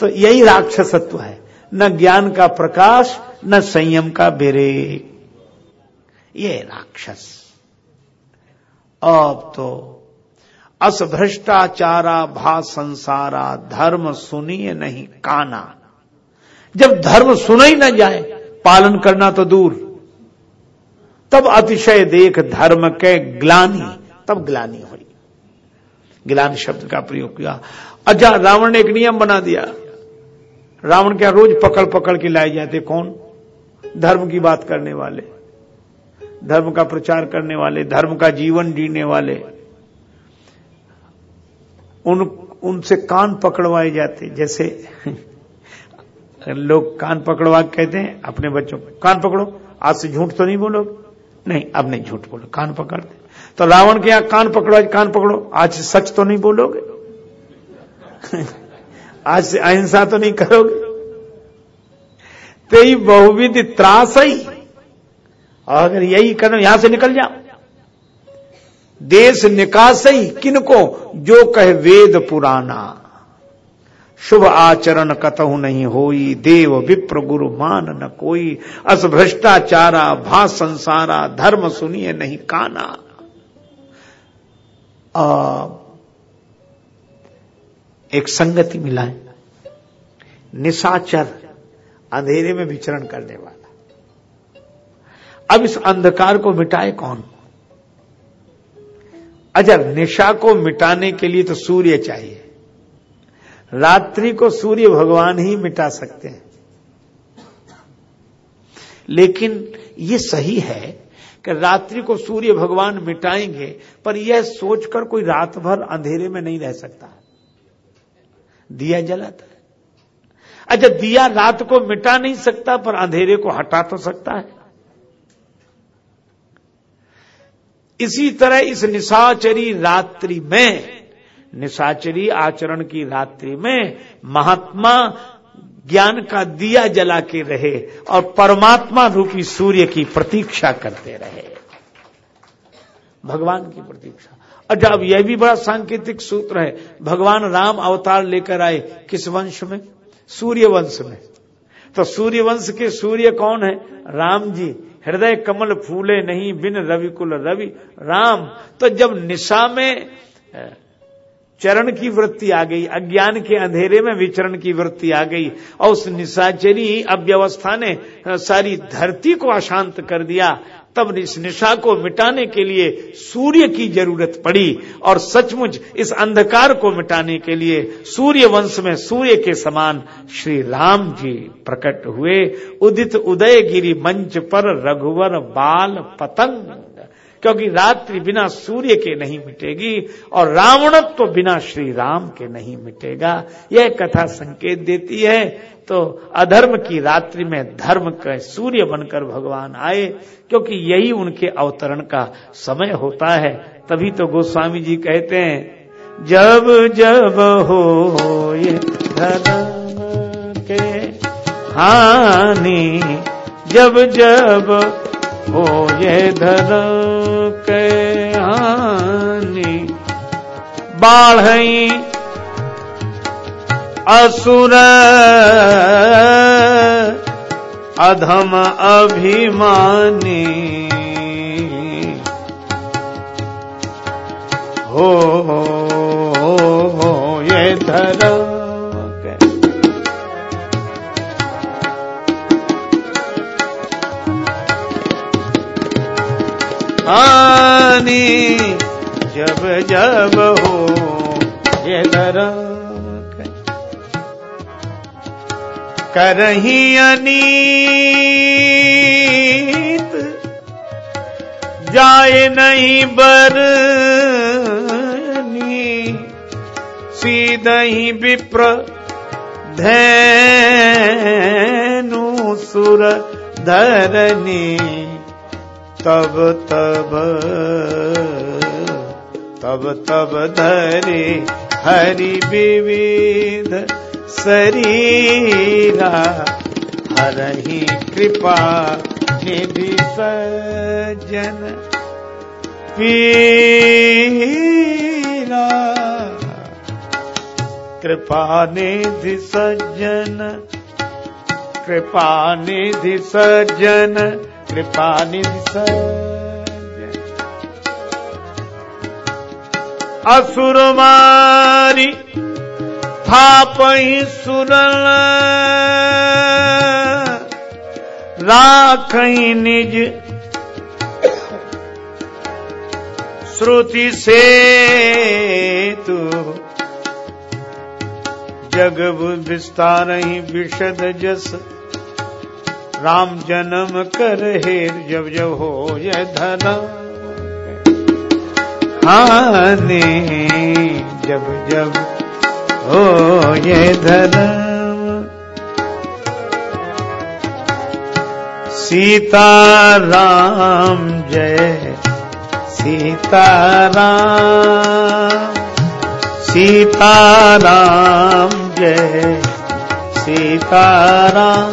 तो यही राक्षसत्व है। न ज्ञान का प्रकाश, न संयम का ब्रेक ये राक्षस। अब तो अस भ्रष्टाचारा भा संसारा, धर्म सुनिए नहीं काना। जब धर्म सुना ही न जाए, पालन करना तो दूर। तब अतिशय देख धर्म के ग्लानी, तब ग्लानी हुई। ग्लान शब्द का प्रयोग किया। अच्छा रावण ने एक नियम बना दिया। रावण क्या रोज पकड़ पकड़ के लाए जाते कौन? धर्म की बात करने वाले। धर्म का प्रचार करने वाले, धर्म का जीवन जीने वाले। उन, उनसे कान पकड़वाए जाते, जैसे लोग कान पकड़वा कहते हैं, अपने बच्चों को, कान पकड़ो। आज से झूठ तो नहीं बोलोगे? नहीं, अब नहीं झूठ बोलो, कान पकड़ते। तो रावण के यहाँ कान पकड़ो कान पकड़ो, आज सच तो नहीं बोलोगे? आज से अहिंसा तो नहीं करोगे। तेई बहुविध त्रास ही। और अगर यही कदम यहाँ से निकल जाओ। देश निकास ही किनको? जो कहे वेद पुराना। शुभ आचरण कतहु नहीं होई। देव विप्र गुरु मान न कोई। अस भ्रष्टाचारा भा संसारा धर्म सुनिए नहीं काना। आ, एक संगति मिलाए निशाचर अंधेरे में विचरण करने वाला। अब इस अंधकार को मिटाए कौन? अजर निशा को मिटाने के लिए तो सूर्य चाहिए। रात्रि को सूर्य भगवान ही मिटा सकते हैं। लेकिन ये सही है कि रात्रि को सूर्य भगवान मिटाएँगे, पर यह सोचकर कोई रात भर अंधेरे में नहीं रह सकता। दिया जलाता है। अच्छा दिया रात को मिटा नहीं सकता, पर अंधेरे को हटा तो सकता है। इसी तरह इस निशाचरी रात्रि में, निशाचरी आचरण की रात्रि में महात्मा ज्ञान का दिया जला के रहे और परमात्मा रूपी सूर्य की प्रतीक्षा करते रहे। भगवान की प्रतीक्षा। अच्छा अब यह भी बड़ा सांकेतिक सूत्र है, भगवान राम अवतार लेकर आए किस वंश में? सूर्य वंश में। तो सूर्य वंश के सूर्य कौन है? राम जी। हृदय कमल फूले नहीं, बिन रविकुल रवि। राम। तो जब निशा में चरण की वृत्ति आ गई, अज्ञान के अंधेरे में विचरण की वृत्ति आ गई, और उस निशाचरी अव्यवस्था ने सारी धरती को अशांत कर दिया तब इस निशा को मिटाने के लिए सूर्य की ज़रूरत पड़ी और सचमुच इस अंधकार को मिटाने के लिए सूर्य वंश में सूर्य के समान श्री राम जी प्रकट हुए। उदित उदय गिरी मंच पर रघुवर बाल पतंग क्योंकि रात्रि बिना सूर्य के नहीं मिटेगी और रावणत्व तो बिना श्री राम के नहीं मिटेगा। यह कथा संकेत देती है। तो अधर्म की रात्रि में धर्म का सूर्य बनकर भगवान आए, क्योंकि यही उनके अवतरण का समय होता है। तभी तो गोस्वामी जी कहते हैं, जब जब हो ये धर्म के हानि, जब जब हो ये धर्म के हानि बाढ़ असुर अधम अभिमानी। हो, हो। आनी जब जब हो ये करही अनीत जाए नहीं बरनी, सीधही विप्र धैनु सुर धरनी। तब तब तब तब धरे हरि विविध शरीरा, हरही कृपा निधि सज्जन पीरा। कृपा निधि सज्जन, कृपा निधि सज्जन कृपा निधि असुर मारी थापही सुरल राखही निज श्रुति से तू जग विस्तार ही विशद जस। राम जन्म कर हेर जब जब हो यह धना। हाने जब जब हो ये धर्म सीताराम जय सीताराम सीताराम जय सीताराम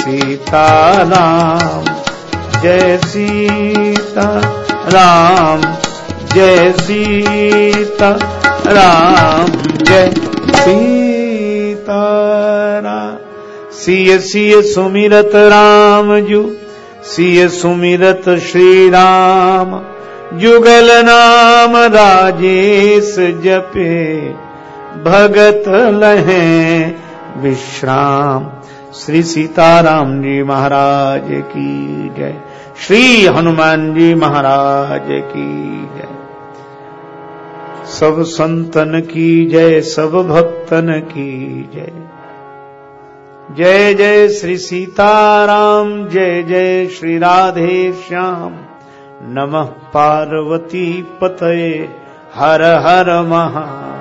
सीताराम। जय सीता राम जय सीता राम जय सीता राम सिय सिय सुमिरत राम जू सिय सुमिरत श्री राम जुगल नाम राजेश जपे, भगत लहे विश्राम। श्री सीताराम जी महाराज की जय। श्री हनुमान जी महाराज की जय। सब संतन की जय, सब भक्तन की जय। जय जय श्री सीताराम, जय जय श्री राधे श्याम। नमः पार्वती पतये, हर हर महा